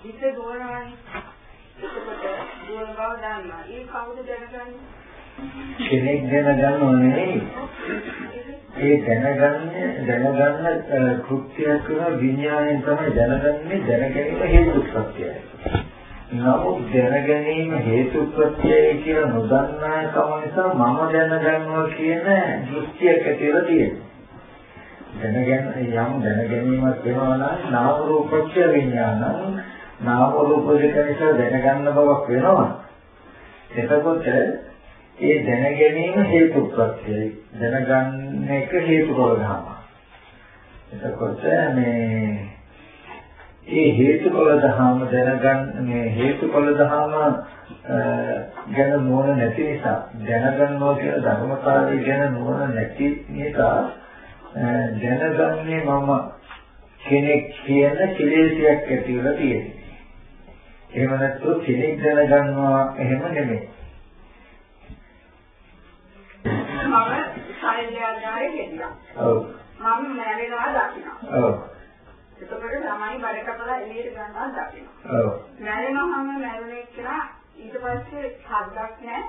හිත දුවනවානේ. එතකොට දුවන බව දන්නවා. ඒ කවුද දැනගන්නේ? කෙනෙක් දැනගන්නව නෙවෙයි. ඒ දැනගන්න දැනගන්න කෘත්‍යයක් කරන විඥාණයෙන් තමයි දැනගන්නේ දැනගැනීම හේතු ප්‍රත්‍යයයි. නමුත් දැනගැනීම හේතු ප්‍රත්‍යයයි කියලා නොදන්නා කම නිසා මම දැනගන්නවා කියන දෘෂ්ටියක් ඇතිවලා තියෙනවා. දැනගැන යම් දැනගැනීමක් වෙනවා නම් නාම රූපච්ඡ විඥානං නාම රූප දෙක නිසා දැනගන්න බවක් වෙනවා. එතකොට ඒ දැන ගැනීම හේතු ප්‍රත්‍යයයි. දැනගන්න එක හේතු කරගන්නවා. එතකොට මේ ඒ හේතුඵල ධහම දැනගන්න මේ හේතුඵල ධහම ගැන නුවණ නැති නිසා දැනගන්නවා කියන ධර්මතාවය ගැන නුවණ නැති නිසා දැනගන්නේ මම කෙනෙක් කියන කෙලෙසියක් ඇති වෙලා තියෙනවා. එහෙම නැත්නම් කෙනෙක් දැනගන්නවා එහෙම නෙමෙයි. මම සායඥාණය හෙන්නා. ඔව්. මම මැරෙනවා දකිනවා. ඔව්. එතකොට ළමයි බඩ කපලා එළියට ගන්නවා දකිනවා. ඔව්. මැරෙනවම මැරුණේ කියලා ඊට පස්සේ හද්දක් නැහැ.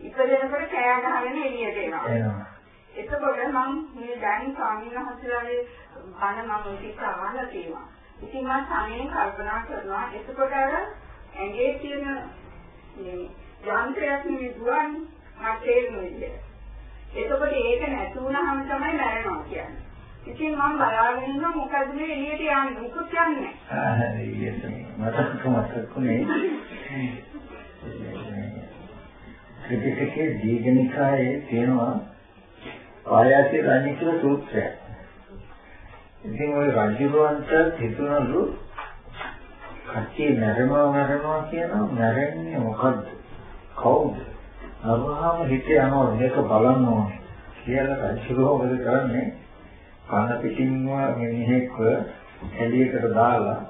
ඉපදෙනකොට කෑ ගහගෙන එළියට. එනවා. එතකොට මම මේ දැන් ස්වාමීන් වහන්සේලාගේ බණ මම ඉතින් අහලා තියෙනවා. ඉතින් මම සමයෙන් කල්පනා කරනවා එතකොට අර ඇඟේ තියෙන මේ යන්ත්‍රයක් නෙවෙයි දුවන්නේ මට තේරෙන්නේ විදියට. එතකොට ඒක නැති වුණාම තමයි මැරෙනවා කියන්නේ. ඉතින් මම බලාගෙන ඉන්නවා මොකද මේ එළියට යන්නේ මුකුත් යන්නේ ආ හරි මතක මතකුනේ ත්‍රිපිටකයේ දීඝනිකායේ තියෙනවා ආයාති රණිකල සූත්‍රය. ඉතින් ওই රජුරවන්ට හිතුණලු කච්චි මැරෙනවා මැරෙනවා කියනවා මැරෙන්නේ මොකද්ද? කවුද? අරහම හිතේ යනවා මේක බලන්න ඕනේ කියලා රජුරෝ මොකද කරන්නේ? කන පිටින්ම මිනිහෙක්ව එළියකට දාලා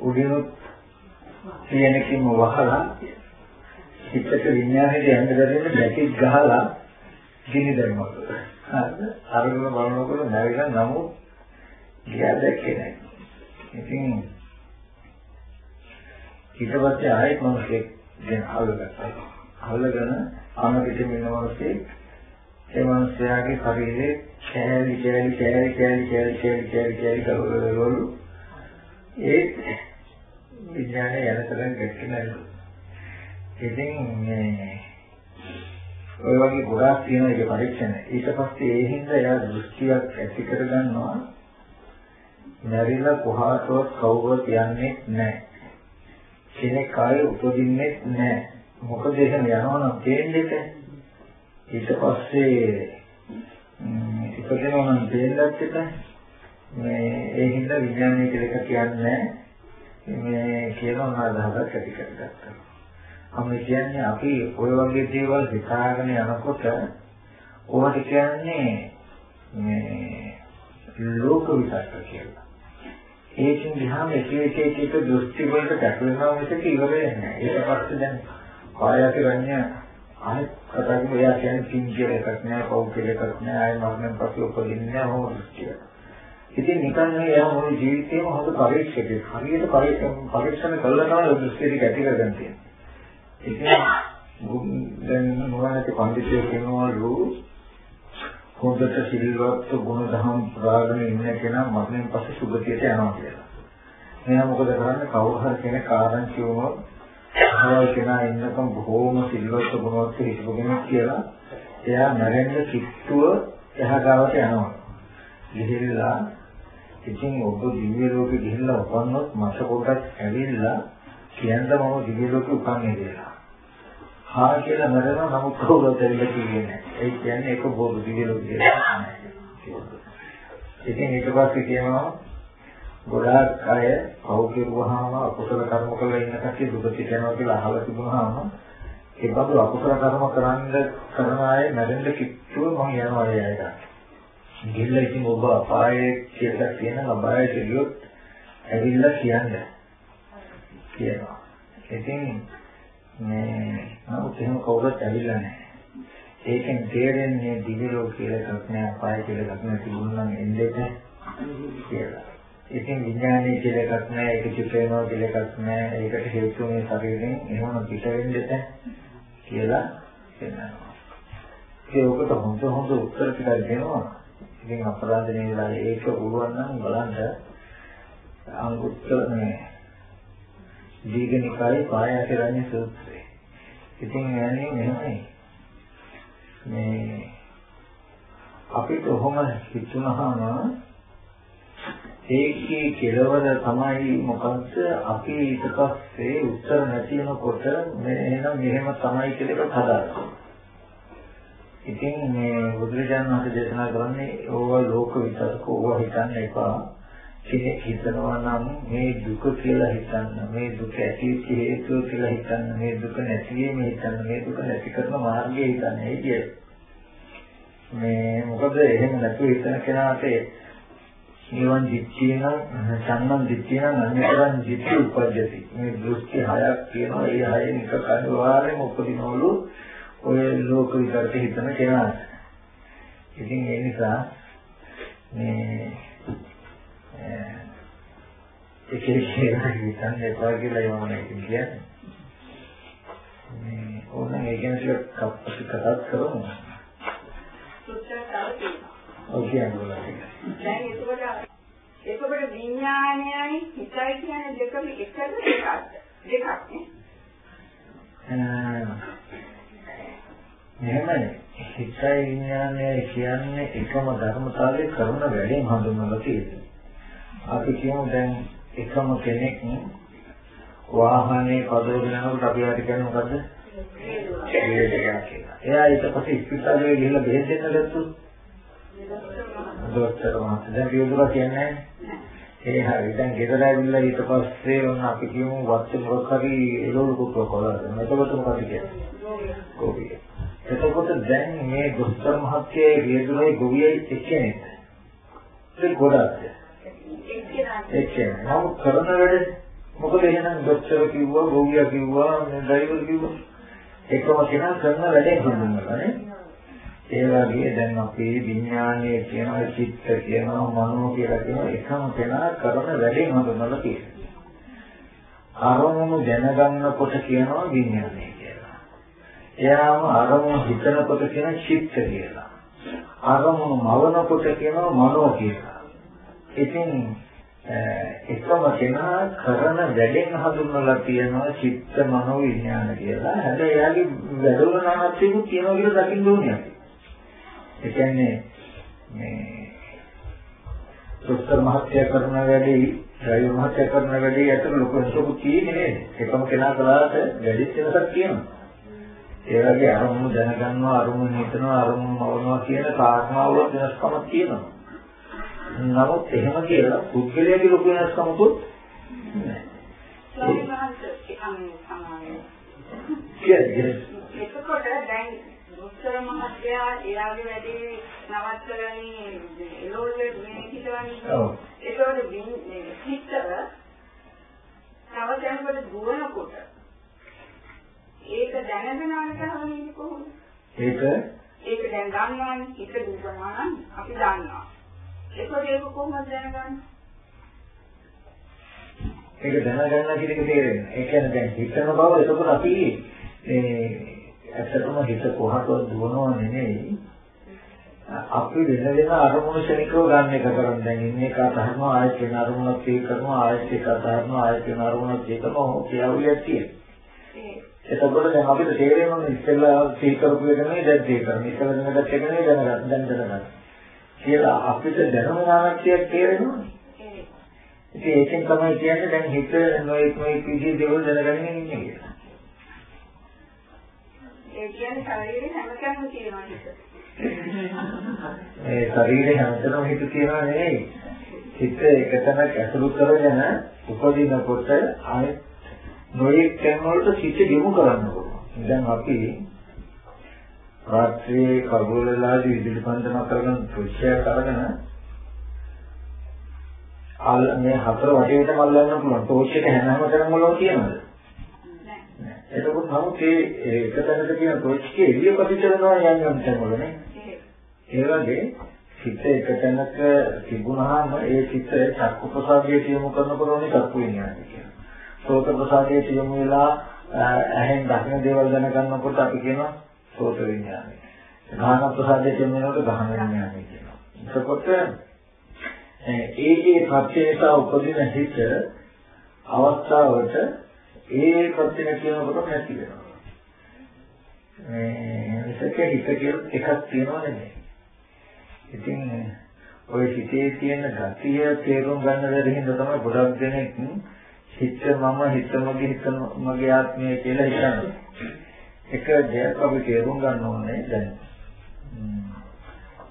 උඩිනුත් තියෙනකින්ම වහලා හිතට විඤ්ඤාණයට යන්න දෙන්න බැටික් ගහලා ගිනි දැම්මා. හරිද? අරගෙන බලනකොට නැවිලා නමුත් ගියා දැක්කේ නැහැ. ඉතින් ඊට පස්සේ ආයෙත් මම දැන් අල්ලගත්තා. අල්ලගෙන අන පිටින් ඉන්නවසේ ඒ මනුස්සයාගේ ශරීරේ කෑලි කෑලි කෑලි කෑලි කෑලි කෑලි කෑලි කෑලි කරවලු ඒ විඥානය යනතරම් ගැටෙනලු. ඉතින් මේ ඔය වගේ ගොඩාක් තියෙන එක පරීක්ෂණ. ඊට පස්සේ ඒ හින්දා එයා දෘෂ්ටියක් ඇති කරගන්නවා. මැරිලා කොහාටවත් කවුරුත් යන්නේ නැහැ. කෙනෙක් ආයේ උපදින්නේ නැහැ. මොකද එහෙම යනවනම් තේන්නේ ඊට පස්සේ ඉපදෙනවා නම් තේන්නත් එක මේ ඒ හින්දා විඥානය කියලා එක කියන්නේ මේ කියන අදහසක් ඇති කරගත්තා. අපි කියන්නේ අපි ඔය වගේ දේවල් හිතාගෙන යනකොට ඕවට කියන්නේ මේ ලෝක විතක්ක කියලා. ඒකෙන් ගියාම එක එක එක එක දෘෂ්ටි වලට ගැටෙනවා මිසක ඉවරේ නැහැ. ඊට පස්සේ දැන් කායයට ගන්න ආයෙත් කතා කරමු එයා කියන්නේ පින් කියලා එකක් නෑ පව් කියලා එකක් නෑ ආයෙ මරණයෙන් පස්සේ උපදින්නේ නෑ හොම දෘෂ්ටිය. ඉතින් නිකන් නේ එයා මොන ජීවිතේම හොඳ පරීක්ෂකෙක්. හරියට පරීක්ෂණ කළා තමයි දෘෂ්ටි ටික ඇති කරගන්න තියෙන්නේ. ඉතින් දැන් මොනවාට පඬිතුයෝ කියනවලු හොඳට සිල්වත් ගුණ දහම් ප්‍රාග්න ඉන්න කෙනා මරණයෙන් පස්සේ සුගතියට යනවා කියලා. මෙයා මොකද කරන්නේ කවුරු හරි කෙනෙක් ආරංචි වුණොත් අහවල් කෙනා ඉන්නකම් බොහෝම සිල්වත් ගුණවත් හිටපු කෙනෙක් කියලා එයා මැරෙන්න කිට්ටුව එහා ගාවට යනවා. ගිහිල්ලා ඉතින් ඔබ දිව්‍ය ලෝකෙ ගිහිල්ලා උපන්නොත් මට පොඩ්ඩක් ඇවිල්ලා කියන්න මම දිව්‍ය ලෝකෙ උපන්නේ කියලා. හා කියලා මරනවා නමුත් කවුරුත් ඇවිල්ලා කිව්වේ නැහැ. ඒ කියන්නේ ඒක බොරු දිව්‍ය ලෝකෙ කියලා. ඉතින් ඊට පස්සේ කියනවා ගොඩාක් අය පව් කෙරුවාම අකුසල කර්ම කළා ඉන්න කට්ටිය දුකට යනවා කියලා අහලා තිබුණාම ඒ බඳු අකුසල කර්ම කරන්න කරන අය නැරෙන්න කිට්ටුව මම යනවා ඒ අයට. ගිහිල්ලා ඉතින් ඔබ අපායේ කියලා කියන අපායේ ගියොත් ඇවිල්ලා කියන්නේ කියනවා. ඉතින් මේ නමුත් එහෙම කවුරුත් ඇවිල්ලා නැහැ. ඒකෙන් තේරෙන්නේ දිවි ලෝක කියලා එකක් නෑ අපාය කියලා එකක් නෑ තිබුණා නම් එන්නේ කියලා. ඉතින් විඥානය කියලා එකක් නැහැ, ඒක චුත වෙනවා කියලා එකක් නැහැ. ඒකට හේතු මේ ශරීරයෙන් එහෙම පිට වෙන්න කියලා කියනවා. ඒකට හොඳ හොඳ උත්තර ටිකක් දෙනවා. ඉතින් අපරාධනේ වෙලා ඒක පුළුවන් නම් බලන්න අංගුත්තර මේ දීඝනිකායේ පායාචරණ්‍ය සූත්‍රය. ඉතින් යන්නේ මෙහෙමයි. මේ අපිට ඔහොම හිතුනහම ඒකේ කෙලවර තමයි මොකද්ද අපි ඊට පස්සේ උත්තර නැති වෙනකොට මෙහෙනම් මෙහෙම තමයි කියලා එකක් හදාගන්නවා. ඉතින් මේ බුදුරජාණන් වහන්සේ දේශනා කරන්නේ ඕවා ලෝක විතරක ඕවා හිතන්න එපා. කෙනෙක් හිතනවා නම් මේ දුක කියලා හිතන්න, මේ දුක ඇතිවෙච්ච හේතුව කියලා හිතන්න, මේ දුක නැතිවීම හිතන්න, මේ දුක නැති කරන මාර්ගය හිතන්න. ඒ කියන්නේ මේ මොකද එහෙම නැතුව හිතන කෙනාට නිවන් දිච්චේන සම්මන් දිච්චේන අන්‍යතරන් දිච්චි උපද්දති මේ දෘෂ්ටි හයක් තියෙනවා. ඒ හයෙන් එක කණවාරෙම උපදිනවලු ඔය ලෝක විතරට හිතන කෙනාට. ඉතින් ඒ නිසා මේ ඒක කියලා හිතන්න එපා කියලා යම නැහැ කියන්නේ මේ ඕන ඒ ගැන ටිකක් අපි කතා කරමු සුත්තර තව තියෙනවා. ඔව් කියන්නේ. දැන් ඒකවල ඒකවල විඥානයයි හිතයි කියන දෙකම එකද දෙකක්ද? දෙකක් නේ. එහෙමයි. හිතයි විඥානයයි කියන්නේ එකම ධර්මතාවයේ කරන වැඩෙන් හඳුන්වලා තියෙනවා. අපි කියමු දැන් එකම කෙනෙක් වාහනේ පදවගෙන යනකොට අපි හරි කියන්නේ මොකද්ද? එයා ඊට පස්සේ ඉස්පිරිතාලේ ගිහිල්ලා බෙහෙත් දෙන්න ගත්තොත්? දොස්තර මහත්තයා. දැන් කියනවා කියන්නේ ඒ හරි. දැන් ගෙදර ඇවිල්ලා ඊට පස්සේ ඔන්න අපි කියමු වත්ත මොකක් හරි එළවලු කුක්ක කොලාගෙන එතකොට මොකද කියන්නේ? ගෝවිය එතකොට දැන් මේ දොස්තර මහත්තයා ගෙදරේ ගෝවියයි එක්කෙනෙක් ඒ ගොඩක් එක්කෙනෙක් නමුත් කරන වැඩ මොකද එහෙනම් දොස්තර කිව්වා ගෝවියා කිව්වා ඩ්‍රයිවර් කිව්වා එකම කෙනා කරන වැඩේ හඳුන්වනවා නේ. ඒ වගේ දැන් අපි විඥානය කියනවා චිත්ත කියනවා මනෝ කියලා කියන එකම කෙනා කරන වැඩේ හඳුන්වලා තියෙනවා. අරමුණු දැනගන්නකොට කියනවා විඥානය කියලා. එයාම අරමුණු හිතනකොට කියන චිත්ත කියලා. අරමුණු මවනකොට කියනවා මනෝ කියලා. ඉතින් එකම කෙනා කරන වැඩෙන් හඳුන්වලා තියෙනවා චිත්ත මනෝ විඥාන කියලා. හැබැයි එයාගේ වැඩවල නාමත්වයක් තියෙනවා කියලා දකින්න ඕනේ. ඒ කියන්නේ මේ සුත්තර මහත්ය කරන වැඩේ, රාජ්‍ය මහත්ය කරන වැඩේ අතර ලොකු වෙනසක් තියෙන්නේ නේද? එකම කෙනා කළාට වැඩිත් වෙනසක් තියෙනවා. ඒ වගේ අරමුණු දැනගන්නවා, අරමුණු හිතනවා, අරමුණු මවනවා කියන කාරණාවල වෙනස්කමක් තියෙනවා. නමුත් එහෙම කියලා පුද්ගලයාගේ ලොකු වෙනස්කමකුත් නැහැ. එතකොට දැන් මුස්තර මහත්තයා එයාගේ වැඩේ නවත්තලානේ එළවලු මේ හිතවන්නේ. ඔව්. ඒකවල හිතව තව දැනකට දුවනකොට ඒක දැනගෙන අරගහන්නේ කොහොමද? ඒක ඒක දැන් ගන්නවානේ හිත දුවනවා නම් අපි දන්නවා. ඒකෝ ඒක කොහොමද දැනගන්නේ? ඒක දැනගන්න කියන එක තේරෙන්නේ. ඒ කියන්නේ දැන් හිතන බව එතකොට අපි මේ ඇත්තටම හිත කොහටවත් දුවනව නෙමෙයි. අපි වෙන වෙන අරමුණු ශනිකව ගන්න එක කරන් දැන් ඉන්නේ එක අතහරනවා ආයෙත් වෙන අරමුණක් තේ කරනවා ආයෙත් එක අතහරනවා ආයෙත් වෙන අරමුණක් තේ කරනවා කියවියක් තියෙනවා. එතකොට දැන් අපිට තේරෙනවා ඉස්සෙල්ලා තේ කරපු එක නෙමෙයි දැන් තේ කරන්නේ. ඉස්සෙල්ලා දැනගත්ත එක නෙමෙයි දැනගන්න දැන් දැනගන්න. කියලා අපිට දැනුම නාමක්තියක් තේරෙනවා. ඉතින් ඒකෙන් තමයි කියන්නේ දැන් හිත නොයෙක් නොයෙක් විදිහේ දේවල් දැනගන්න ඉන්නේ කියලා. ඒ කියන්නේ ශරීරේ හැමතැනම තියෙනවා හිත. ඒ ශරීරේ හැමතැනම හිත තියෙනවා නෙවෙයි. හිත එකතැනක ඇසුරු කරගෙන උපදිනකොට ආයෙත් නොයෙක් තැන් වලට හිත යොමු කරන්න ඕන. දැන් අපි රාත්‍රියේ කගෝලලාදී විදුලි පන්දම කරගෙන පුෂ්‍යයක් අරගෙන අල් මේ හතර වටේටම අල්ලන්න පුළුවන්. ටෝච් එක හැමම කරන් වල තියෙනවද? නෑ. එතකොට නමුත් ඒ එක තැනක තියෙන ටෝච් එකේ එළිය පතිචලනවා යම් යම් තැන්වල නේ. ඒ වගේ සිත එක තැනක තිබුණාම ඒ සිත චක්කු ප්‍රසාදයේ තියමු කරනකොට චක්කු විඥානය කියනවා. සෝත ප්‍රසාදයේ තියමු වෙලා ඇහෙන් දකින දේවල් දැනගන්නකොට අපි කියනවා සෝත විඥානය. ගාහන ප්‍රසාදයේ තියමු වෙනකොට ගාහන විඥානය කියනවා. එතකොට ඒ ඒ ප්‍රත්‍යේක උපදින හිත අවස්ථාවට ඒ ප්‍රත්‍යන කියනකොට නැති වෙනවා. මේ විසක හිත කියලා එකක් තියෙනව නෙමෙයි. ඉතින් ඔය හිතේ තියෙන ගතිය තේරුම් ගන්න බැරි හින්දා තමයි ගොඩක් දෙනෙක් හිත මම හිත මගේ හිත මගේ ආත්මය කියලා හිතන්නේ. එක දෙයක් අපි තේරුම් ගන්න ඕනේ දැන්.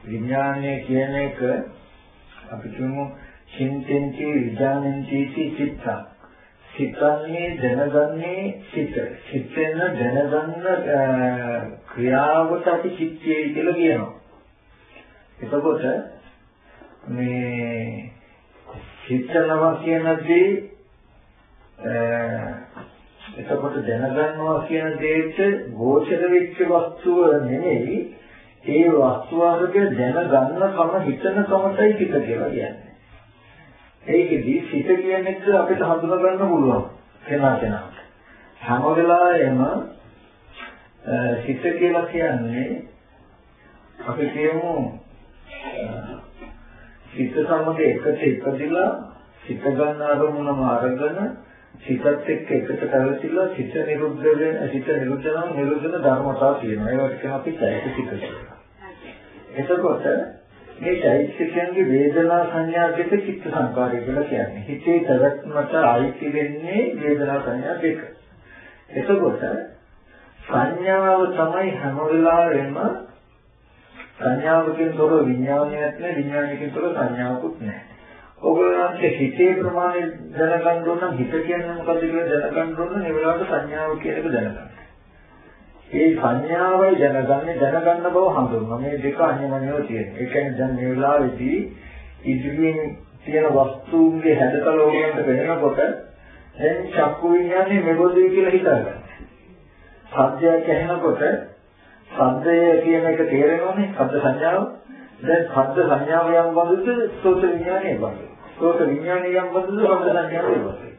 විඥානය කියන එක අපි කියමු චින්තෙන්ති විඥානෙන්ති චිත්ත. සිතන්නේ දැනගන්නේ සිත. සිතෙන් දැනගන්න ක්‍රියාවට අපි චිත්තය කියලා කියනවා. එතකොට මේ හිතනවා කියන දේ එතකොට දැනගන්නවා කියන දෙයට ගෝචර වෙච්ච වස්තුව නෙමෙයි ඒ වස්තුවක දැනගන්න කම හිතන කමටයි හිත කියලා කියන්නේ. ඒකෙදි හිත කියන එක අපිට හඳුනා ගන්න පුළුවන් කෙනා කෙනාට. හැම වෙලාවෙම හිත කියලා කියන්නේ අපි කියමු සිත සමග එකට එකදිලා සිත ගන්න අරමුණම අරගෙන සිතත් එක්ක එකට පැවතිලා සිත නිරුද්ධ වෙන සිත නිරුද්ධ නම් නිරුද්ධ ධර්මතාව තියෙනවා. ඒවට කියන අපි චෛතසික කියලා. එතකොට මේ චෛතසිකයන්ගේ වේදනා සංඥා දෙක චිත්ත සංකාරය කියලා කියන්නේ. හිතේ ප්‍රවත්මට ආයිති වෙන්නේ වේදනා සංඥා දෙක. එතකොට සංඥාව තමයි හැම වෙලාවෙම සංඥාවකින් තොර විඥානයක් නැහැ විඥානයකින් තොර සංඥාවක් නැහැ. ඔයගොල්ලන්ට හිතේ ප්‍රමාණය දැනගන්න ඕන නම් හිත කියන්නේ මොකද්ද කියලා දැනගන්න ඕන මේ වෙලාවට සංඥාව කියන එක දැනගන්න. ඒ සංඥාවයි දැනගන්නේ දැනගන්න බව හඳුන්වනවා. මේ දෙක අන්‍යමඤ්ඤව තියෙනවා. ඒ කියන්නේ දැන් මේ වෙලාවේදී ඉදිරියෙන් තියෙන වස්තුන්ගේ හැඩතල වලට වෙනකොට දැන් චක්කු විඥානේ මෙගොල්ලෝ කියලා හිතනවා. සත්‍යයක් ඇහෙනකොට ශබ්දය කියන එක තේරෙනවනේ ශබ්ද සංඥාව. දැන් ශබ්ද සංඥාව යම් බඳුද සෝත විඥානය බඳු. සෝත විඥානය යම් බඳුද ශබ්ද සංඥාව බඳු.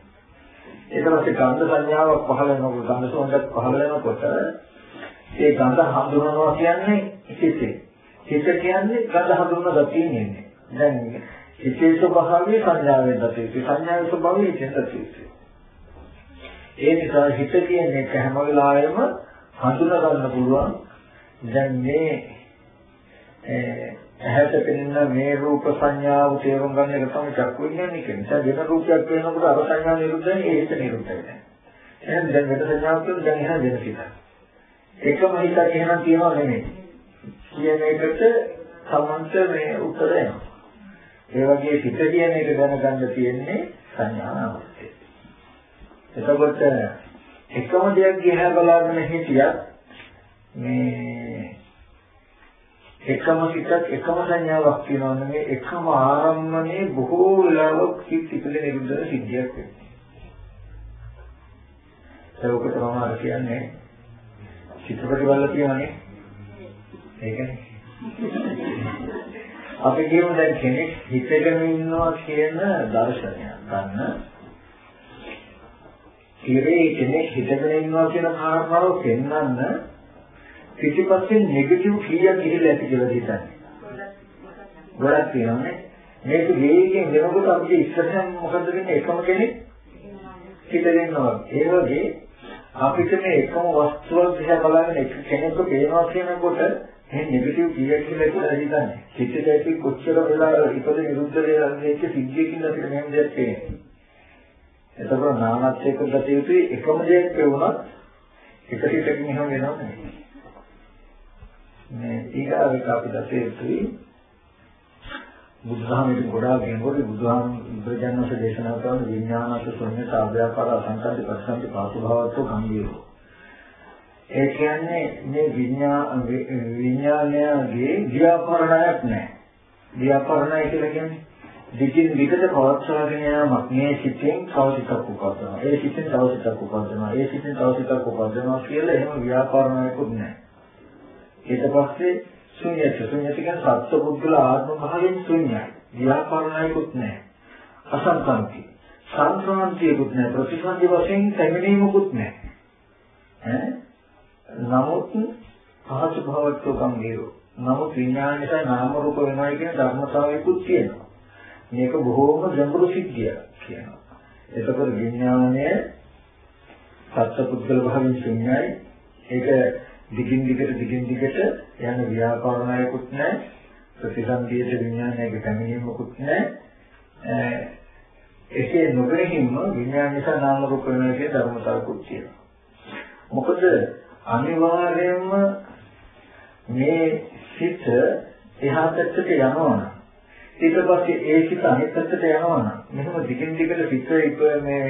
ඊට පස්සේ ගන්ධ සංඥාවක් පහළ වෙනකොට ගන්ධ සෝඳක් පහළ වෙනකොට ඒ ගඳ හඳුනනවා කියන්නේ හිතේ. හිත කියන්නේ ගඳ හඳුනන ගතිය නෙමෙයි. දැන් හිතේ ස්වභාවය සංඥාවෙන් දතියි. සංඥාවේ ස්වභාවය හිතෙන් දතියි. ඒ නිසා හිත කියන්නේ හැම වෙලාවෙම හඳුනා ගන්න පුළුවන් දැන් මේ ඇහැට පෙනෙන මේ රූප සංඥාව තේරුම් ගන්න එක තමයි චක්කු විඥානය කියන්නේ. දැන් වෙන රූපයක් වෙනකොට අර සංඥා නිරුද්ධ වෙන ඒ හිත නිරුද්ධ වෙනවා. එහෙනම් දැන් වෙන සංඥාවක් තියෙන දැන් එහෙනම් වෙන සිතක්. එකම හිතක් එහෙනම් තියනවා නෙමෙයි. කියන එකට සමන්ත මේ උත්තර එනවා. ඒ වගේ හිත කියන එක දැනගන්න තියෙන්නේ සංඥාවක්. එතකොට එකම දෙයක් දිහා බලාගෙන හිටියත් මේ එකම සිතක් එකම සංඥාවක් තියෙනවා නෙමෙයි එකම ආරම්මනේ බොහෝ වෙලාවක් සිත් පිටල නිරුද්ධ සිද්ධියක් වෙන්නේ. ඒකට මම අර කියන්නේ චිත්‍රපටි බලලා තියෙනනේ. ඒකනේ. අපි කියමු දැන් කෙනෙක් හිතගෙන ඉන්නවා කියන දර්ශනය ගන්න. ඉරේ කෙනෙක් හිතගෙන ඉන්නවා කියන කාරණාව පෙන්වන්න පිටිපස්සෙන් නෙගටිව් කීයක් ගිහිල්ලා ඇති කියලා හිතන්නේ. ගොඩක් තියෙනවානේ. මේක වේගයෙන් වෙනකොට අපිට ඉස්සරහින් මොකද වෙන්නේ එකම කෙනෙක් හිතගෙන ඉන්නවා. ඒ වගේ අපිට මේ එකම වස්තුවක් දිහා බලගෙන එක කෙනෙක්ව පේනවා කියනකොට මේ නෙගටිව් කීයක් කියලා කියලා හිතන්නේ. චිත්තයට ඇති කොච්චර වෙලා ඉපද විරුද්ධ වෙලා මේක සිද්ධියකින් අපිට මෙහෙම දෙයක් පේන්නේ. එතකොට නානත්වයක ගත යුතුයි එකම දෙයක් පෙවුනත් එක ටිකකින් එහෙම වෙනව නෙමෙයි. මේ ඊගාවට අපි දැසිය යුතුයි බුදුහාමයේ ගොඩාක් වෙනකොට බුදුහාම බුදුජානක දේශනා කරන විඥානක ශුන්‍ය සාභ්‍යාකාර අසංකල්ප පරිසන්ති පාසුභාවත්ව ගම්බීරෝ ඒ කියන්නේ මේ විඥානයේ ව්‍යාපරණයක් නැහැ ව්‍යාපරණය කියලා කියන්නේ දිගින් දිගට පවත්වාගෙන යාමක්. මේ සිතෙන් කවසිතක් උපදිනවා. ඒ සිතෙන් කවසිතක් උපදිනවා. ඒ සිතෙන් කවසිතක් උපදිනවා කියලා එහෙම ව්‍යාපරණයකුත් නැහැ ඊට පස්සේ ශුන්‍යත ශුන්‍යත කියන්නේ සත්පුද්ගල ආත්ම භාවයෙන් ශුන්‍යයි. ව්‍යාපාරණයකුත් නැහැ. අසංකම්පි. සංක්‍රාන්තියකුත් නැහැ. ප්‍රතිසන්දි වශයෙන් පැමිණීමකුත් නැහැ. ඈ නමුත් පහසු භවත්වකම් වේරෝ. නමුත් විඥානයේ නාම රූප වෙනවා කියන ධර්මතාවයකුත් තියෙනවා. මේක බොහෝම ගැඹුරු සිද්ධියක් කියනවා. එතකොට විඥානය සත්පුද්ගල භාවයෙන් ශුන්‍යයි. ඒක දිගින් දිගට දිගින් දිගට යන ව්‍යාපාරණයකුත් නැහැ. ප්‍රතිසන්දියේ විඥානයක පැමිණීමකුත් නැහැ. එසේ නොගෙනින්ම විඥාන නිසා නාම රූප වෙනවා කියන ධර්මතාවකුත් තියෙනවා. මොකද අනිවාර්යයෙන්ම මේ සිත එහා පැත්තට යනවනම් ඊට පස්සේ ඒ සිත අනිත් පැත්තට යනවනම් මෙහෙම දිගින් දිගට සිත මේ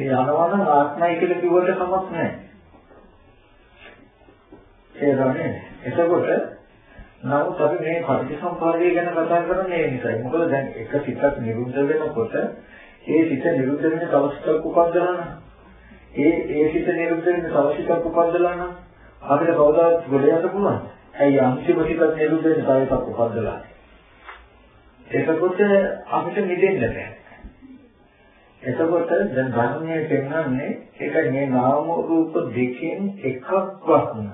යනවනම් ආත්මයි කියලා කිව්වට කමක් නැහැ. ඒකනේ. එතකොට නමුත් අපි මේ පටිච්චසමුප්පාදය ගැන කතා කරන්නේ ඒ නිසායි. මොකද දැන් එක සිතක් නිරුද්ධ වෙනකොට ඒ සිත නිරුද්ධ වෙන තව සිතක් උපදිනවා නම් ඒ ඒ සිත නිරුද්ධ වෙන තව සිතක් උපදිනවා නම් අපිට කවදාවත් ගොඩ යන්න පුළුවන්. ඇයි අන්තිම සිතක් නිරුද්ධ වෙන තව එකක් උපදිනවා. එතකොට අපිට මිදෙන්න බෑ. එතකොට දැන් ධර්මයේ පෙන්වන්නේ ඒක මේ නාම රූප දෙකෙන් එකක්වත්ම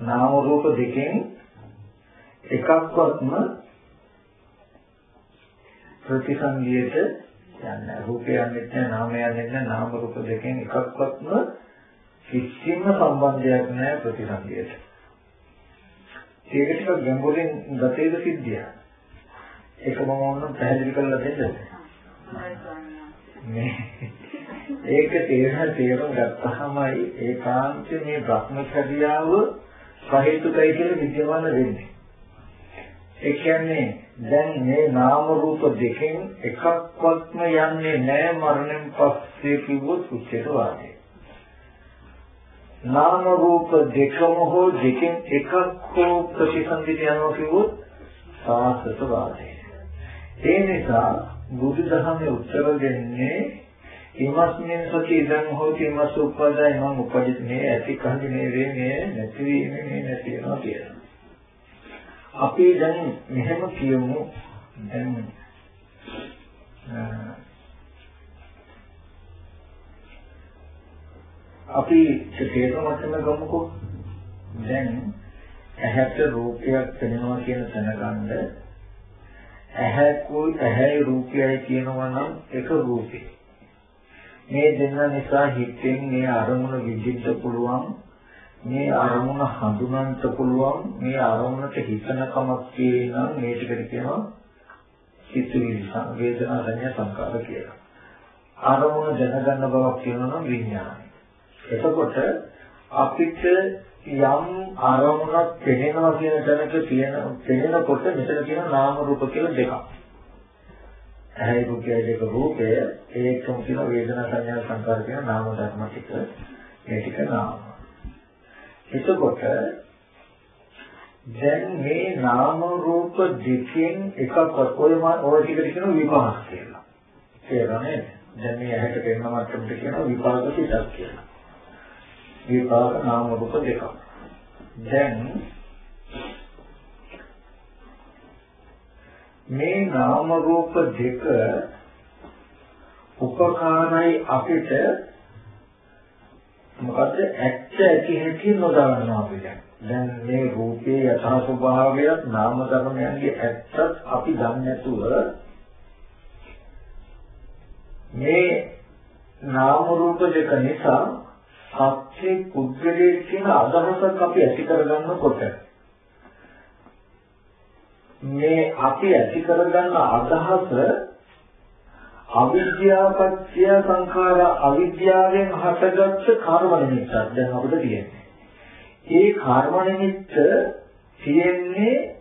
නාම රූප දෙකෙන් එකක්වත්ම ප්‍රතිසංගියට යන්නේ රූපය යන්නේ නැහැ නාමය යන්නේ නැහැ නාම රූප දෙකෙන් එකක්වත්ම කිසිම සම්බන්ධයක් නැහැ ප්‍රතිසංගියට. ඒක ටික ගැඹුරින් ගතේද සිද්ධිය. ඒක මම ඕනම් පැහැදිලි කරලා දෙන්නද? මේ ඒක තේරෙන තේරුම් ගත්තාමයි ඒකාන්ත මේ භ්‍රමචර්යාව සහේතුකයි කියලා විද්‍යමාන වෙන්නේ. ඒ කියන්නේ දැන් මේ නාම රූප දෙකෙන් එකක්වත්ම යන්නේ නැහැ මරණයෙන් පස්සේ කිව්වොත් උච්චේත වාදය. නාම රූප දෙකම හෝ දෙකෙන් එකක් හෝ ප්‍රතිසන්දිත යනවා කිව්වොත් සාසත වාදය. ඒ නිසා බුදුදහමේ උත්තර දෙන්නේ ඉමස්මින් සති ඉදන් හෝති ඉමස් උපදාය මම උපදිත මේ ඇති කහදි මේ වේ මේ නැති වීම මේ නැති වෙනවා කියලා. අපි දැන් මෙහෙම කියමු දැන් අපි තේරුම් ගන්න ගමුකෝ දැන් ඇහැට රූපයක් පෙනෙනවා කියන තැනගන්න ඇහැකුයි ඇහැයි රූපයයි කියනවා නම් එක රූපේ. මේ දෙන්න නිසා හිතෙන් මේ අරමුණ විඳින්න පුළුවන් මේ අරමුණ හඳුනන්න පුළුවන් මේ අරමුණට හිතන කමක් කියනනම් මේ ටිකට කියනවා සිතුවිලි වේදනා සංඥා සංකාර කියලා. අරමුණ දැනගන්න බවක් කියනවා නම් විඥානය. එතකොට අපිට යම් ආරමුණක් පෙනෙනවා කියන තැනක තියෙන පෙනෙනකොට මෙතන තියෙන නාම රූප කියලා දෙකක්. ඇයි රූපය දෙක රූපය ඒකම කියන වේදනා සංඥා සංකාර කියන නාම ධර්ම ටික මේ ටික නාම. එතකොට දැන් මේ නාම රූප දෙකෙන් එකක් ඔය ඔය ටිකට කියන විපාක කියලා. තේරෙනවද? දැන් මේ ඇහැට පෙනෙන මට්ටමට කියන විපාක සිතක් කියලා. විපාක නාම රූප දෙකක්. දැන් මේ නාම රූප දෙක උපකාරයි අපිට මොකද ඇත්ත ඇති හැටි නොදන්නවා අපිට. දැන් මේ රූපේ යථා ස්වභාවයත් නාම ධර්මයන්ගේ ඇත්තත් අපි දන්නේ නැතුව මේ නාම රූප දෙක නිසා සත්‍ය පුද්ගලයේ කියන අදහසක් අපි ඇති කරගන්නකොට මේ අපි ඇති කරගන්න අදහස අවිද්‍යාපත්‍ය සංඛාර අවිද්‍යාවෙන් හටගත්ත කර්ම නිමිත්තක් දැන් අපිට තියෙන්නේ. ඒ කර්ම නිමිත්ත තියෙන්නේ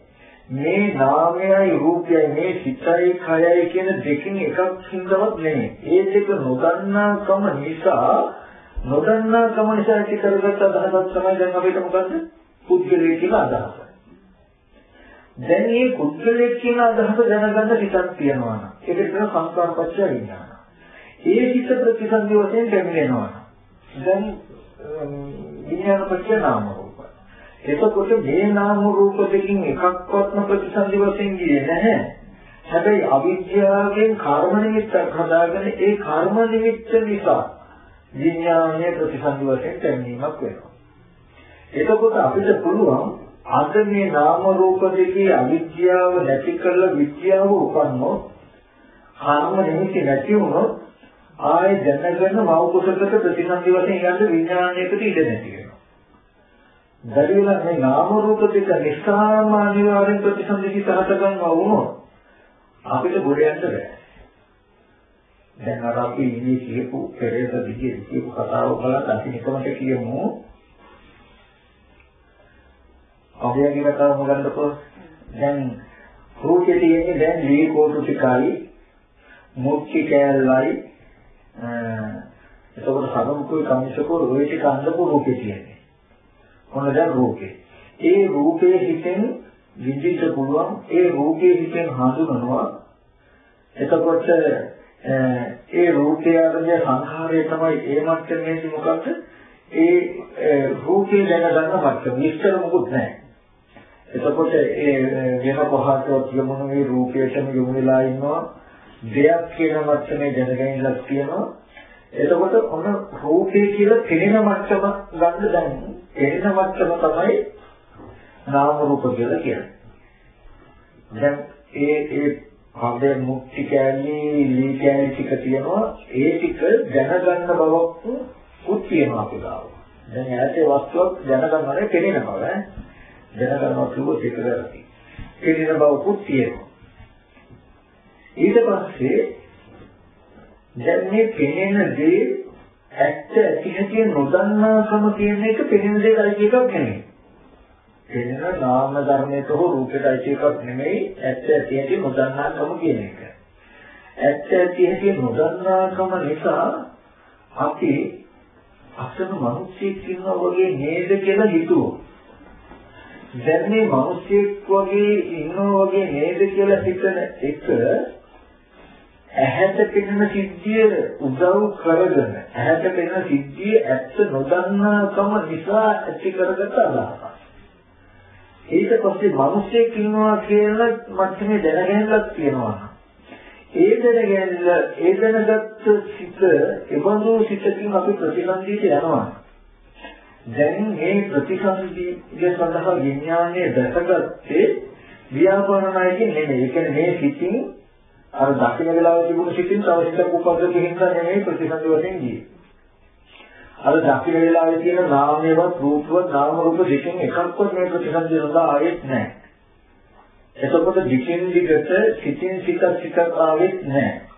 මේ නාමයයි රූපයයි මේ සිතයි කයයි කියන දෙකෙන් එකක් හින්දාවත් නෙමෙයි. ඒ දෙක නොදන්නාකම නිසා නොදන්නා කම නිසා ඇති කරගත් අදහසක් තමයි දැන් අපිට මොකද්ද? පුද්ගලයේ කියන අදහස. දැන් මේ පුද්ගලයේ කියන අදහස දැනගන්න ටිකක් තියෙනවා නම් ඒක කියන සංස්කාරපච්චය විඥාන. ඒ හිත ප්‍රතිසන්දි වශයෙන් දෙන්නේනවා. දැන් විඥානපච්චය නාම රූප. එතකොට මේ නාම රූප දෙකකින් එකක්වත්ම ප්‍රතිසන්දි වශයෙන් ගියේ නැහැ. හැබැයි අවිද්‍යාවෙන් කර්ම නිමිත්තක් හදාගෙන ඒ කර්ම නිමිත්ත නිසා විඥානයේ ප්‍රතිසන්දි වශයෙන් පැමිණීමක් වෙනවා. එතකොට අපිට පුළුවන් අද මේ නාම රූප දෙකේ අවිද්‍යාව නැති කරලා විද්‍යාව උපන්නොත් කර්ම නිමිති නැති වුණොත් ආයේ දැනගෙන මව කුසලක ප්‍රතිසන්දි වශයෙන් යන්න විඥානයකට ඉඩ නැති වෙනවා. බැරිලා මේ නාම රූප දෙක නිස්සාරම අනිවාර්යෙන් ප්‍රතිසන්දි සහත ගන්නවා වුණොත් අපිට ගොඩ යන්න බෑ. දැන් අර අපි ඉන්නේ කියපු පෙරේත දිගේ කියපු කතාව බලලා අපි නිකමට කියමු. අවයගේ කතාව මොකක්දකෝ? දැන් රූපේ තියෙන්නේ දැන් ලී කෝටු ටිකයි මුක්ති කෑල්ලයි එතකොට සමමුකුයි කමිසකෝ රෝයි ටික අඳපු රූපේ තියෙන්නේ. මොන දැන් රූපේ. ඒ රූපේ හිතෙන් විඳින්න පුළුවන් ඒ රූපේ හිතෙන් හඳුනනවා. එතකොට ඒ රූපය අරගෙන සංඛාරය තමයි ඒ මට්ටමේදී මොකක්ද? ඒ රූපේ දැනගන්න මට්ටම. විස්තර මොකුත් නැහැ. එතකොට ඒ වෙන කොහටවත් යමුණු මේ රූපයටම යොමු වෙලා ඉන්නවා. දෙයක් කියන මට්ටමේ දැනගැනීමක් තියෙනවා. එතකොට ඔන්න රූපේ කියලා පෙනෙන මට්ටම ගන්න දැන් පෙනෙන මට්ටම තමයි නාම රූප කියලා කියන්නේ. දැන් ඒ ඒ හදේ මුක්ති කැලී ලී කැලී ටික තියෙනවා ඒ ටික දැනගන්න බවක් උත් තියෙනවා අපි ගාව. දැන් ඈතේ වස්තුවක් දැනගන්නනේ පෙනෙන බව ඈ. දැනගන්නවා කිව්වොත් ඒක වැරදි. පෙනෙන බව උත් තියෙනවා. ඊට පස්සේ දැන් මේ පෙනෙන දේ ඇත්ත ඇති හැටි නොදන්නාකම කියන එක පෙනෙන දෙයක් අයිති එකක් නෙමෙයි. පෙනෙන නාම ධර්මයක හෝ රූපයක අයිති එකක් නෙමෙයි ඇත්ත ඇති හැටි නොදන්නාකම කියන එක. ඇත්ත ඇති හැටි නොදන්නාකම නිසා අපි අසන මිනිස්සෙක් ඉන්නවා වගේ නේද කියලා හිතුවොත්. දැන් මේ මිනිස්සෙක් වගේ ඉන්නවා වගේ නේද කියලා හිතන එක ඇහැට පෙනෙන සිද්ධිය උදව් කරගෙන ඇහැට පෙනෙන සිද්ධිය ඇත්ත නොදන්නාකම නිසා ඇති කරගත අදහසක්. ඊට පස්සේ මිනිස්සෙක් ඉන්නවා කියලා මට්ටමේ දැනගැනලක් තියෙනවා. ඒ දැනගැනල ඒ දැනගත්ත සිත එබඳු සිතකින් අපි ප්‍රතිසන්දීට යනවා. දැන් මේ ප්‍රතිසන්දීය සඳහා විඥානයේ දැකගත්තේ ව්‍යාපාරණයකින් නෙමෙයි. ඒ කියන්නේ මේ සිතින් අර දකින වෙලාවේ තිබුණු සිතින් තව සිතක් උපද්දක හින්දා නෙමෙයි ප්‍රතිසන්දි වශයෙන් ගියේ. අර දකින වෙලාවේ තියෙන නාමයේවත් රූපවත් නාම රූප දෙකෙන් එකක්වත් මේ ප්‍රතිසන්දි සඳහා ආයෙත් නැහැ. එතකොට දිකින් දිගට සිතින් සිතක් සිතක් ආවෙත් නැහැ.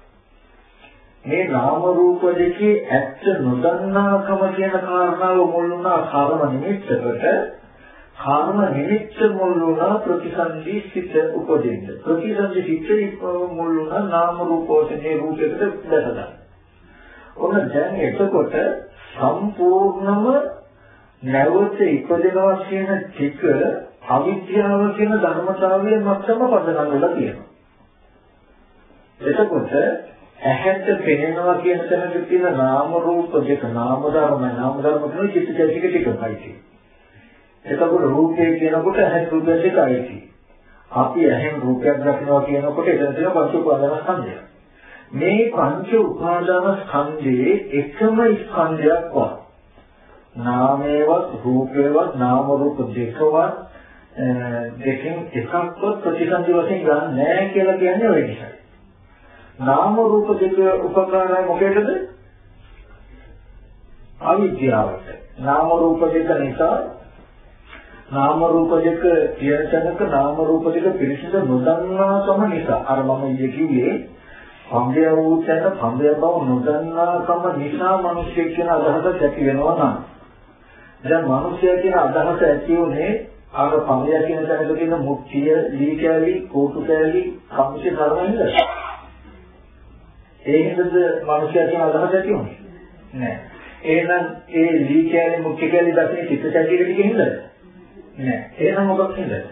මේ නාම රූප දෙකේ ඇත්ත නොදන්නාකම කියන කාරණාව මුල් වුණා කර්ම නිමිත්තකට කර්ම නිමිත්ත මුල් වුණා ප්‍රතිසන්දි සිත උපදින්න. ප්‍රතිසන්දි සිත මුල් වුණා නාම රූපෝතේ රූපයකට දැකගන්න. ඔන්න දැන් එතකොට සම්පූර්ණම නැවත ඉපදෙනවා කියන ටික අවිද්‍යාව කියන ධර්මතාවයේ මත්තම පදනම් වෙලා තියෙනවා. එතකොට ඇහැට පෙනෙනවා කියන තැනක තියෙන නාම රූප දෙක නාම ධර්ම නාම ධර්ම කියන චිත්තචෛතසික ටිකයි. එතකොට රූපය කියනකොට ඇහැ රූපය දෙකයි. අපි ඇහෙන් රූපයක් දක්නවා කියනකොට එතන තියෙන පංච උපාදාන ස්කන්ධය. මේ පංච උපාදාන ස්කන්ධයේ එකම ස්කන්ධයක්වත් නාමයේවත් රූපයේවත් නාම රූප දෙකවත් දෙකෙන් එකක්වත් ප්‍රතිසන්දි වශයෙන් ගන්න නැහැ කියලා කියන්නේ ඔය නිසා. නාම රූප දෙක උපකාරය මොකේදද? අවිද්‍යාවට. නාම රූප දෙක නිසා නාම රූප දෙක කියන තැනක නාම රූප දෙක පිරිසිදු නොදන්නාකම නිසා අර මම ඊයේ කිව්වේ සම්බය වූ තැන සම්බය බව නොදන්නාකම නිසා මිනිස්සු කියන අදහස ඇති වෙනවා නම් දැන් මිනිස්සු කියන අදහස ඇති උනේ අර සම්බය කියන තැනක තියෙන මුක්තිය, ලී කැලි, කෝටු කැලි, කම්සි ධර්මයින්ද ඒ හින්දාද මිනිස්සු කියන අදහස ඇති උනේ නෑ. එහෙනම් ඒ ලී කැලි, මුක්ති කැලි දකින්න චිත්ත චෛතසික ටික හින්දාද නෑ. එහෙනම් මොකක්ද හින්දාද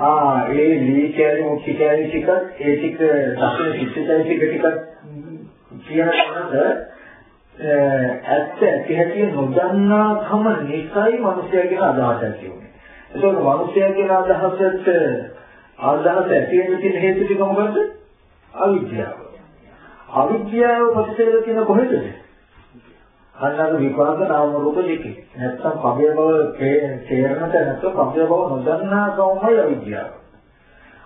ආ ඒ ලී කැලි මුක්ති කැලි ටික ඒ ටික දකින චිත්තචෛතසික ටික කියන තැනද ඇත්ත ඇති හැටි නොදන්නාකම නිසායි මිනිසයා කියන අදහස ඇති වුනේ. ඒකෝට මිනිසයා කියන අදහසට අදහස ඇති වෙන්න තියෙන හේතු ටික මොකද්ද? අවිද්‍යාව. අවිද්‍යාව ප්‍රතිසේද කියන කොහෙද? අන්නක විපාක නාම රූප දෙකේ. නැත්තම් පබය බව තේරෙන්නට නැත්නම් පබය බව නොදන්නාකමයි අවිද්‍යාව.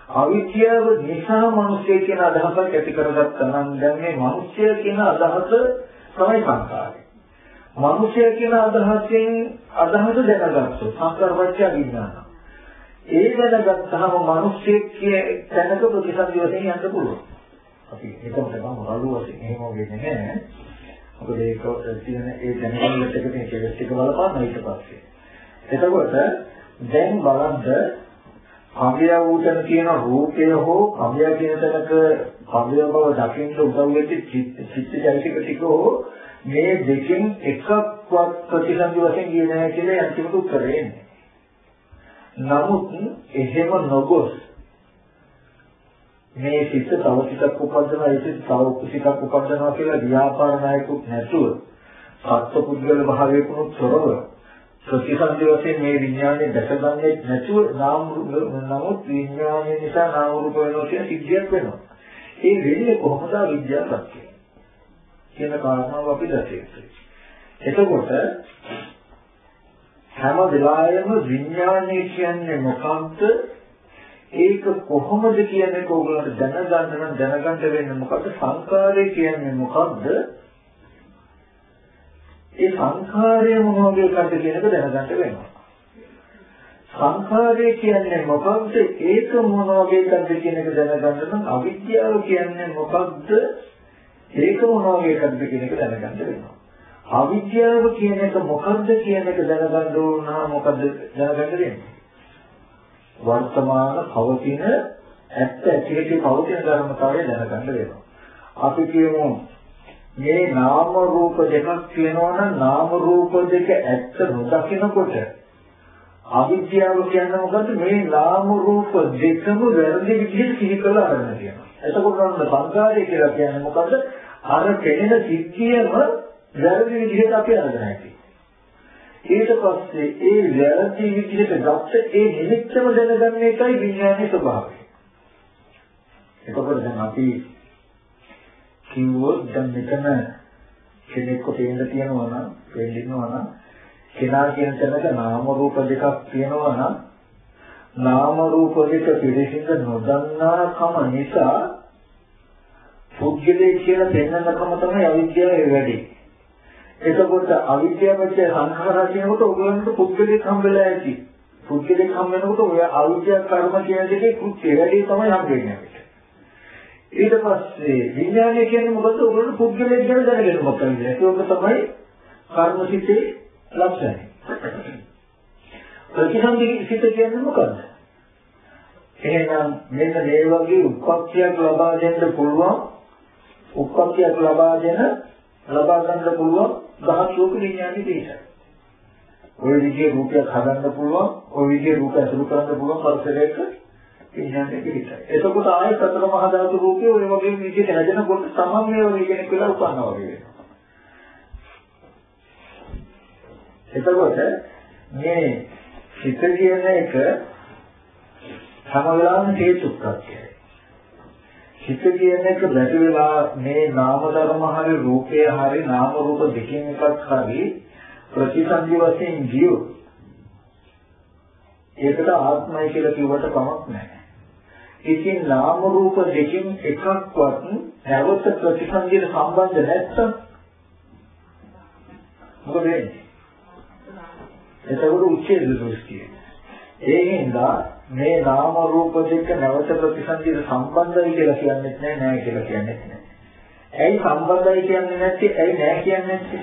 අවිද්‍යාව නිසා මිනිස්සය කියන අදහසක් ඇති කරගත්තා නම් දැන් මේ මිනිස්සය කියන අදහස තමයි සංකාරය. මිනිස්සය කියන අදහසෙන් අදහස දැනගත්තොත් සංකාරපච්චය විඥාන. ඒ දැනගත්තාම මිනිස්සෙක් කියන තැනක ප්‍රතිසන්දි වශයෙන් යන්න පුළුවන්. අපි ඒකම තමයි රළු වශයෙන් එහෙම වෙන්නේ නැහැ. මොකද ඒක තියෙන ඒ දැනගන්නත් එක තියෙන කෙලස් ටික බලපාන ඊට පස්සේ. එතකොට දැන් බලන්න කම්බිය වූතන කියන රූපය හෝ කම්බිය කියන තැනක කම්බිය බව දකින්න උදව් වෙච්ච චිත්තජෛතික ටික හෝ මේ දෙකෙන් එකක්වත් ප්‍රතිසන්දි වශයෙන් ගියේ නැහැ කියලා අන්තිමට උත්තරේ එන්නේ. නමුත් එහෙම නොගොස් මේ සිත් තව ටිකක් උපදිනවා ඒ සිත් තව ටිකක් උපදිනවා කියලා ව්‍යාපාර නායකුත් නැතුව සත්පුද්ගල භාවයකුත් තොරව ප්‍රතිසන්දි වශයෙන් මේ විඥානේ දැකගන්නේ නැතුව නාම නමුත් විඥානය නිසා නාම රූප වෙනවා කියන සිද්ධියක් වෙනවා. ඒ වෙන්නේ කොහොමද විද්‍යාවක්ද කියන කාරණාව අපි දැකේ. එතකොට හැම වෙලාවෙම විඥානය කියන්නේ මොකක්ද? ඒක කොහොමද කියන්නේ ඕගොල්ලන්ට දැනගන්න නම් දැනගන්න වෙන්නේ මොකද්ද? සංකාරය කියන්නේ මොකද්ද? ඒ සංඛාරය මොන වගේ එකක්ද කියන එක දැනගන්න වෙනවා. සංඛාරය කියන්නේ මොකක්ද? ඒක මොන වගේ එකක්ද කියන එක දැනගන්න නම් අවිද්‍යාව කියන්නේ මොකක්ද? ඒක මොන වගේ එකක්ද කියන එක දැනගන්න වෙනවා. අවිද්‍යාව කියන එක මොකක්ද කියන එක දැනගන්න ඕන නම් මොකද්ද දැනගන්න වෙන්නේ? වර්තමාන පවතින ඇත්ත ඇතිලේ පවතින ධර්මතාවය දැනගන්න වෙනවා. අපි කියමු මේ නාම රූප දෙකක් තියෙනවා නම් නාම රූප දෙක ඇත්ත නොදකිනකොට අවිද්‍යාව කියන්නේ මොකද්ද මේ නාම රූප දෙකම වැරදි විදිහට සිහි කරලා අරගෙන තියෙනවා. එතකොට නම් සංකාරය කියලා කියන්නේ මොකද්ද? අර පෙනෙන සිද්ධියම වැරදි විදිහට අපි අරගෙන ඇති. ඊට පස්සේ ඒ වැරදි විදිහට ගත්ත ඒ නිමිත්තම දැනගන්න එකයි විඥානයේ ස්වභාවය. එතකොට දැන් අපි කිව්වොත් දැන් මෙතන කෙනෙක්ව පේන්න තියෙනවා නම් පේන්නවා නම් කෙනා කියන තැනක නාම රූප දෙකක් තියෙනවා නම් නාම රූප දෙක පිළිසිඳ නොදන්නාකම නිසා පුද්ගලයේ කියලා පෙන්වන්නකම තමයි අවිද්‍යාවේ වැඩි. එතකොට අවිද්‍යාවට සංඛාරා කියනකොට ඔයගොල්ලන්ට පුද්ගලයෙක් හම්බෙලා ඇති. පුද්ගලයෙක් හම්බ වෙනකොට ඔය අවිද්‍යා කර්ම කියන දෙකේ කෘත්‍ය වැඩි තමයි හම්බ වෙන්නේ. ඊට පස්සේ විඥානය කියන්නේ මොකද? ඔයගොල්ලෝ පුද්ගලයෙක් ගැන දැනගෙන මොකක්ද? ඒක තමයි කර්මසිතේ ලක්ෂණය. ප්‍රතිසන්දි සිත කියන්නේ මොකද්ද? එහෙනම් මෙන්න මේ වගේ උපක්ෂයක් ලබා දෙන්න පුළුවන් උපක්ෂයක් ලබා දෙන ලබා ගන්න පුළුවන් දහසෝක විඥානයේ දේශය. ওই විදිහේ රූපයක් හදන්න පුළුවන්, ওই විදිහේ රූපය අසුරු කරන්න පුළුවන් පරිසරයක විඥානයේ පිටයි. එතකොට ආයෙත් සතර මහා ධාතු රූපේ ඔය වගේ විදිහට හැදෙනකොට තමයි මේ වගේ කෙනෙක් වෙලා උපන්නා වගේ වෙනවා. එතකොට මේ සිත කියන එක හැම වෙලාවෙම හේතුක්කත්යයි. සිත කියන එක බැරි වෙලා මේ නාම ධර්ම හරි රූපය හරි නාම රූප දෙකෙන් එකක් හරි ප්‍රතිසන්දි වශයෙන් ජීව ඒකට ආත්මය කියලා කිව්වට කමක් නැහැ. ඉතින් නාම රූප දෙකෙන් එකක්වත් නැවත ප්‍රතිසන්දියට සම්බන්ධ නැත්තම් මොකද වෙන්නේ? එතකොට උච්ඡේද දෘෂ්ටිය. ඒ හින්දා මේ නාම රූප දෙක නැවත ප්‍රතිසන්දියට සම්බන්ධයි කියලා කියන්නේ නැහැ නෑ කියලා කියන්නේ නැහැ. ඇයි සම්බන්ධයි කියන්නේ නැත්තේ? ඇයි නෑ කියන්නේ නැත්තේ?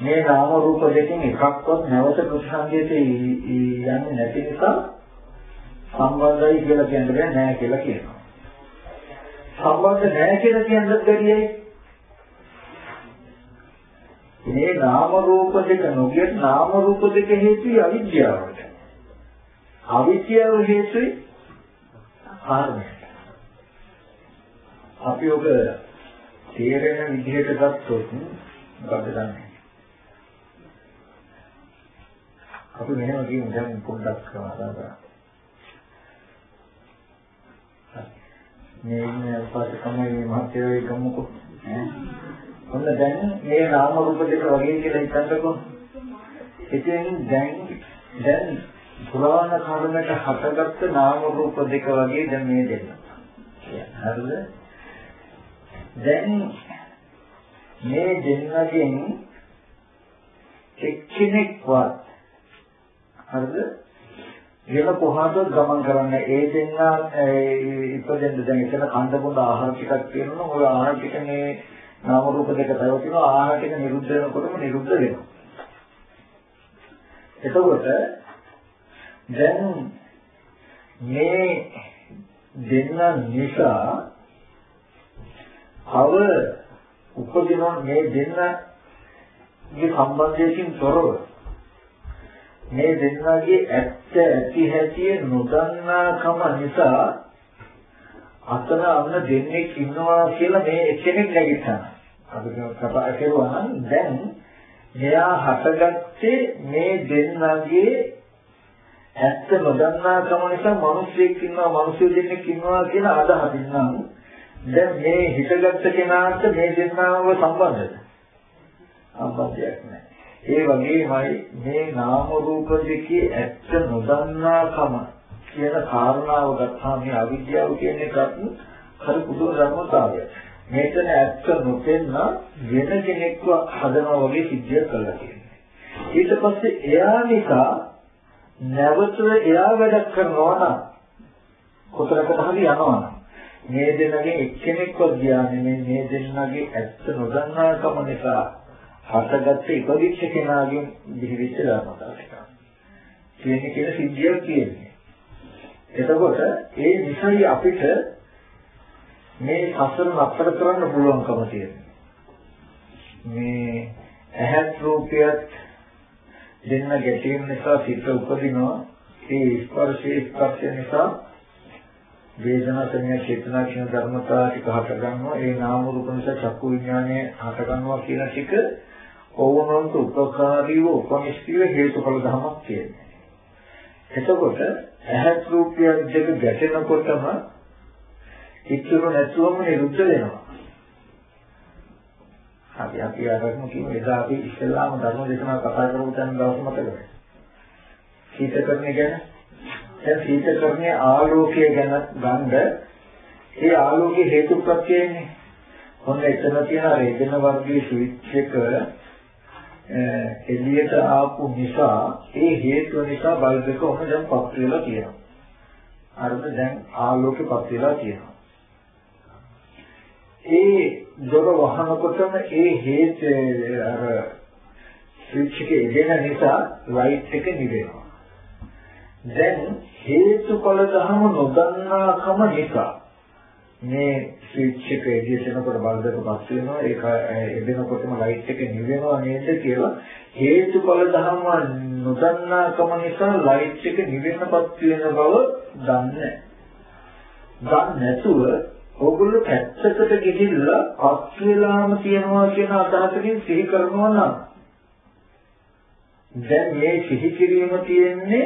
මේ නාම රූප දෙකෙන් එකක්වත් නැවත ප්‍රතිසංගයට යන්නේ නැති නිසා සම්බන්ධයි කියලා කියන්නේ නැහැ කියලා කියනවා. සම්බන්ධ නැහැ කියලා කියන්නත් බැරියයි. මේ නාම රූප දෙක නොගිය නාම රූප දෙක හේතුයි අවිද්‍යාවට. අවිද්‍යාව හේතුයි කර්මය. අපි ඔබ තේරෙන විදිහට ගත්තොත් මොකද දන්නේ? අපි මෙහෙම කියමු දැන් පොඩ්ඩක් කරලා මේ ඉන්නේ අපට තමයි මහත්යෝ ගමුකෝ ඔන්න දැන් මේ නාම රූප දෙක වගේ කියලා හිතන්නකෝ. ඉතින් දැන් දැන් පුරාණ කර්මයට හටගත්ත නාම රූප දෙක වගේ දැන් මේ දෙන්න. හරිද? දැන් මේ දෙන්නගෙන් එක්කෙනෙක්වත් හරිද? වෙන කොහාටද ගමන් කරන්නේ? ඒ දෙන්නා ඉපදෙන්න දැන් එතන කන්ද පොඩ ආහාර ටිකක් තියෙනවා. ඔය ආහාර ටික මේ නාම රූප දෙක පැවතිනවා ආහාර ටික නිරුද්ධ වෙනකොටම නිරුද්ධ වෙනවා එතකොට දැන් මේ දෙන්න නිසා අව උපදින මේ දෙන්නගේ සම්බන්ධයෙන් තොරව මේ දෙන්නගේ ඇත්ත ඇති හැටි නොදන්නාකම නිසා අතන අන්න දෙන්නෙක් ඉන්නවා කියලා මේ එක්කෙනෙක් නැගිටිනවා. අපි කතා කරුවා නම් දැන් මෙයා හටගත්තේ මේ දෙන්නගේ ඇත්ත නොදන්නාකම නිසා මිනිස්සෙක් ඉන්නවා මිනිස්සු දෙන්නෙක් ඉන්නවා කියන අදහසින් නම් දැන් මේ හිතගත්ත කෙනාට මේ දෙන්නව සම්බන්ධද? සම්බන්ධයක් නැහැ. ඒ වගේමයි මේ නාම රූප දෙකේ ඇත්ත නොදන්නාකම කියන කාරණාව ගත්තාම මේ අවිද්‍යාව කියන එකත් හරි පුදුම ධර්මතාවය. මේකන ඇත්ත නොපෙන්න වෙන කෙනෙක්ව හදනවා වගේ සිද්ධියක් කළා කියන්නේ. ඊට පස්සේ එයා නිසා නැවත එයා වැඩ කරනවා නම් කොතරකට හරි යනවා නම් මේ දෙන්නගේ එක්කෙනෙක්වත් ගියා නෙමෙයි මේ දෙන්නගේ ඇත්ත නොදන්නාකම නිසා හටගත්ත ඉපදිච්ච කෙනාගෙන් දිවිච්ච ධර්මතාවයක්. කියන්නේ කියන සිද්ධියක් කියන්නේ. එතකොට ඒ නිසයි අපිට මේ සසර නතර කරන්න පුළුවන්කම තියෙනවා. මේ ඇහත් රූපයත් දෙන්න ගැටීම නිසා සිත උපදිනවා. ඒ ස්පර්ශයේ ස්පර්ශය නිසා වේදනා සංඥා චේතනා කියන ධර්මතා ටික හට ගන්නවා. ඒ නාම රූප නිසා චක්කු විඥානය හට ගන්නවා කියන ටික ඕනොන්ට උපකාරීව උපනිෂ්ඨිය හේතුඵල ධමයක් කියන්නේ. එතකොට ඇහත් රූපය දෙක ගැටෙනකොටම ඉතුරු නැතුවම නිරුද්ධ වෙනවා. අපි අපි අරගෙන කියමු එදා අපි ඉස්ලාම ධර්ම දේශනා කතා කරපු තැන දවස් මතකද? සීතකරණය ගැන. දැන් සීතකරණයේ ආලෝකය ගැන ගන්න ඒ ආලෝකයේ හේතු ප්‍රත්‍යයනේ. ඔන්න එතන තියෙන රේදන වර්ගයේ ස්විච් එක එළියට ආපු නිසා ඒ හේතුව නිසා බල්බ් එක ඔන්න දැන් පත් වෙලා තියෙනවා. අරද දැන් ආලෝකෙ පත් වෙලා තියෙනවා. ඒ දොර වහනකොටම ඒ හේත අර ස්විච් එක එදෙන නිසා ලයිට් එක නිවෙනවා. දැන් හේතුඵල ධර්ම නොදන්නාකම නිසා මේ ස්විච් එක එදිනකොට බල්බ් එක පස් වෙනවා ඒක එදිනකොටම ලයිට් එක නිවෙනවා නේද කියලා හේතුඵල ධර්ම නොදන්නාකම නිසා ලයිට් එක නිවෙන්නපත් වෙන බව දන්නේ දන්නේ නැතුව ඕගොල්ලෝ පැත්තකට ගිහිල්ලා පස් වෙලාම තියනවා කියන අදහසකින් සිහි කරනවා නම් දැන් මේ සිහි කිරීම තියෙන්නේ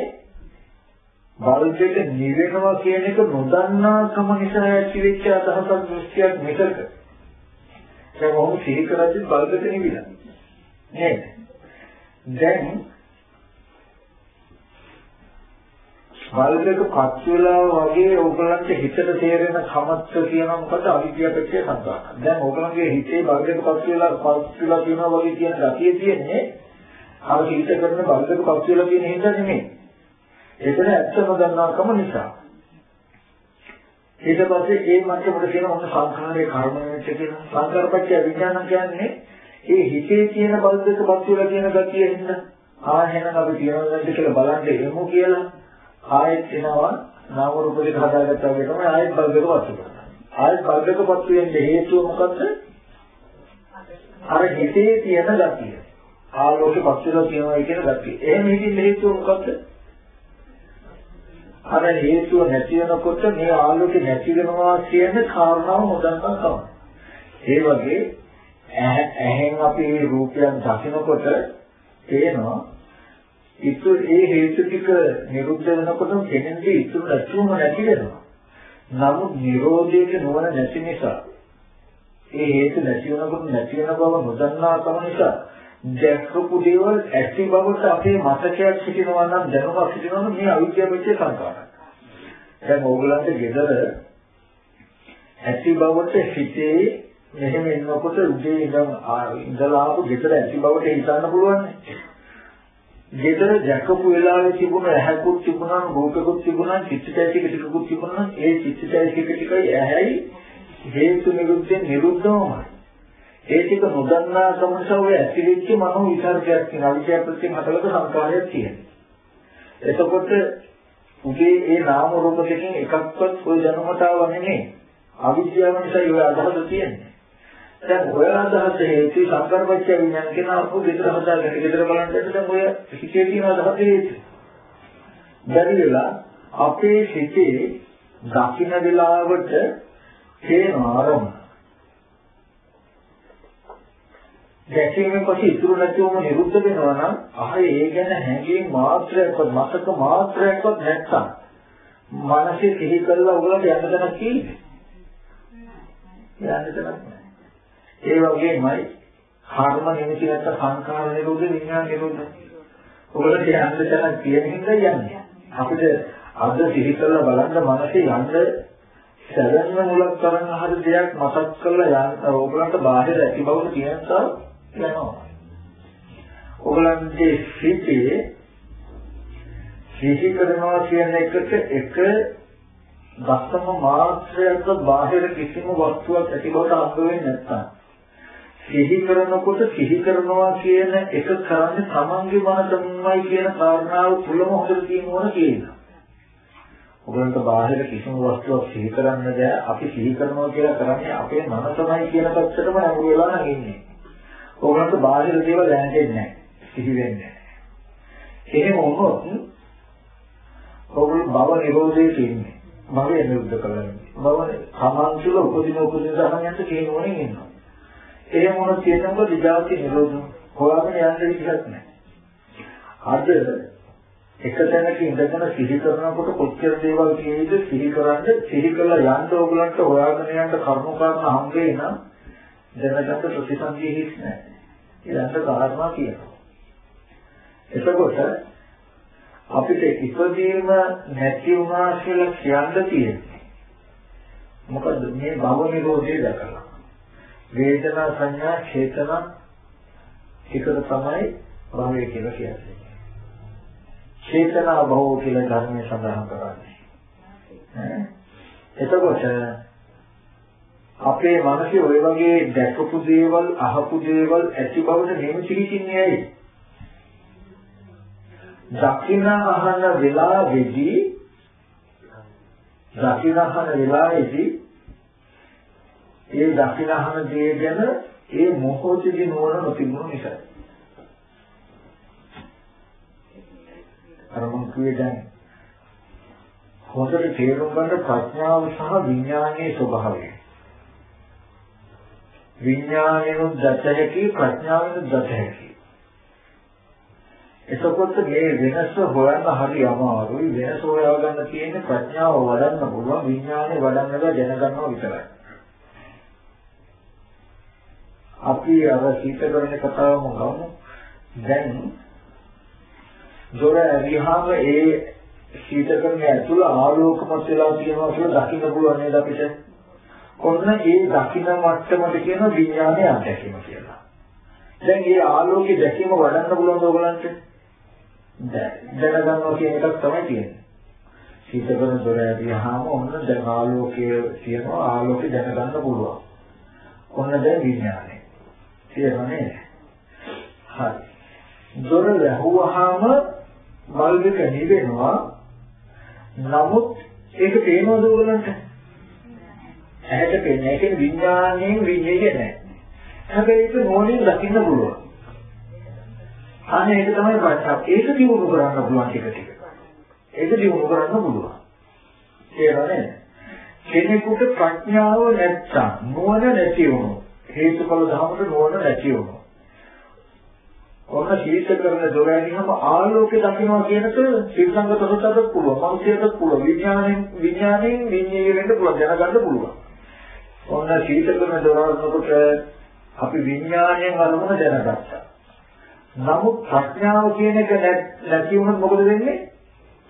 බල්බ් එක නිවෙනවා කියන එක නොදන්නාකම නිසා ඇතිවෙච්ච අදහසක් දෘෂ්ටියක් මිසක දැන් මොහොම සිහි කරද්දී බල්බ් එක නිවිලා. නේද? දැන් බල්බ් එක පත් වෙලා වගේ ඕගලන්ට හිතට තේරෙන කමත්ත කියන මොකද අවිද්‍යාවකේ සංකාරය දැන් ඕගලන්ගේ හිතේ බල්බ් එක පත් වෙලා පත් වෙලා කියනවා වගේ කියන ගතිය තියෙන්නේ අර හිත කරන බල්බ් එක පත් වෙලා කියන හින්දා නෙමෙයි. එතන ඇත්ත නොදන්නාකම නිසා. ඊට පස්සේ ඒ මට්ටමට කියන මොන සංඛාරයේ කර්ම වෙච්ච කියන සංකාරපච්චය විඥාන කියන්නේ ඒ හිතේ තියෙන බෞද්ධක පත්වල කියන ගතිය හින්දා ආ එහෙනම් අපි කියනවාද කියලා බලන්න එමු කියලා ආයෙත් එනවා නාම රූප දෙක හදාගත්තා වගේ තමයි ආයෙත් බෞද්ධක පත්ව කරනවා. ආයෙත් බෞද්ධක පත්ව වෙන්න හේතුව මොකද්ද? අර හිතේ තියෙන ගතිය. ආලෝක පත්වල තියෙනවා කියන ගතිය. එහෙම හිතින් හේතුව මොකද්ද? අර හේතුව නැති වෙනකොට මේ ආලෝකේ නැති වෙනවා කියන කාරණාව නොදන්නා කම. ඒ වගේ ඇහෙන් අපි රූපයන් දකිනකොට තේනවා ඉතු ඒ හේතු ටික නිරුද්ධ වෙනකොට කෙනෙක්ගේ ඉතුරු නැතුවම නැති වෙනවා. නමුත් Nirodhයේ නොවන නැති නිසා ඒ හේතු නැති වෙනකොට නැති වෙන බව නොදන්නා කම නිසා දැක්කපු දේවල් ඇති බවට අපේ මතකයක් සිටිනවා නම් දැනුමක් සිටිනවා නම් මේ අවිද්‍යාව වෙච්ච සංකාරය. දැන් ඕගලන්ට ගෙදර ඇති බවට හිතේ මෙහෙම එනකොට උදේ ඉඳන් ඉඳලා ආපු ගෙදර ඇති බවට හිතන්න පුළුවන් නේ. ගෙදර දැකපු වෙලාවේ තිබුණ ඇහැකුත් තිබුණා රූපකුත් තිබුණා චිත්තචෛතසික ටිකකුත් තිබුණා. ඒ චිත්තචෛතසික ටිකයි ඇහැයි හේතු නිරුද්ධයෙන් නිරුද්ධවමයි ඒ ටික නොදන්නා කමස ඔය ඇතිවෙච්ච මනෝ විසර්ගයක් තියෙන අවිද්‍යාව ප්‍රත්‍යයෙන් හටලක සංකාරයක් තියෙනවා. එතකොට උගේ ඒ නාම රූප දෙකෙන් එකක්වත් ඔය ජනමතාව නෙමෙයි. අවිද්‍යාව නිසා ඔය අදහස තියෙන්නේ. දැන් ඔය අදහස හේතු සංකල්පච්ච විඥාන කියන අපු විතර හදාගෙන විතර බලන්නට දැන් ඔය හිතේ තියෙන අදහස හේතු. බැරි වෙලා අපේ හිතේ දකින්න වෙලාවට තේන ආරම්භ. දැකීමෙන් පස්සේ ඉතුරු නැතිවම නිරුද්ධ වෙනවා නම් ආයේ ඒ ගැන හැඟීම් මාත්‍රයක්වත් මතක මාත්‍රයක්වත් නැත්තම් මනසේ සිහි කළා උගලට යන්න තැනක් තියෙන්නේ. යන්න තැනක් නැහැ. ඒ වගේමයි කර්ම නිමිති නැත්නම් සංකාර නිරෝධ විඥාන නිරෝධ. ඔයගොල්ලෝ කියන්න තැන තියෙන හින්දා යන්නේ. අපිට අද සිහි කරලා බලන්න මනසේ යන්න සැලෙන්න මුලක් තරම් හරි දෙයක් මතක් කරලා යන්න ඕගලන්ට බාහිර ඇති බව කියනවා යනවා. ඔයගලන්ගේ සිිතේ සිහි කරනවා කියන එකට එක දස්සම මාත්‍රයක බාහිර කිසිම වස්තුවක් ඇති බවට අංග වෙන්නේ නැත්නම් සිහි කරනකොට සිහි කරනවා කියන එක කරන්නේ තමන්ගේ මනසමයි කියන කාරණාව තුලම හොඳට තියෙනවා කියනවා. ඔයගොල්ලන්ට බාහිර කිසිම වස්තුවක් සිහි කරන්න බෑ. අපි සිහි කරනවා කියලා කරන්නේ අපේ මනසමයි කියන පැත්තටම නැඹුරු වෙලා නම් ඉන්නේ. ඔයගොල්ලන්ට බාහිර දේවල් දැනෙන්නේ නැහැ. සිහි වෙන්නේ නැහැ. එහෙම වුණොත් ඔයගොල්ලෝ භව නිරෝධයේ තියෙන්නේ. භවය නිරුද්ධ කරගන්න. භව සමාන් තුළ උපදින උපදින ධර්මයන්ට කියනෝනේ ඉන්නවා. ඒ මොන තියෙනවද විජාති නිරෝධ හොයාගෙන යන්න විදිහක් නැහැ. අද එක තැනක ඉඳගෙන සිහි කරනකොට කොච්චර දේවල් කියයිද සිහි කරන්නේ සිහි කළා යන්න ඕගලන්ට හොයාගෙන යන්න කර්ම කාරණා හම්බේ නම් දැනගත ප්‍රතිසන්දිය හිස් නැහැ. ඊළඟට කාරණා කියනවා. එතකොට අපිට ඉපදීම නැති වුණා කියලා කියන්න තියෙන්නේ. මොකද මේ භව නිරෝධය දැකලා. වේදනා සංඥා චේතනා එකට තමයි භවය කියලා කියන්නේ. චේතනා භව කියලා ධර්මයේ සඳහන් කරන්නේ. එතකොට අපේ මනසේ ওই වගේ දැකපු දේවල් අහපු දේවල් ඇති බවට නිමිති හිතින්නේ ඇයි? දකින්න අහන වෙලාවේදී දකින්න අහන වෙලාවේදී ඒ දකිනහන දේ ගැන ඒ මොහොතේ නෝන නොතිබුණු නිසා. අර මම කියේ දැන් හොඳට තේරුම් ගන්න ප්‍රඥාව සහ විඥානයේ ස්වභාවය. විඥානයෙන් දත හැකි ප්‍රඥාවෙන් දත හැකි. එතකොට මේ වෙනස හොයන්න හරි අමාරුයි. වෙනස හොයාගන්න තියෙන්නේ ප්‍රඥාව වඩන්න පුළුවන් විඥානය වඩන්නලා දැනගන්නවා විතරයි. අපි අර සීතකරණ කතාවම ගමු. දැන් දොර ඇරියාම ඒ සීතකරණ ඇතුළ ආලෝකමත් වෙලා තියෙනවා කියලා දකින්න පුළුවන් නේද අපිට? ඔන්න ඒ දකින්න මට්ටමට කියන විඥානය අත්දැකීම කියලා. දැන් මේ ආලෝකයේ දැකීම වඩන්න පුළුවන් ඕගලන්ට? දැනගන්නවා කියන එකක් තමයි තියෙන්නේ. සීතකරණ දොර ඇරියාම ඔන්න දැන් ආලෝකයේ තියෙනවා ආලෝකය දැනගන්න පුළුවන්. ඔන්න දැන් විඥානය. තේරෙන්නේ හරි. දොර වැහුවාම බල්බ් එක නිවෙනවා. නමුත් ඒක පේනවද උගලන්ට? ඇහැට පේන්නේ ඒක විඥාණයෙන් විඤ්ඤාණය නැහැ. හැබැයි ඒක නෝනින් දකින්න පුළුවන්. අනේ ඒක තමයි ප්‍රශ්න. ඒක දියුණු කරන්න පුළුවන් ටික ටික. ඒක දියුණු කරන්න පුළුවන්. තේරෙන්නේ කෙනෙකුට ප්‍රඥාව නැත්තම් නුවණ නැති වුණොත් හේතුඵල ධර්මයට නුවණ නැති වුණොත් ඔන්න ශීත කරන දොර ඇරිහම ආලෝකය දකින්නවා කියනක සිල්සංගත සත්‍යයට පුළුවන්. මනුෂ්‍යයට පුළුවන්. විඥාණයෙන් විඥාණයෙන් විඤ්ඤාණය වෙන්න පුළුවන්. දැනගන්න පුළුවන්. ඔන්න ශීත කරන දොර අරනකොට අපි විඥාණයෙන් අරමුණ දැනගත්තා. නමුත් ප්‍රඥාව කියන එක නැති වුණොත් මොකද වෙන්නේ?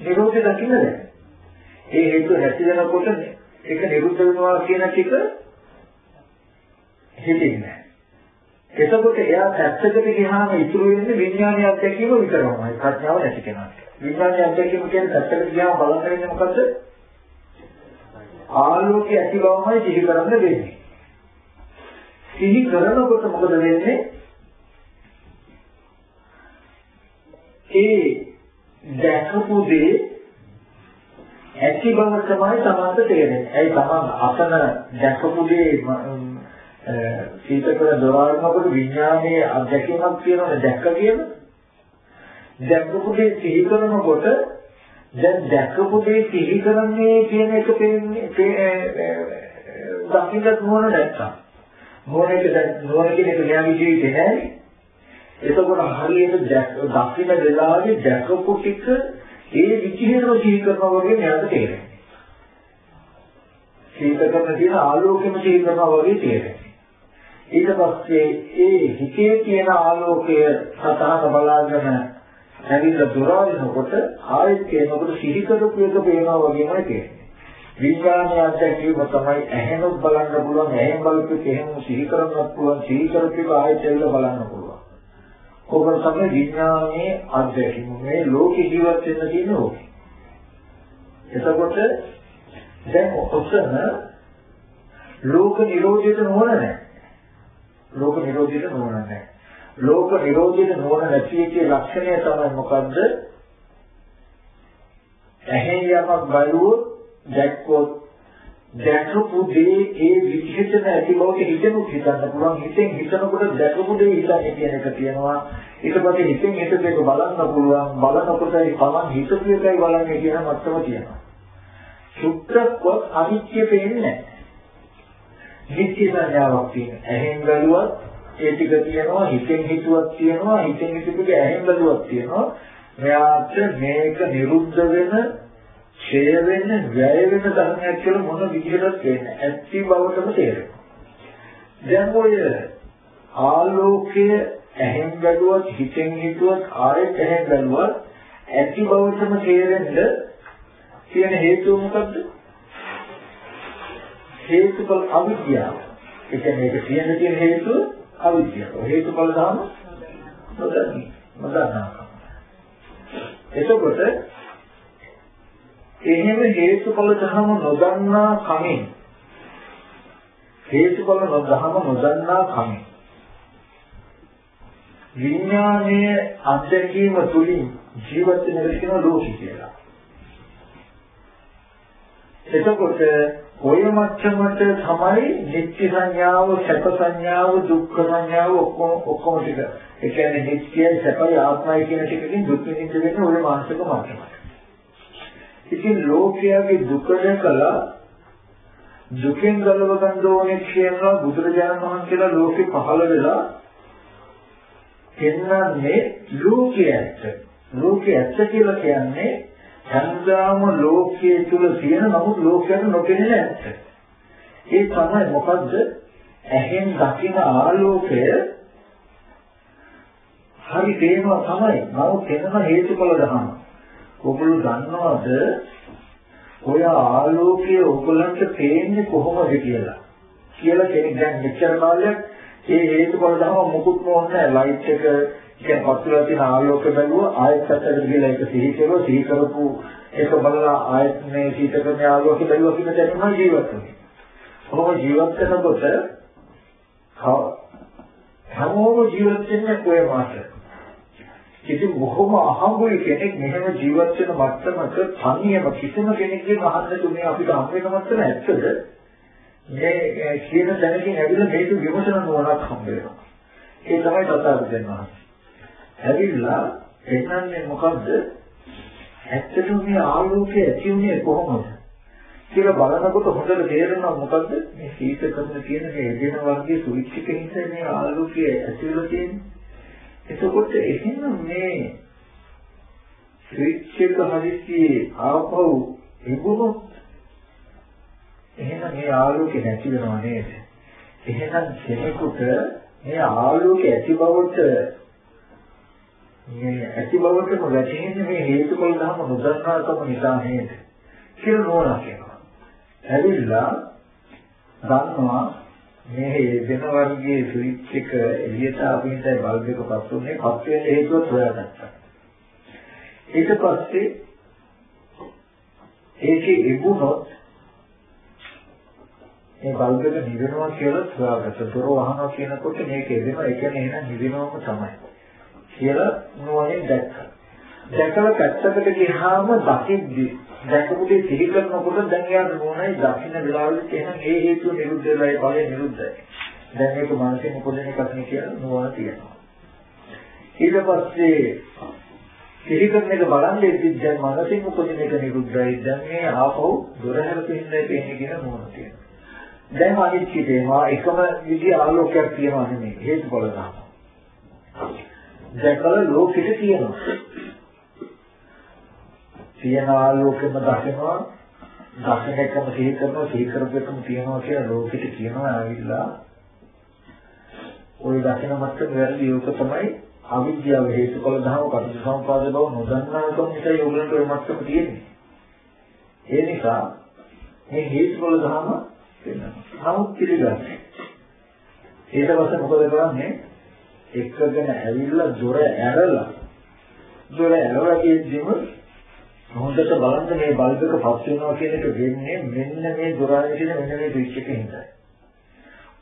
නිරෝධය දකින්න බැහැ. ඒ හේතුව නැති වෙනකොට ඒක නිරුද්ධ වෙනවා කියන ටික හිතෙන්නේ එතකොට එයා පැත්තකට ගියාම ඉතුරු වෙන්නේ විඥානීය අත්දැකීම විතරමයි ප්‍රඥාව නැති කෙනාට. විඥානීය අත්දැකීම කියන්නේ පැත්තකට ගියාම බලන්න වෙන්නේ මොකද්ද? ආලෝකය ඇති බවමයි සිහි කරන්න වෙන්නේ. සිහි කරනකොට මොකද වෙන්නේ? ඒ දැකපු දේ ඇති බව තමයි තමන්ට තේරෙන්නේ. ඇයි තමන් අසන දැකපු දේ සීතකර දොරාරනකොට විඥානයේ අධ්‍යක්ෂණයක් කියනවනේ දැක්ක කියන. දැක්කපු දේ සිහි කරනකොට දැන් දැක්කපු දේ සිහි කරන්නේ කියන එක පේන්නේ දකින්නත් මොන නැත්තම්. මොනේක දැන් මොන කියන එක න්යාය ජීවිතේ නෑනේ. එතකොට හරියට දකින්න වෙලාවේ දැකපු ටික ඒ විචිතව සිහි කරනවා වගේ නේද තේරෙන්නේ. සිහි කරන තියෙන ආලෝකෙම සිහි කරනවා වගේ තේරෙන්නේ. ඊට පස්සේ ඒ හිතේ තියෙන ආලෝකය සතහන බලාගෙන ඇවිල්ලා දුරවනකොට ආයෙත් කියනකොට සිහි කරපු එක පේනවා වගේමයි තේරෙන්නේ. විඥානීය අධ්‍යක්ෂිව තමයි ඇහෙනොත් බලන්න පුළුවන් ඇහෙන් බලපු කෙහෙන් සිහි කරන්නත් පුළුවන් සිහි කරපු එක ආයෙත් ඇවිල්ලා බලන්න පුළුවන්. කොහොමද තමයි විඥානයේ අධ්‍යක්ෂිව මේ ලෝකේ ජීවත් වෙන්න තියෙන ඕකේ. එතකොට දැන් ඔතන ලෝක නිරෝධයට නොවන නැහැ. ලෝක නිරෝධයට නොවන නැහැ. ලෝක නිරෝධයට නොවන නැති එකේ ලක්ෂණය තමයි මොකද්ද? ඇහෙන් යමක් බලුවොත් දැක්කොත් දැකපු දේ ඒ විදිහට නැති බවට හිතෙනුත් හිතන්න පුළුවන්. හිතෙන් හිතනකොට දැකපු දේ හිතන්නේ කියන එක තියෙනවා. ඊට පස්සේ හිතෙන් හිතපු එක බලන්න පුළුවන්. බලනකොට ඒ පවන් හිතපු එකයි බලන්නේ කියන මත්තම තියෙනවා. සුත්‍රකොත් අනිත්‍ය පේන්නේ නිත්‍ය සංඥාවක් තියෙන. ඇහෙන් බැලුවත් ඒ ටික තියෙනවා හිතෙන් හිතුවක් තියෙනවා හිතෙන් හිතපු එක ඇහෙන් බැලුවක් තියෙනවා. මෙයාට මේක නිරුද්ධ වෙන ඡය වෙන්න වැය වෙන ධර්මයක් කියලා මොන විදිහටද කියන්නේ ඇත්ති බවටම තේරෙනවා. දැන් ඔය ආලෝකය ඇහෙන් බැලුවත් හිතෙන් හිතුවත් ආයෙත් ඇහෙන් බැලුවත් ඇති බවටම තේරෙන්න තියෙන හේතුව මොකද්ද? හේතුඵල අවිද්‍යාව. ඒ කියන්නේ ඒක තියෙන තියෙන හේතුව අවිද්‍යාව. හේතුඵල ධර්ම නොදන්නේ නොදන්නා. එතකොට එහෙම හේතුඵල ධර්ම නොදන්නා කමින් හේතුඵල ධර්ම නොදන්නා කමින් විඥානයේ අධ්‍යක්ීම තුලින් ජීවත් වෙන කියන ලෝකී කියලා. එතකොට ඔය මට්ටමට තමයි නිත්‍ය සංඥාව, සැප සංඥාව, දුක්ඛ සංඥාව ඔක්කොම ඔක්කොම ටික. ඒ කියන්නේ නිත්‍යයි, සැපයි, ආත්මයි කියන ටිකකින් දුක් විඳින්න වෙන ඔය මානසික මට්ටමට. ඉතින් ලෝකයාගේ දුක දැකලා දුකෙන් ගලව ගන්න ඕනේ කියලා බුදුරජාණන් වහන්සේලා ලෝකෙ පහළ වෙලා පෙන්වන්නේ ලෝකයේ ඇත්ත. ලෝකයේ ඇත්ත කියලා කියන්නේ හැමදාම ලෝකයේ තුල තියෙන නමුත් ලෝකයට නොපෙනෙන ඇත්ත. ඒ තමයි මොකද්ද? ඇහෙන් දකින ආලෝකය හරි පේනවා තමයි. නමුත් වෙනම හේතුඵල දහම. ඔගොල්ලෝ දන්නවද ඔය ආලෝකය ඔයගොල්ලන්ට පේන්නේ කොහොමද කියලා කියලා කෙනෙක් දැන් මෙච්චර කාලයක් ඒ හේතුඵල ධර්ම මුකුත් නොවන්නේ ලයිට් එක කියන්නේ පස්සුලා තියෙන ආලෝකය බැලුවා ආයෙත් පැත්තකට ගිහලා ඒක සිහි කරුවා සිහි කරපු ඒක බලලා ආයෙත් මේ සීතකරණ ආලෝකය බැලුවා කියන දැනුම ජීවත් වෙනවා. කොහොම ජීවත් වෙනකොට හැමෝම ජීවත් වෙන්නේ කොහේ මාසෙ ඉතින් බොහොම අහඹුයි කෙනෙක් මෙහෙම ජීවත් වෙන මට්ටමක තනියම කිසිම කෙනෙක්ගෙන් අහන්න තුනේ අපිට හම් වෙන මට්ටම ඇත්තද? මේ කියන දැනකින් ඇවිල්ලා මේක විමසන නුවණක් හම්බ වෙනවා. ඒ තමයි තථාගතයන් වහන්සේ. ඇවිල්ලා එන්නන්නේ මොකද්ද? ඇත්තටම මේ ආලෝකය ඇති උනේ කොහොමද? කියලා බලනකොට හොඳට තේරෙනවා මොකද්ද මේ සීත කරන කියන මේ එදෙන වර්ගයේ ස්විච් එකකින් මේ ආලෝකය ඇති වෙලා තියෙන්නේ. එතකොට එහෙනම් මේ ස්විච් එක හදිස්සියේ ආපහු ඉබුණොත් එහෙනම් මේ ආලෝකය නැති වෙනව නේද? එහෙනම් කෙනෙකුට මේ ආලෝකය ඇති බවට මේ ඇති බවටම වැටෙන්නේ මේ හේතුඵල ධර්ම නොදන්නාකම නිසා නේද? කියලා නෝනා කියනවා. ඇවිල්ලා දන්නවා මේ වෙන වර්ගයේ ස්විච් එක එළියට ආපින්ටයි බල්බ් එක පස් වුනේ පස් වෙන හේතුව හොයාගත්තා. ඊට පස්සේ ඒකේ ඉබුණොත් මේ බල්බ් එක නිවෙනවා කියලා හොයාගත්තා. දොර වහනවා කියනකොට මේක එදෙනවා ඒ කියන්නේ එහෙනම් නිවෙනවම තමයි. කියලා නුවණින් දැක්කා. දැකලා පැත්තකට ගියාම දකිද්දි දැකපු දේ සිහි කරනකොට දැන් යාර නුවණයි දකින්න වෙලාවෙත් එහෙනම් ඒ හේතුව නිරුද්ධ වෙලා ඒ ඵලය නිරුද්ධයි. දැන් මේක මානසික මොකදනේ එකක් නේ කියලා නුවණ තියෙනවා. ඊට පස්සේ සිහි කරන එක බලන්නේ දැන් මානසික මොකදනේ එක නිරුද්ධයි. දැන් මේ ආපහු දොර හැරෙන්නේ පේන්නේ කියන නුවණ තියෙනවා. දැන් අනිත්‍යදේ මා එකම විදිහ ආලෝකයක් තියෙනවා නෙමෙයි හේතුඵල ධර්ම. දැකලා ලෝකෙට කියනවා. තියනවා ලෝකෙම දකිනවා දකින එකම සිහි කරනවා සිහි කරපු එකම තියනවා කියලා ලෝකෙට කියනවා ඇවිල්ලා ওই දකින මත්තම වැරදි යෝක තමයි අවිද්‍යාව හේතුඵල ධර්ම කටු සම්පාද බව නොදන්නාකම නිසා යෝගලට ඔය මත්තම තියෙන්නේ. ඒ නිසා මේ හේතුඵල ධර්ම වෙනවා. නමුත් පිළිගන්නේ. ඊට පස්සේ මොකද කරන්නේ? එකගෙන ඇවිල්ලා දොර ඇරලා දොර ඇරලා කියද්දිම හොඳට බලන්න මේ බල්බ් එක පස් වෙනවා කියන එක වෙන්නේ මෙන්න මේ දොර අරගෙන තියෙන මෙන්න මේ ස්විච් එකේ හින්දා.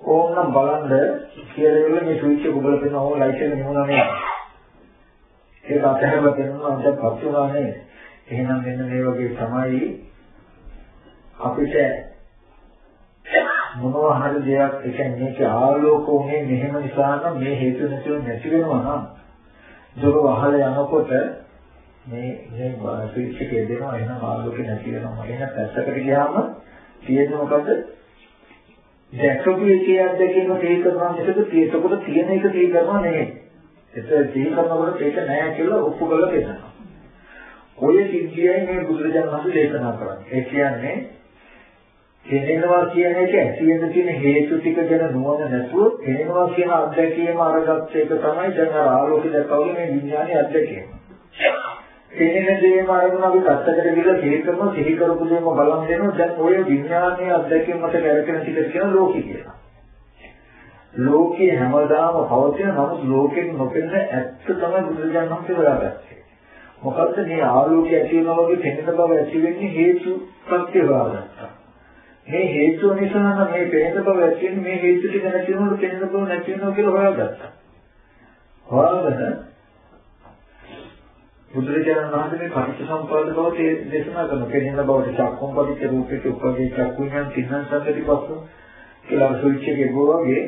ඕනනම් බලන්න කියලා වෙල මේ ස්විච් එක උගල තියෙන ඕන ලයිට් එක නිමුණා නේද? ඒක අතහැරලා දෙනවා අද පස් වුණා නේද? එහෙනම් මෙන්න මේ වගේ තමයි අපිට මොනවා හරි දෙයක් ඒ කියන්නේ මේක ආලෝක උනේ මෙහෙම නිසා නම් මේ හේතු නැතිව නැති වෙනවා නම් දොර වහලා යනකොට මේ මේ ස්විච් එකේ දෙනවා එහෙනම් ආලෝකේ නැති වෙනවා. එහෙනම් පැත්තකට ගියාම තියෙන්නේ මොකද දැකපු එකේ අත්දැකීම තේ කරනවා මිසක තේසකොට තියෙන එක තේ කරනවා නෙමෙයි ඒක තේ කරනකොට ඒක නැහැ කියලා ඔප්පු කරලා දෙනවා. ඔය සිද්ධියයි මේ බුදුරජාණන් වහන්සේ දේශනා කරන්නේ. ඒ කියන්නේ කෙනෙනවා කියන එක ඇති වෙන තියෙන හේතු ටික ගැන නුවණ නැතුව කෙනෙනවා කියන අත්දැකීම අරගත්ත එක තමයි දැන් අර ආලෝකය දැක්වගේ මේ විඥානයේ අත්දැකීම. කෙනෙන දේම අරගෙන අපි පැත්තකට ගිහලා සිහි කරනවා සිහි කරපු දේම බලන් දෙනවා දැන් ඔය විඥානයේ අත්දැකීම මත කරගෙන ටික කියන ලෝකي කියලා. ලෝකේ හැමදාම පවතින නමුත් ලෝකෙන් නොපෙනෙන ඇත්ත තමයි බුදුරජාණන් වහන්සේ හොයාගත්තේ. මොකද්ද මේ ආලෝකය ඇති වෙනවා වගේ පෙනෙන බව ඇති වෙන්නේ හේතු ප්‍රත්‍ය හොයාගත්තා. මේ හේතුව නිසා නම් මේ පෙනෙන බව ඇති වෙන්නේ මේ හේතු ටික නැති වෙනකොට පෙනෙන බව නැති වෙනවා කියලා හොයාගත්තා. හොයාගෙන බුදුරජාණන් වහන්සේ මේ පටිච්චසමුප්පාද බව දේශනා කරන පෙනෙන බවට චක්කුම් පටිච්ච රූපේ උපගේ චක්කුඥාන් තින්නන් සම්පති පස්සු කියලා සුවිච්චේ ගෝවගේ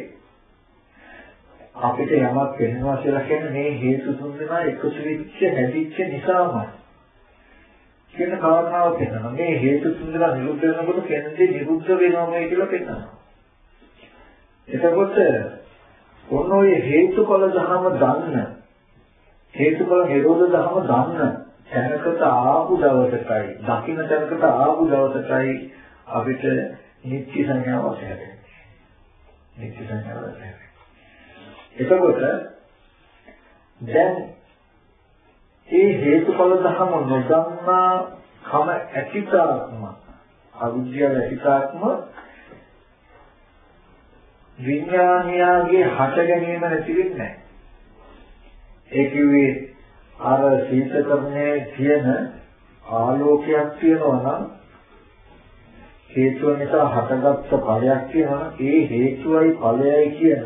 අපිට යමක් පෙනෙනවා කියලා කියන්නේ මේ හේතු තුන් දෙනා එකතු වෙච්ච හැදිච්ච නිසාමයි. කියන කාරණාව පෙන්වනවා. මේ හේතු තුන්දෙනා නිරුද්ධ වෙනකොට කෙනෙක්ගේ නිරුද්ධ වෙනවමයි කියලා පෙන්වනවා. එතකොට ඔන්න ඔය හේතුඵල ධර්ම දන්න හේතුඵල නිරෝධ ධර්ම දන්න තැනකට ආපු දවසටයි දකින්න තැනකට ආපු දවසටයි අපිට නිත්‍ය සංඥාව ඇතිවෙන්නේ. නිත්‍ය සංඥාව ඇතිවෙන්නේ. එතකොට දැන් ඒ හේතුඵල ධර්ම නොදන්නා කම ඇතිතාත්ම අවිද්‍යාව ඇතිතාත්ම විඥානයාගේ හට ගැනීම නැති වෙන්නේ ඒ කිව්වේ අර සීතකරණයේ තියෙන ආලෝකයක් තියෙනවා නම් හේතුව නිසා හටගත්ත ඵලයක් තියෙනවා ඒ හේතුවයි ඵලයයි කියන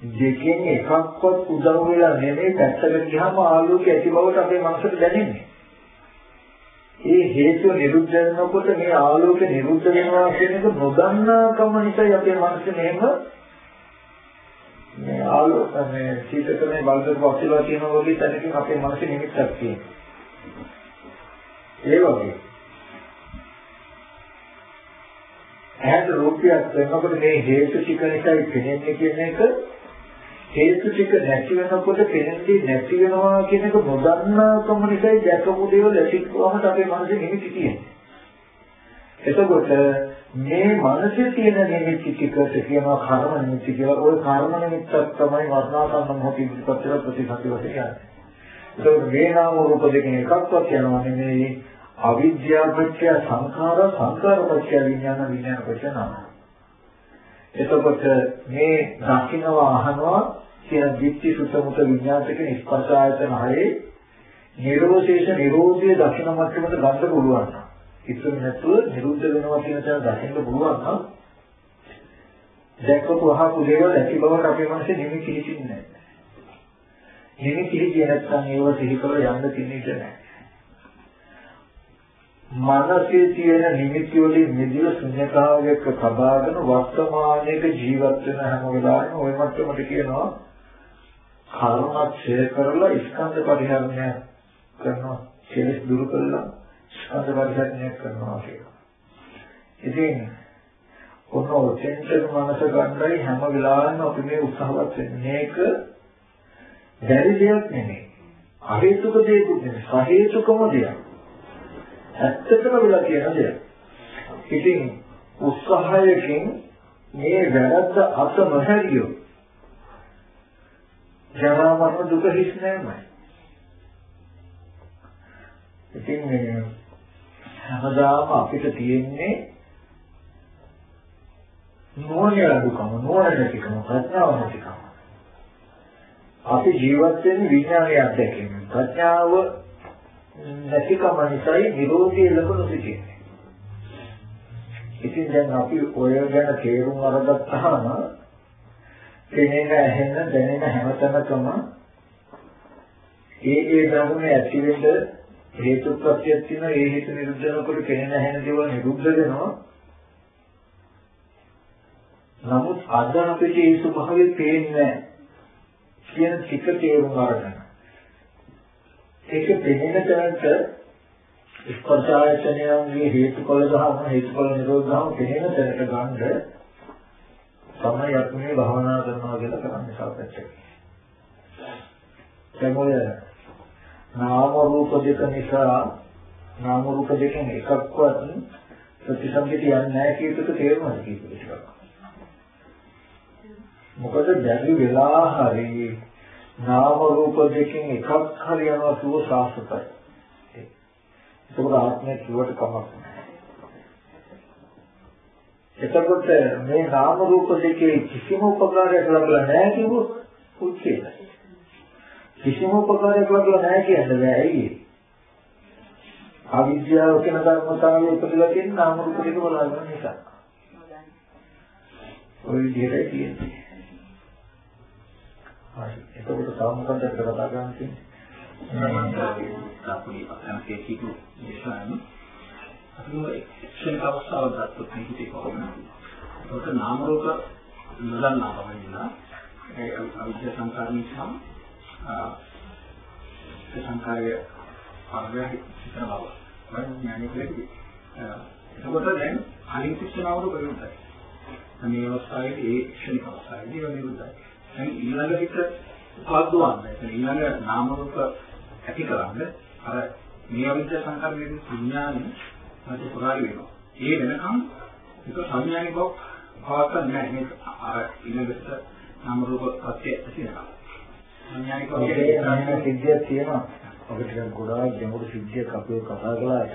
දෙකෙන් එකක්වත් උදව් වෙලා නෙමෙයි පැත්තකට ගියාම ආලෝකය ඇති බවට අපේ මනසට දැනෙන්නේ. ඒ හේතුව නිරුද්ධ වෙනකොට මේ ආලෝකය නිරුද්ධ වෙනවා කියන එක නොදන්නාකම නිසා අපේ මනසේ මෙහෙම මේ ආලෝක මේ සීතකනේ බල්බක වස්තුලා තියෙනවා වගේ තැනකින් අපේ මනසේ නිමිත්තක් තියෙනවා. ඒ වගේ ඇහැට රූපයක් වෙනකොට මේ හේතු ටික නිසායි පෙනෙන්නේ කියන එක හේතු ටික නැති වෙනකොට පෙනෙන්නේ නැති වෙනවා කියන එක නොදන්නාකම නිසායි දැකපු දේවල් ඇතිවම අපේ මනසේ නිමිති තියෙන්නේ. එතකොට මේ මනසේ තියෙන නිමිති ටිකට කියනවා කර්ම නිමිති කියලා. ওই කර්ම නිමිත්තක් තමයි වර්ණාසන්න මොහොතේ ඉදිරිපත් වෙන ප්‍රතිපත්ති වශයෙන් යන්නේ. ඒක මේ නාම රූප දෙකෙන් එකක්වත් යනවා නෙමෙයි අවිද්‍යාවච්චය සංඛාර සංඛාරපච්චය විඥාන විඥානපච්චය නාම. එතකොට මේ දකින්නවා අහනවා කියන දිට්ඨි සුත මුත විඥාතික ස්පර්ශ ආයතන හයේ නිරෝධේශ නිරෝධයේ දකින්න මට්ටමට ගන්න පුළුවන්. ඉස්සෙම නැතුව නිරුද්ධ වෙනවා කියන තැන දකින්න පුළුවන් නම් දැක්කපු අහපු දේවල් ඇති බවට අපේ මනසේ නිමි කිලිසින්නේ නැහැ. නිමි කිලිසිය නැත්නම් ඒව සිහි කරලා යන්න තියෙන්නේ නැහැ. මනසේ තියෙන නිමිති වලින් නිදිල ශුන්‍යතාවයක සබාගෙන වර්තමානයේක ජීවත් වෙන හැම වෙලාවෙම ওই මට්ටමට කියනවා කර්මක්ෂය කරලා ස්කන්ධ පරිහරණය කරනවා කෙලෙස් දුරු කළා ස්කන්ධ පරිහරණය කරනවා කියලා. ඉතින් ඔන්න ඔතෙන්ට මනස ගන්නයි හැම වෙලාවෙම අපි මේ උත්සාහවත් වෙන්නේ. මේක බැරි දෙයක් නෙමෙයි. අහේතුක දෙයක් නෙමෙයි. සහේතුකම දෙයක්. ඇත්තටම වෙලා තියෙන දෙයක්. ඉතින් උත්සාහයකින් මේ වැරද්ද අත නොහැරියෝ ජරා මරණ දුක හිස් නෑමයි. ඉතින් මේ හැමදාම අපිට තියෙන්නේ නුවණ අඩුකම නුවණ නැතිකම ප්‍රඥාව නැතිකම. අපි ජීවත් වෙන්නේ විඥානයේ අධ්‍යක්ෂයෙන්. ප්‍රඥාව නැතිකම නිසායි විරෝධී ලකුණු සිටින්නේ. ඉතින් දැන් අපි ඔය ගැන තේරුම් අරගත්තාම පෙනෙන ඇහෙන දැනෙන හැමතැනකම ඒ ඒ ධර්මයේ ඇතිවෙන්න හේතු ප්‍රත්‍යක් තියෙනවා ඒ හේතු නිරුද්ධ වෙනකොට පෙනෙන ඇහෙන දේවල් නිරුද්ධ වෙනවා නමුත් අද අපිට ඒ ස්වභාවය පේන්නේ කියන ටික තේරුම් ගන්න. ඒක පෙනෙන තැනට ස්පර්ශායතනයන්ගේ හේතුඵල ධර්ම හේතුඵල නිරෝධ ධර්ම පෙනෙන තැනට ගන්න තමයි අපි මේ භාවනා කරනවා කියලා කරන්නේ සාපේක්ෂයි. එතකොට නාම රූප දෙක නිසා නාම රූප දෙකෙන් එකක්වත් ප්‍රතිසංගිත යන්නේ නැහැ කියපු එක තේරුමද කියපු එක. මොකද දැඩි වෙලා හරි නාම රූප දෙකෙන් එකක් හරි යනවා සුව සාස්ත්‍රයි. ඒක ආත්මය කිව්වට කමක් නැහැ. එතකොට මේ නාම රූප දෙකේ කිසිම උපකාරයක් ලැබලා නැහැ කිව්වොත් උච්චේ. කිසිම උපකාරයක් ලැබලා නැහැ කියන්න බෑ ඇයි? අවිද්‍යාව කියන ධර්මතාවය ඉපදලා තියෙන නාම රූප දෙක බලන නිසා. ඔය විදිහට තියෙන්නේ. හරි. එතකොට තව මොකක්ද කතා කරන්න තියෙන්නේ? අපේ අතනකේ සිටු විශ්වාසන අපි එක්ෂණ අවස්ථාව ගත්තොත් මේකේ කොහොමද? ඒක නාම රූප නොදන්නා බවින්නා ඒ අවිද්‍යා සංකාර නිසා ඒ සංකාරය අරගෙන සිතන බව. මම ඥානෙ දෙන්නේ. එතකොට දැන් අනිත් ශික්ෂණවරු වෙනුයි. මේ අවස්ථාවේදී ඒ ක්ෂණික අවස්ථාවේදී වෙනුයි. දැන් ඊළඟට උපද්දවන්න. ඊළඟ නාම රූප ඇති කරන්නේ අර මේ අවිද්‍යා සංකාර වේද විඥානෙ නැති පුරාරි වෙනවා. ඒ වෙනකම් ඒක සංඥානික බව පවත්ත නැහැ. මේක අර ඊළඟට නාම රූප පත්‍ය ඇති වෙනවා. සංඥානික බව සිද්ධියක් තියෙනවා. අපිට ගොඩාක් ගැඹුරු සිද්ධියක් අපේ කතා කළාට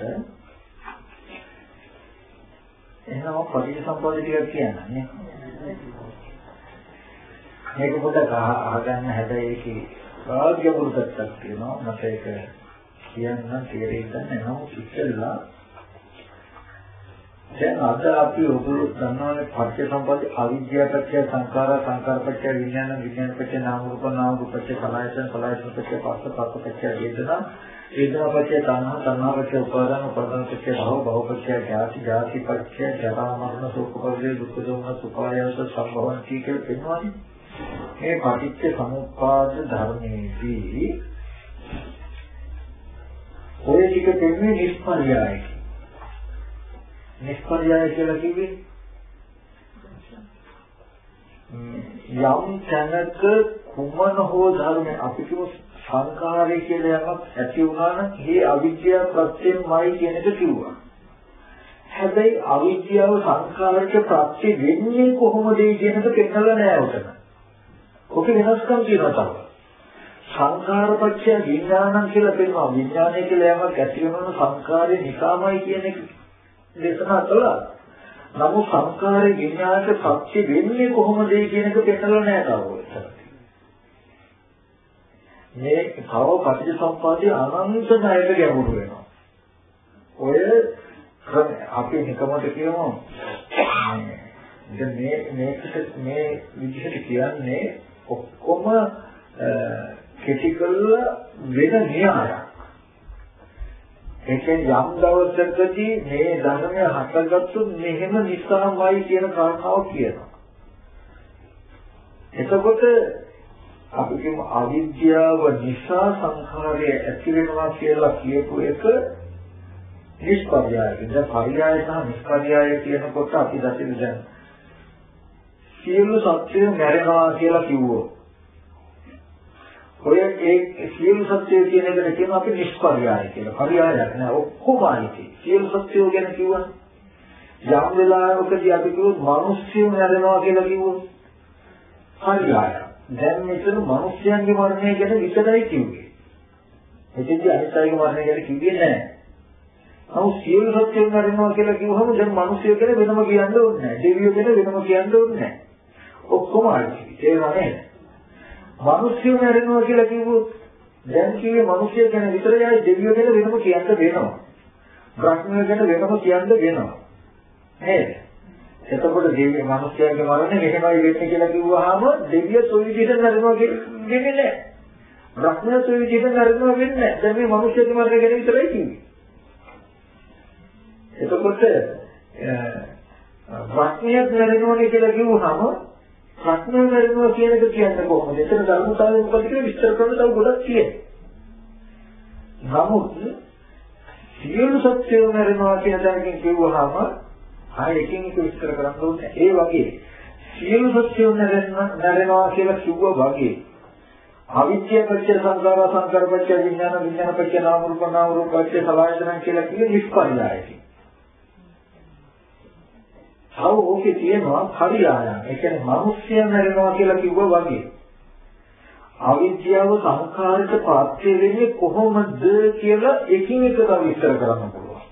එහෙනම් පරිසම්පාද ටිකක් කියන්නේ මේක පොඩ්ඩක් අහගන්න හැබැයි ඒකේ රාජ්‍යවරු පැත්තක් තියෙනවා. මට ඒක කියන්න තේරෙන්නේ නැහැ. ඉතින්ලා දැන් අද අපි ඔගොල්ලෝ දන්නවනේ පත්‍ය සම්පatti අවිද්‍යාව පත්‍ය සංඛාර සංඛාර පත්‍ය විඥාන විඥාන පත්‍ය නාම රූප නාම රූප පත්‍ය කලයන් කලයන් පත්‍ය පස්ස පස්ස පත්‍ය වේදනා. වේදනා පත්‍ය තණ්හා තණ්හා පත්‍ය උපාදාන උපාදාන පත්‍ය භව භව පත්‍ය ජාති ජාති පත්‍ය ජරා මරණ ශෝක පරිදේ දුක්ඛ දෝමන සුඛායස සම්භවಂತಿ කියලා පෙන්වන්නේ. මේ පටිච්ච සමුප්පාද ධර්මයේදී ඔය ටික කියන්නේ නිෂ්පර්යාය. නිෂ්පර්යාය කියලා කිව්වේ යම් තැනක කුමන හෝ ධර්ම අපි කිව්ව සංකාරය කියලා යමක් ඇති වුණා නම් ඒ අවිද්‍යාව ප්‍රත්‍යයයි කියන එක කිව්වා. හැබැයි අවිද්‍යාව සංකාරයට ප්‍රත්‍ය වෙන්නේ කොහොමද කියන එක පෙන්නලා නෑ උතන. ඔක වෙනස්කම් කියනවා තමයි. සංඛාරපච්චය විඥානං කියලා පෙන්වනවා. විඥානය කියලා යමක් ඇති වෙනවන සංඛාරය නිසාමයි කියන එක දේශනා කළා. නමුත් සංඛාරේ විඥානයට ප්‍රත්‍ය වෙන්නේ කොහොමද කියන එක පෙන්නලා නෑ තාම. මේ කව පටිච්චසමුප්පාදයේ අනන්ත ණයට ගැඹුරු වෙනවා. ඔය අපි නිකමට කියමු දැන් මේ මේකට මේ විදිහට කියන්නේ ඔක්කොම කෙටි කළ වෙන න්‍යායක්. ඒ කියන්නේ යම් දවසකදී මේ ධර්මය හටගත්තු මෙහෙම නිසාමයි කියන කාරණාව කියනවා. එතකොට අපි කියමු අවිද්‍යාව නිසා සංඛාරය ඇති වෙනවා කියලා කියපු එක නිෂ්පර්යාය. දැන් පර්යාය සහ නිෂ්පර්යාය කියනකොට අපි දැසින් දැන් සියලු සත්‍යය මැරෙනවා කියලා කිව්වොත් ඔය ඒ සියලු සත්‍යය කියන එකට කියනවා අපි නිෂ්පර්යාය කියලා. පර්යායක් නෑ ඔක්කොම අනිති. සියලු සත්‍යය ගැන කිව්වනේ. යම් වෙලාවකදී අපි කිව්වොත් මිනිස්සු මැරෙනවා කියලා කිව්වොත් පර්යායක්. දැන් මෙතන මිනිස්යන්ගේ මරණය ගැන විතරයි කිව්වේ. එතෙන්දී අනිත් අයගේ මරණය ගැන කිව්වේ නැහැ. නමුත් සියලු සත්‍යයන් මරනවා කියලා කිව්වහම දැන් මිනිස්සු ගැන වෙනම කියන්න ඕනේ නැහැ. දෙවියෝ ගැන වෙනම කියන්න ඕනේ නැහැ. ඔක්කොම අයිති. තේරුණා නේද? මිනිස්සු මරනවා කියලා කිව්වොත් දැන් කිව්වේ මිනිස්සු ගැන විතරයි දෙවියෝ ගැන වෙනම කියන්න වෙනවා. බ්‍රහ්මයෝ ගැන වෙනම කියන්න වෙනවා. නේද? එතකොට දෙවියන් මිනිස්යාගේ මරණය මෙහෙමයි වෙන්නේ කියලා කිව්වහම දෙවියෝ සොයි විදිහට නරනවා කියන්නේ නැහැ. බ්‍රහ්මයා සොයි විදිහට නරනවා වෙන්නේ නැහැ. දැන් මේ මිනිස්යාගේ මරණය ගැන විතරයි කිව්වේ. එතකොට බ්‍රහ්මයා නරනෝනේ කියලා කිව්වහම ප්‍රඥා නරනවා කියන එක කියන්නේ කොහොමද? එතන ධර්මතාවය මොකද කියලා විස්තර කරන්න තව ගොඩක් තියෙනවා. නමුත් සියලු සත්‍යෝ නරනවා කියන දණකින් කිව්වහම ආයෙ එකින් එක විස්තර කරන්න ඕනේ. ඒ වගේ සියලු සත්‍යෝ නැරෙනවා කියලා කිව්වා වගේ අවිද්‍යාව පත්‍ය සංකාර සංකාර පත්‍ය විඥාන විඥාන පත්‍ය නාම රූප නාම රූප පත්‍ය සලආයතන කියලා කියේ නිෂ්පර්යායයි. තව ඕකේ තියෙනවා පරියායන. ඒ කියන්නේ මිනිස්යන් නැරෙනවා කියලා කිව්වා වගේ. අවිද්‍යාව සංඛාරයට පාත්‍ය වෙන්නේ කොහොමද කියලා එකින් එක විස්තර කරන්න පුළුවන්.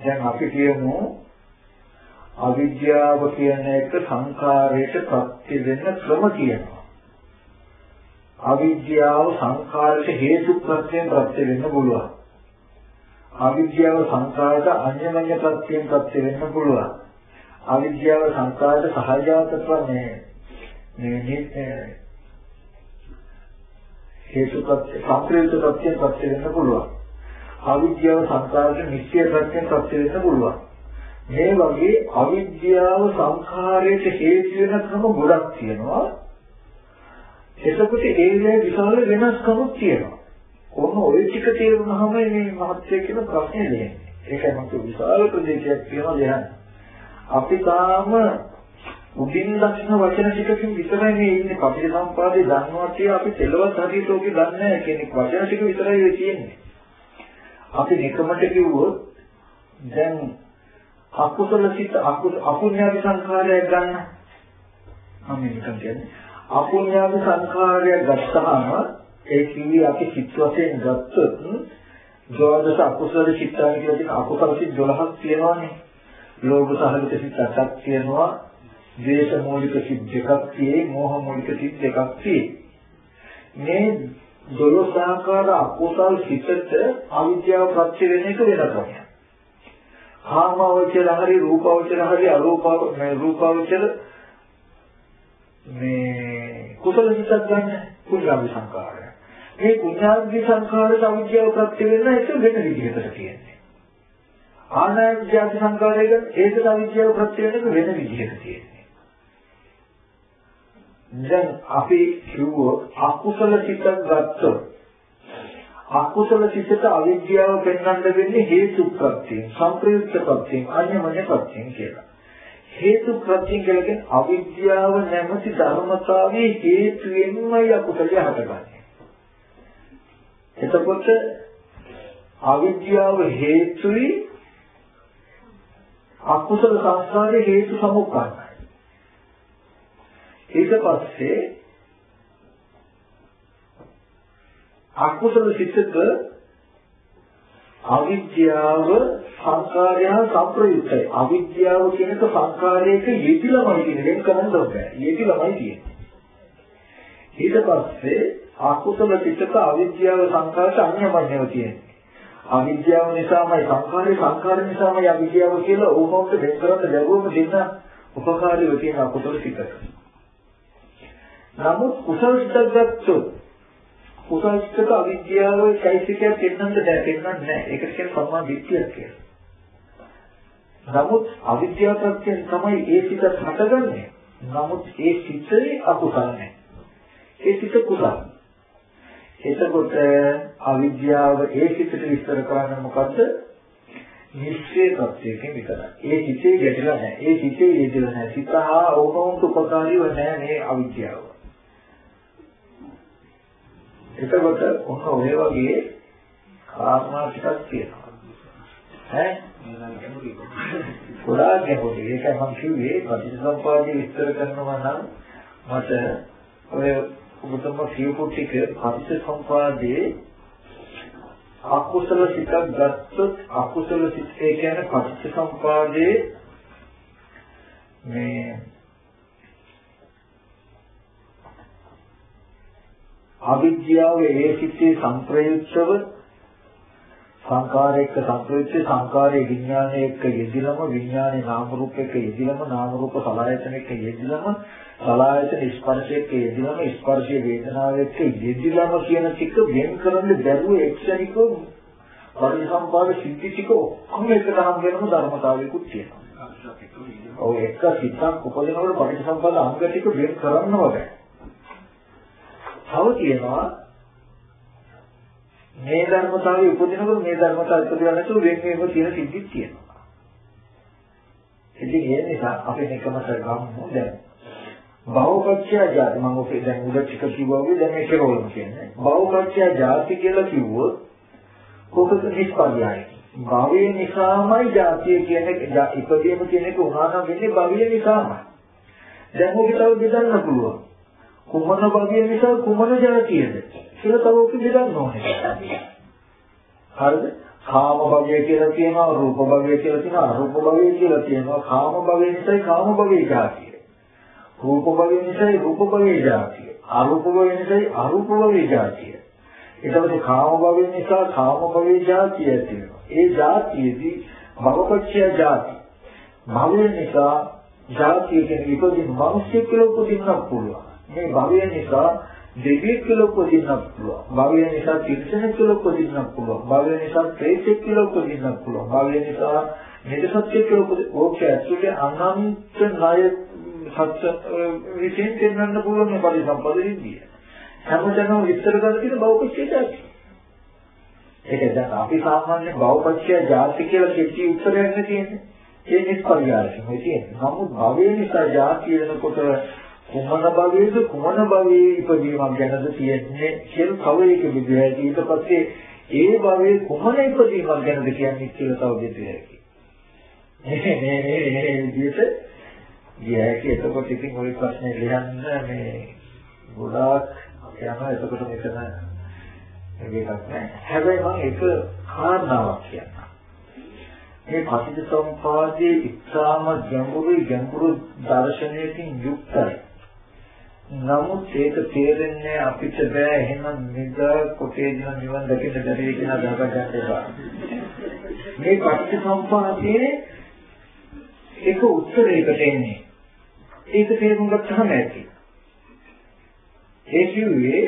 දැන් අපි කියමු අවිද්‍යාව කියන එක සංඛාරයට ප්‍රත්‍ය වෙන ක්‍රම කියනවා. අවිද්‍යාව සංඛාරයට හේතු ප්‍රත්‍යයෙන් ප්‍රත්‍ය වෙන්න පුළුවන්. අවිද්‍යාව සංඛාරයට අන්‍යමඤ්ඤ ප්‍රත්‍යයෙන් ප්‍රත්‍ය වෙන්න පුළුවන්. අවිද්‍යාව සංඛාරයට සහජාත ප්‍රමේ මේ හේතු ප්‍රත්‍ය සංක්‍රිත ප්‍රත්‍යයෙන් ප්‍රත්‍ය වෙන්න පුළුවන්. අවිද්‍යාව සංකාරයට නිශ්චය ප්‍රත්‍යයෙන් සත්‍ය වෙන්න පුළුවන්. මේ වගේ අවිද්‍යාව සංඛාරයට හේතු වෙන ක්‍රම ගොඩක් තියෙනවා. එතකොට ඒ වේ විශාල වෙනස්කමක් තියෙනවා. කොහොම ওই ටික තේරුනහම මේ මහත්ය කියන ප්‍රශ්නේ දෙන්නේ. ඒකයි මට විශාල ප්‍රදේශයක් තියෙනවා දෙහන්. අපි තාම උදින් දක්ෂණ වචන ටිකකින් විතරයි මේ ඉන්නේ. පටිච්චසමුපාදේ දන්නවා කියලා අපි තෙලවත් හරියට ඔකේ දන්නේ නැහැ කියන්නේ වචන ටික විතරයි තියෙන්නේ. අපි නිකමට කිව්වොත් දැන් අකුසල සිත අකුඤ්ඤාවි සංඛාරයක් ගන්න. මම නිකන් කියන්නේ අකුඤ්ඤාවි සංඛාරයක් ගත්තාම ඒ කිව්වේ අපි සිත් වශයෙන් ගත්තොත් ද්වාදස අකුසල චිත්තානි කියලා තියෙන අකුසල සිත් 12ක් තියෙනවානේ. ලෝභ සහගත සිත් 8ක් තියෙනවා. ද්වේෂ මූලික සිත් දෙකක් තියෙයි. මෝහ මූලික සිත් දෙකක් තියෙයි. මේ දොළොස් ආකාර අකුසල් සිතට අවිද්‍යාව ප්‍රත්‍ය වෙන එක වෙනසක්. කාමවචර හරි රූපවචර හරි අරූපව මේ රූපවචර මේ කුසල සිතක් ගන්න කුණාවි සංකාරය. මේ කුණාවි සංකාරයට අවිද්‍යාව ප්‍රත්‍ය වෙන එක වෙන විදිහකට කියන්නේ. ආනායජාති සංකාරයක ඒකට අවිද්‍යාව ප්‍රත්‍ය වෙන එක වෙන විදිහකට කියන්නේ. දැන් අපි කිව්වොත් අකුසල සිතක් ගත්තොත් අකුසල සිතට අවිද්‍යාව පෙන්වන්න වෙන්නේ හේතු ප්‍රත්‍යයෙන්, සංප්‍රයුක්ත ප්‍රත්‍යයෙන්, අන්‍යමඤ්ඤ ප්‍රත්‍යයෙන් කියලා. හේතු ප්‍රත්‍යයෙන් කියලකින් අවිද්‍යාව නැමැති ධර්මතාවයේ හේතුයෙන්මයි අකුසලය හටගන්නේ. එතකොට අවිද්‍යාව හේතුයි අකුසල සංස්කාරයේ හේතු සමුප්පන්නයි. ඊට පස්සේ අකුසල සිතක අවිද්‍යාව සංකාරය සංප්‍රයුක්තයි. අවිද්‍යාව කියනක සංකාරයක යෙදිලමයි කියන එක කරන්න බෑ. යෙදිලමයි කියන්නේ. ඊට පස්සේ අකුසල පිටක අවිද්‍යාව සංකාරයට අන්‍යමඤ්ඤව තියෙන්නේ. අවිද්‍යාව නිසාමයි සංකාරේ සංකාර නිසාමයි අවිද්‍යාව කියලා ඕනොන්ට දෙක කරන්න ලැබුවම දෙන්න උපකාරී වෙ තියෙන අකුසල පිටක. නමුත් කුසල සිතක් ගත්තොත් කුසල සිතක අවිද්‍යාව චෛතසිකයක් පෙන්වන්න බෑ පෙන්වන්නේ නැහැ. ඒකට කියන සම්මා දිට්ඨියක් කියලා. නමුත් අවිද්‍යාව ප්‍රත්‍යයෙන් තමයි ඒ සිත හටගන්නේ. නමුත් ඒ සිතේ අකුසල නැහැ. ඒ සිත කුසල. එතකොට අවිද්‍යාව ඒ සිතට විස්තර කරන්න මොකද්ද? නිශ්චය ප්‍රත්‍යයෙන් විතරයි. ඒ සිතේ ගැටලා නැහැ. ඒ සිතේ යෙදලා නැහැ. සිත හා ඕනෝන්ට උපකාරීව නැහැ මේ අවිද්‍යාව. එතකොට ඔන්න ඔය වගේ කාරණා ටිකක් තියෙනවා. ඈ ගොඩාක් ගැඹුරුයි. ඒකයි මම කිව්වේ පටිච්චසමුප්පාදය විස්තර කරනවා නම් මට ඔය ඔබතුම කියපු ටික පටිච්චසමුපාදයේ අකුසල සිතක් ගත්තොත් අකුසල සිත් ඒ කියන්නේ පටිච්චසමුපාදයේ මේ අවිද්‍යාව ඒ සිත්තේ සංප්‍රයුක්තව සංකාරයක සංප්‍රයුක්ත සංකාරයේ විඥානයේ එක්ක යෙදිලම විඥානයේ නාම රූප එක්ක යෙදිලම නාම රූප සලආයතන එක්ක යෙදිලම සලආයතන ස්පර්ශයක යෙදිලම ස්පර්ශයේ වේදනාව එක්ක යෙදිලම කියන ටික වෙන් කරන්න බැරුව එක්ෂණිකව පරිසම්පාද සිද්ධි ටික ඔක්කොම එකට හම් වෙනම ධර්මතාවයකුත් තියෙනවා. ඔව් එක සිතක් උපදිනකොට පරිසම්පාද අංග ටික වෙන් කරන්නව බෑ. තව තියෙනවා මේ ධර්මතාවය උපදිනකොට මේ ධර්මතාවය උපදිනවා නැතුව වෙන වෙනම තියෙන සිද්ධිත් තියෙනවා. ඉතින් ඒ නිසා අපි එකමත ගමු දැන්. භවපත්‍ය ජාති මම ඔකේ දැන් උඩ ටික කිව්වා වගේ දැන් මේක රෝලම කියන්නේ. භවපත්‍ය ජාති කියලා කිව්වොත් කොහොමද නිෂ්පාදනය? භවය නිසාමයි ජාතිය කියන්නේ ඉපදීම කියන එක උනානම් වෙන්නේ භවය නිසාමයි. දැන් ඔක තව බෙදන්න පුළුවන්. කුමන භවය නිසා කුමන ජාතියද කියලා තව ඔක බෙදන්න ඕනේ. හරිද? කාම භවය කියලා කියනවා රූප භවය කියලා කියනවා අරූප භවය කියලා කියනවා කාම භවය නිසා කාම භවයේ ජාතිය. රූප භවය නිසා රූප භවයේ ජාතිය. අරූප භවය නිසා අරූප භවයේ ජාතිය. ඊට කාම භවය නිසා කාම භවයේ ජාතිය තියෙනවා. ඒ ජාතියේදී භවපක්ෂය ජාති. භවය නිසා ජාතිය කියන්නේ ඉපදින මිනිස්සු කියලා උපදින්නත් පුළුවන්. මේ භවය නිසා දෙවියෙක් කියලා උපදින්නත් පුළුවන්. භවය නිසා තිරිසනෙක් කියලා උපදින්නත් පුළුවන්. භවය නිසා ප්‍රේතෙක් කියලා උපදින්නත් පුළුවන්. භවය නිසා නිදසත්යෙක් කියලා උපදින්න. ඕක ඇතුලේ අනන්ත ණය සත්‍ය විශේෂ දෙන්නන්න පුළුවන් මේ පරිසම්පදින්දිය. හැමදැනම විස්තර කරලා තියෙන බෞද්ධ ජාති. ඒක දැන් අපි සාමාන්‍ය බෞද්ධ ජාති කියලා කෙටි උත්තරයක් නෙතියන්නේ. ඒ නිස්පර්යාසම තියෙන්නේ. නමුත් භවය නිසා ජාති වෙනකොට කුමන භවයේද කුමන භවයේ ඉපදීමක් ගැනද තියෙන්නේ කියලා තව එක විදිහට ඊට පස්සේ ඒ භවයේ කුමන ඉපදීමක් ගැනද කියන්නේ කියලා තව විදිහට. මේ මේ මේ විදිහට ගියහැකි එතකොට ඉතින් ওই ප්‍රශ්නේ ලියන්න මේ ගොඩාක් යනවා එතකොට මෙතන එකක් නැහැ. හැබැයි මම එක කාරණාවක් කියන්නම්. මේ පටිච්චසමුපාදයේ ඉස්සාම ගැඹුරු ගැඹුරු දර්ශනයකින් යුක්තයි. නමුත් ඒක තේරෙන්නේ අපිට බෑ එහෙම නිද කොටේ දින නිවන් දකින්න බැරි කියන අදහස ගන්න එපා. මේ පටිච්චසමුපාදයේ එක උත්තරයකට එන්නේ. ඒක තේරුම් ගත්තහම ඇති. ඒ කිව්වේ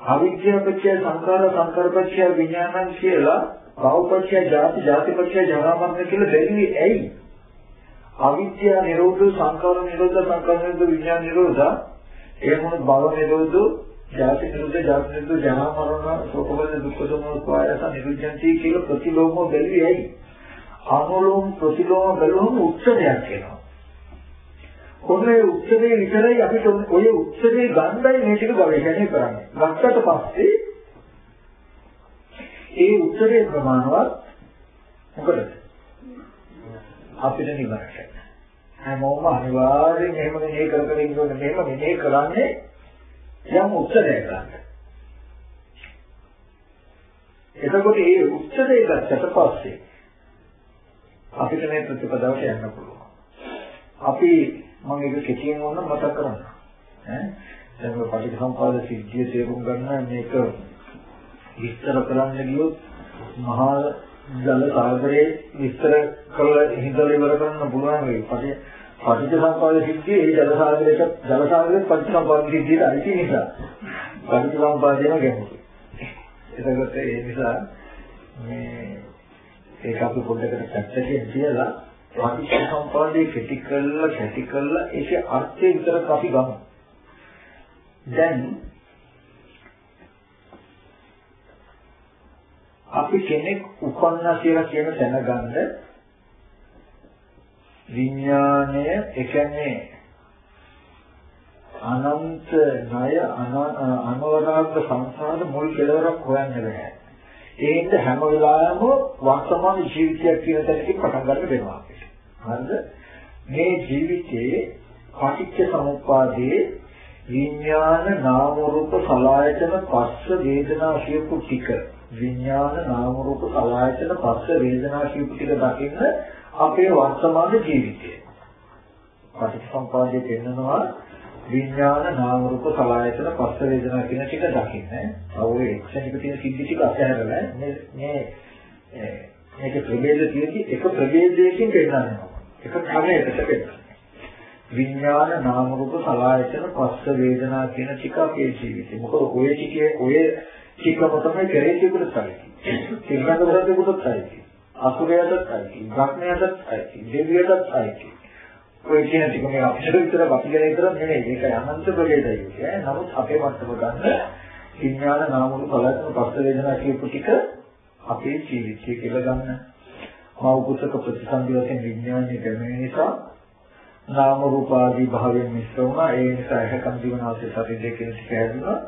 අවිද්‍යාවපත්‍ය සංකාර සංකාරපත්‍ය විඥානං කියලා භවපත්‍ය ජාති ජාතිපත්‍ය ජරා මරණ කියලා බැරිවි ඇයි? අවිද්‍යාව නිරෝධ සංකාර නිරෝධ සංකාර නිරෝධ විඥාන නිරෝධ ඒ මොන භව නිරෝධ ජාති නිරෝධ ජාති නිරෝධ ජරා මරණ සෝකවල දුක්ඛ දෝමන පායස නිරුද්ධන්ති කියලා ප්‍රතිලෝමෝ බැරිවි ඇයි? අනුලෝම ප්‍රතිලෝම බැලුවම උත්තරයක් එනවා. ඔන්නේ උත්තරේ විතරයි අපිට ඔය උත්තරේ ගන්නයි මේ ටික ගවේෂණය කරන්නේ. ගත්තට පස්සේ ඒ උත්තරේ ප්‍රමාණවත් මොකද? අපිට නිවනට. හැමෝම අනිවාර්යෙන් එහෙම මෙහෙ කර කර ඉන්න ඕනේ. මෙහෙම මෙහෙ කරන්නේ යම් උත්තරයක් ගන්න. එතකොට මේ උත්තරේ ගත්තට පස්සේ අපිට මේ ප්‍රතිපදාවට යන්න පුළුවන්. අපි මම ඒක කෙටියෙන් වුණා මතක් කරන්න. ඈ දැන් ඔය පටිච්චසමුපාද සිද්ධිය තේරුම් ගන්න මේක විස්තර කරන්න ගියොත් මහා ජල සාගරයේ විස්තර කරලා හිතලා ඉවර කරන්න පුළුවන් වෙයි. පටිච්චසමුපාද සිද්ධිය ඒ ජල සාගරයට ජල සාගරයේ පටිච්චසමුපාද සිද්ධියට අයිති නිසා පටිච්චසමුපාදේම ගැඹුරුයි. එතකොට ඒ නිසා මේ ඒක අපි පොඩ්ඩකට පැත්තකින් තියලා පටිච්චසමුපාදේ කෙටි කරලා කැටි කරලා ඒකේ අර්ථය විතරක් අපි ගමු. දැන් අපි කෙනෙක් උපන්නා කියලා කියන දැනගන්න විඥාණය ඒ කියන්නේ අනන්ත ණය අනවරාග සංසාර මුල් කෙලවරක් හොයන්න බෑ. ඒත් හැම වෙලාවෙම වර්තමාන ජීවිතයක් කියන තැනකින් පටන් ගන්න වෙනවා. හරිද? මේ ජීවිතයේ පටිච්ච සමුප්පාදයේ විඥාන නාම රූප සලආයතන පස්ස වේදනා කියපු ටික විඥාන නාම රූප සලආයතන පස්ස වේදනා කියපු ටික දකින්න අපේ වර්තමාන ජීවිතය. පටිච්ච සමුප්පාදයේ පෙන්නනවා විඥාන නාම රූප සලආයතන පස්ස වේදනා කියන ටික දකින්න. අවුල එක්සෙනික තියෙන සිද්ධි ටික අතහැරලා මේ මේ මේක ප්‍රභේද තියෙදි එක ප්‍රභේදයකින් පෙන්නනවා. එක ක්‍රමයකට පෙන්නනවා. විඥාන නාම රූප සලආයතන පස්ස වේදනා කියන ටික අපේ ජීවිතේ. මොකද ඔය ටිකේ ඔය ටිකම තමයි කරේ තිබුණත් තමයි. සිංහල වලට තමයි. අසුරයටත් අයිති, භක්මයටත් අයිති, දෙවියටත් අයිති. ඔය කියන ටික මේ අපිට විතර අපි ගැන විතර නෙමෙයි. ඒක අනන්ත ප්‍රවේදයි කියන්නේ. නමුත් අපේ මත්තම ගන්න විඥාන නාම රූප බලන පස්ස වේදනා කියපු ටික අපේ ජීවිතය කියලා ගන්න. මව කුසක ප්‍රතිසන්දි වශයෙන් විඥානයේ ගැමෙන නිසා නාම රූප ආදී භාවයෙන් මිශ්‍ර වුණා. ඒ නිසා එකකම් දිවනාසය ශරීරයේ කියන ටික හැදුනා.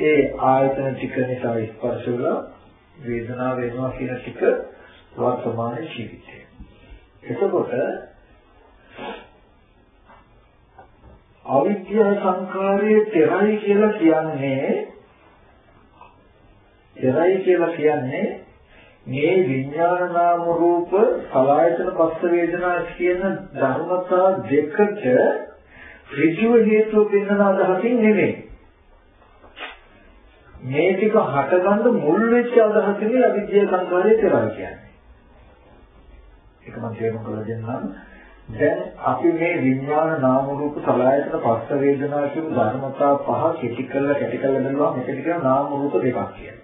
ඒ ආයතන ටික නිසා ස්පර්ශ වෙලා වේදනාව වෙනවා කියන ටික වර්තමාන ජීවිතය. එතකොට අවිද්‍යා සංකාරයේ තෙරයි කියලා කියන්නේ තෙරයි කියලා කියන්නේ මේ විඥාන නාම රූප සලආයතන පස්ස වේදනා කියන ධර්මතා දෙකට ඍජුව හේතුව පෙන්වන අදහසින් නෙමෙයි. මේ ටික හටගන්න මුල් වෙච්ච අදහසින් අවිද්‍යා සංකාරයේ තෙරයි කියන්නේ. ඒක මම තේරුම් කරලා දෙන්නම්. දැන් අපි මේ විඥාන නාම රූප සලආයතන පස්ස වේදනා කියන ධර්මතා පහ කෙටි කරලා කැටි කරලා බලනවා මෙතන කියන නාම රූප දෙකක් කියලා.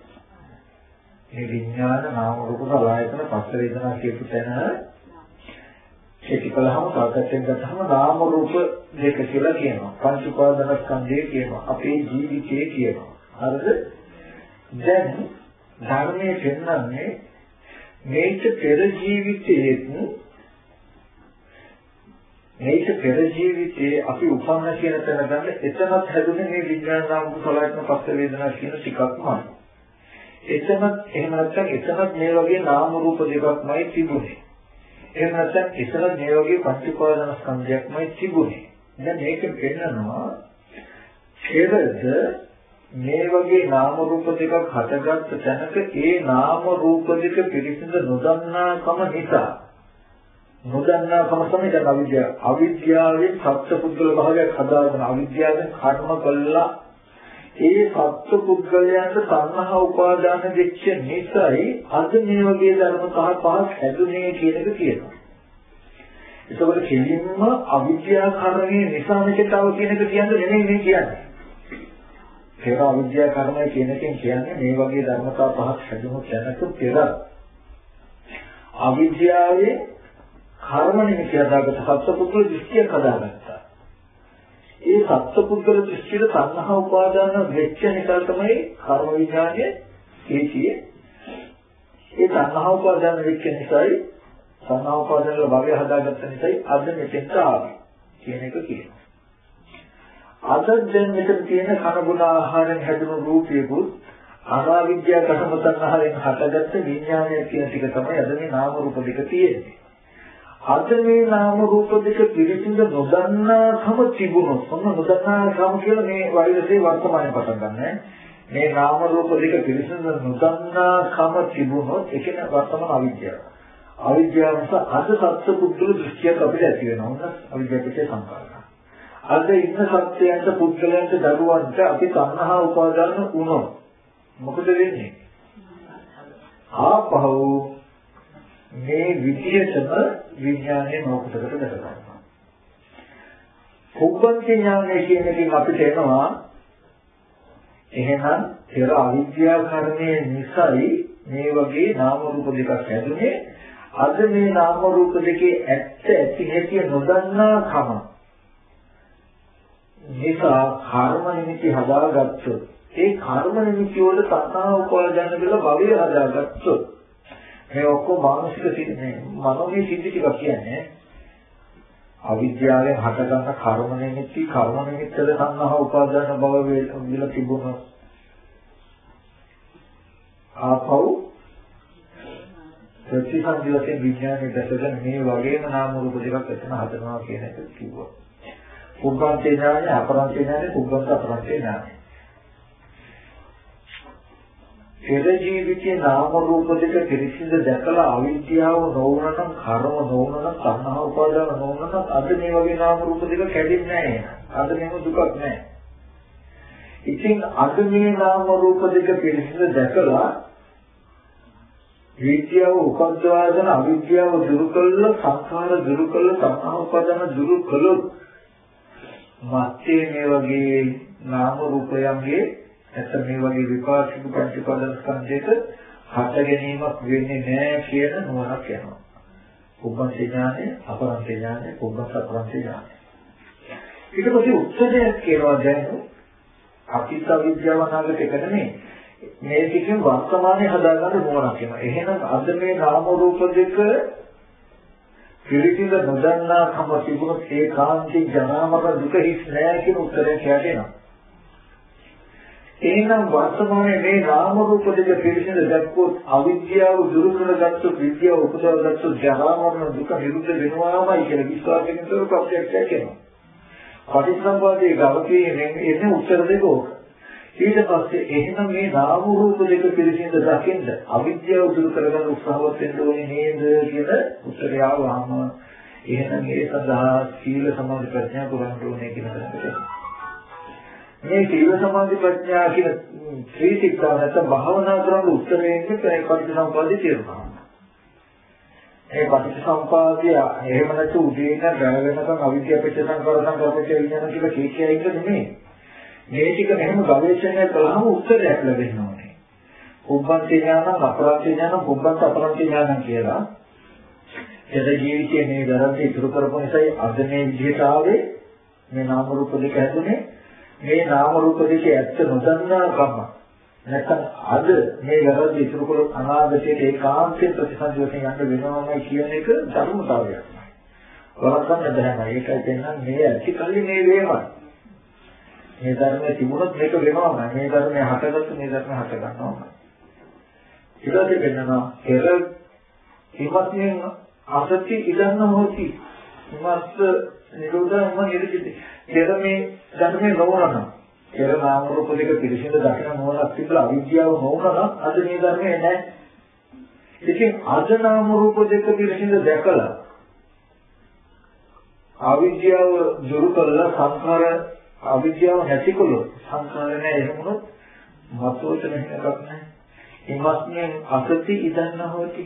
මේ විඥාන නාම රූප සලආයතන පස්ස වේදනා කියපු තැන කෙටි කළාම සාකච්ඡෙන් ගත්තහම නාම රූප දෙක කියලා කියනවා. පංච උපාදානස්කන්ධය කියනවා. අපේ ජීවිතය කියනවා. හරිද? දැන් ධර්මයේ පෙන්වන්නේ මේක පෙර ජීවිතයේත් මේක පෙර ජීවිතයේ අපි උපන්න කියන තැන ගන්න එතනත් හැදුනේ මේ විඥාන නාම කුසලයන් පස්ස වේදනා කියන ටිකක්මයි. එතනත් එහෙම නැත්නම් එතනත් මේ වගේ නාම රූප දෙකක්මයි තිබුණේ. එහෙම නැත්නම් එතනත් මේ වගේ පංච උපාදාන ස්කන්ධයක්මයි තිබුණේ. දැන් මේක පෙන්නනවා හේවද මේ වගේ නාම රූප දෙකක් හටගත්ත තැනක ඒ නාම රූප දෙක පිළිසිඳ නොදන්නාකම නිසා නොදන්නාකම තමයි දැන් අවිද්‍යාව. අවිද්‍යාවෙන් සත්පුද්ගල භාවයක් හදාගෙන අවිද්‍යාවෙන් කර්ම කළා ඒ සත්පුද්ගලයන්ට සංහා උපාදාන දෙච්ච නිසායි අද මේ වගේ ධර්ම පහ පහක් හැදුනේ කියන එක කියනවා. ඒකවල කෙලින්ම අවිද්‍යා කර්මයේ නිසා මෙතව කියන එක කියන්නේ නෙමෙයි මේ කියන්නේ. ඒක අවිද්‍යා කර්මය කියන එකෙන් කියන්නේ මේ වගේ ධර්මතා පහක් හැදුණු තැනක පෙර අවිද්‍යාවේ කර්ම නිමිති හදාගත්ත සත්පුද්ගල දෘෂ්ටියක් හදාගත්තා. ඒ සත්පුද්ගල දෘෂ්ටියට සංහා උපාදාන වෙච්ච නිසා තමයි කර්ම විඥානයේ හේතිය. ඒ සංහා උපාදාන වෙච්ච නිසායි සංනාපාදවල භවය හදාගත්ත නිසායි අද මෙතෙන්ට ආවේ කියන එක කියනවා. අද දැන් මෙතන තියෙන කනගුණ ආහාරයෙන් හැදුණු රූපයකුත් අනාවිද්‍යා කර්මතණ්හාවෙන් හටගත්ත විඥානය කියන ටික තමයි අද මේ නාම රූප දෙක තියෙන්නේ. අද මේ නාම රූප දෙක පිළිසිඳ නොදන්නාකම තිබුණොත් ඔන්න නොදන්නාකම කියලා මේ වෛරසේ වර්තමානයේ පටන් ගන්නෑ. මේ නාම රූප දෙක පිළිසිඳ නොදන්නාකම තිබුණොත් ඒක වර්තමාන අවිද්‍යාව. අවිද්‍යාව නිසා අද සත්‍ය පුද්ගල දෘෂ්ටියක් අපිට ඇති වෙනවා. අවිද්‍යාවට සංකාරය. අද ඉන්න සත්‍යයන්ට පුද්ගලයන්ට දරුවන්ට අපි තණ්හා උපාදාන වුණොත් මොකද වෙන්නේ? ආපහු මේ විදියටම විඥානයේ මොකටද කරගන්නවා. පුබ්බන්ති ඥානය කියන එකෙන් අපිට එනවා එහෙනම් පෙර අවිද්‍යා කර්මයේ නිසායි මේ වගේ නාම රූප දෙකක් හැදුනේ අද මේ නාම රූප දෙකේ ඇත්ත ඇති හැටි නොදන්නා කම නිසා කර්ම නිමිති හදාගත්තොත් ඒ කර්ම නිමිති වල තණ්හා උපාදාන කියලා භවය හදාගත්තොත් මේ ඔක්කොම මානසික සිද්ධි මනෝමය සිද්ධි ටික කියන්නේ අවිද්‍යාවෙන් හටගන්න කර්ම නිමිති කර්ම නිමිත්තද තණ්හා උපාදාන භව විල තිබුණා ආපහු ප්‍රතිසන්දි වශයෙන් විඥානයේ දැසගෙන මේ වගේම නාම රූප දෙකක් එතන හදනවා කියන එක කිව්වා. පුබ්බන්තේ ඥානය අපරන්තේ ඥානය පුබ්බන්ත අපරන්තේ ඥානය. පෙර ජීවිතේ නාම රූප දෙක පිරිසිදු දැකලා අවිද්‍යාව නොවුනනම් කර්ම නොවුනනම් සංහා උපාදාන නොවුනනම් අද මේ වගේ නාම රූප දෙක කැඩෙන්නේ නැහැ. අද මේව දුකක් නැහැ. ඉතින් අද මේ නාම රූප දෙක පිරිසිදු දැකලා විද්‍යාව උපද්දවාගෙන අවිද්‍යාව දුරු කළා සංඛාර දුරු කළා සංහා උපාදාන දුරු කළොත් මත්තේ මේ වගේ නාම රූපයන්ගේ නැත්නම් මේ වගේ විපාකික පංචපාදන ස්කන්ධයක හට ගැනීමක් වෙන්නේ නැහැ කියන නුවණක් යනවා. උපන් ඥානෙ, අපරන්ත ඥානෙ, උපන් අපරන්ත ඥානෙ. ඊට පස්සේ උත්තරයක් කියනවා දැන් අතීත විද්‍යාව අනාගත එක නෙමෙයි. මේ ටිකෙන් වර්තමානයේ හදාගන්න නුවණක් වෙනවා. එහෙනම් අද මේ නාම රූප දෙක පිළිසිඳ නොදන්නා කම තිබුණොත් ඒ කාන්ති ජනාමර දුක හිස් නෑ කියන උත්තරයක් යටේනවා. එහෙනම් වර්තමානයේ මේ නාම රූප දෙක පිළිසිඳ දැක්කොත් අවිද්‍යාව දුරු කරගත්තු විද්‍යාව උපදවගත්තු ජනාමර දුක නිරුද්ධ වෙනවාමයි කියන විශ්වාසයෙන් තොර ප්‍රත්‍යක්ෂයක් වෙනවා. පටිච්චසමුප්පාදයේ ගවකේ එන්නේ උත්තර දෙක ඕක. ඊට පස්සේ එහෙනම් මේ නාම රූප දෙක පිළිසිඳ දකින්න අවිද්‍යාව දුරු කරගන්න උත්සාහවත් වෙන්න ඕනේ නේද කියන උත්තරය ආවම එහෙනම් ඒ සඳහා සීල සමාධි ප්‍රඥා පුරන්න ඕනේ කියන එක. මේ සීල සමාධි ප්‍රඥා කියන ත්‍රිතික්කා නැත්නම් භාවනා කරන උත්තරයෙන් පටිච්චසමුප්පාදේ තේරුණා. ඒ පටිච්චසමුපාදය එහෙම නැතු උදේ ඉඳන් රැ වෙනකම් අවිද්‍යාව පිට සංකාර සංකාර පිට විඥාන කියලා කීකියා ඉන්න නෙමෙයි. මේ ටික මෙහෙම ගවේෂණය කළාම උත්තරයක් ලැබෙන්න ඕනේ. උබ්බන්ති ඥානං අපරන්ති ඥානං උබ්බන්ත අපරන්ති ඥානං කියලා. එද ජීවිතයේ මේ දරන්ති ඉතුරු කරපු නිසායි අද මේ විදිහට ආවේ මේ නාම රූප දෙක හැදුනේ. මේ නාම රූප දෙකේ ඇත්ත නොදන්නා කම. නැත්නම් අද මේ වැරද්ද ඉතුරු කළ අනාගතයේ ඒකාන්තයෙන් ප්‍රතිසංයෝගයෙන් යන්න වෙනවමයි කියන එක ධර්මතාවයක්. වරක්වන්න බැහැ. ඒකයි කියන්නේ මේ ඇති කල්ලි මේ වේමයි. මේ ධර්මයේ තිබුණොත් මේක වෙනවම මේ ධර්මයේ හටගත්තු මේ ධර්මයේ හට ගන්නවා ඊට පස්සේ පෙන්නනවා පෙර හිමස්යෙන් අසති ඉදන්න හොති. හිමස් නිරෝධම නිරජිත පෙර මේ ධර්මයේ නොවනනම් පෙර නාම රූප දෙක පිළිසිඳ දකින මොනක් තිබලා අවිද්‍යාව නොවනනම් අද මේ ධර්මයේ නැහැ. ඉතින් අද නාම රූප දෙක පිළිසිඳ දැකලා අවිද්‍යාව දුරු කළා සංඛාර අවිද්‍යාව නැතිකොළොත් සංඛාර නැහැ එහෙමනොත් මතෝච නැහැක් නැහැ. ඉමස්යෙන් අසති ඉදන්න හොති.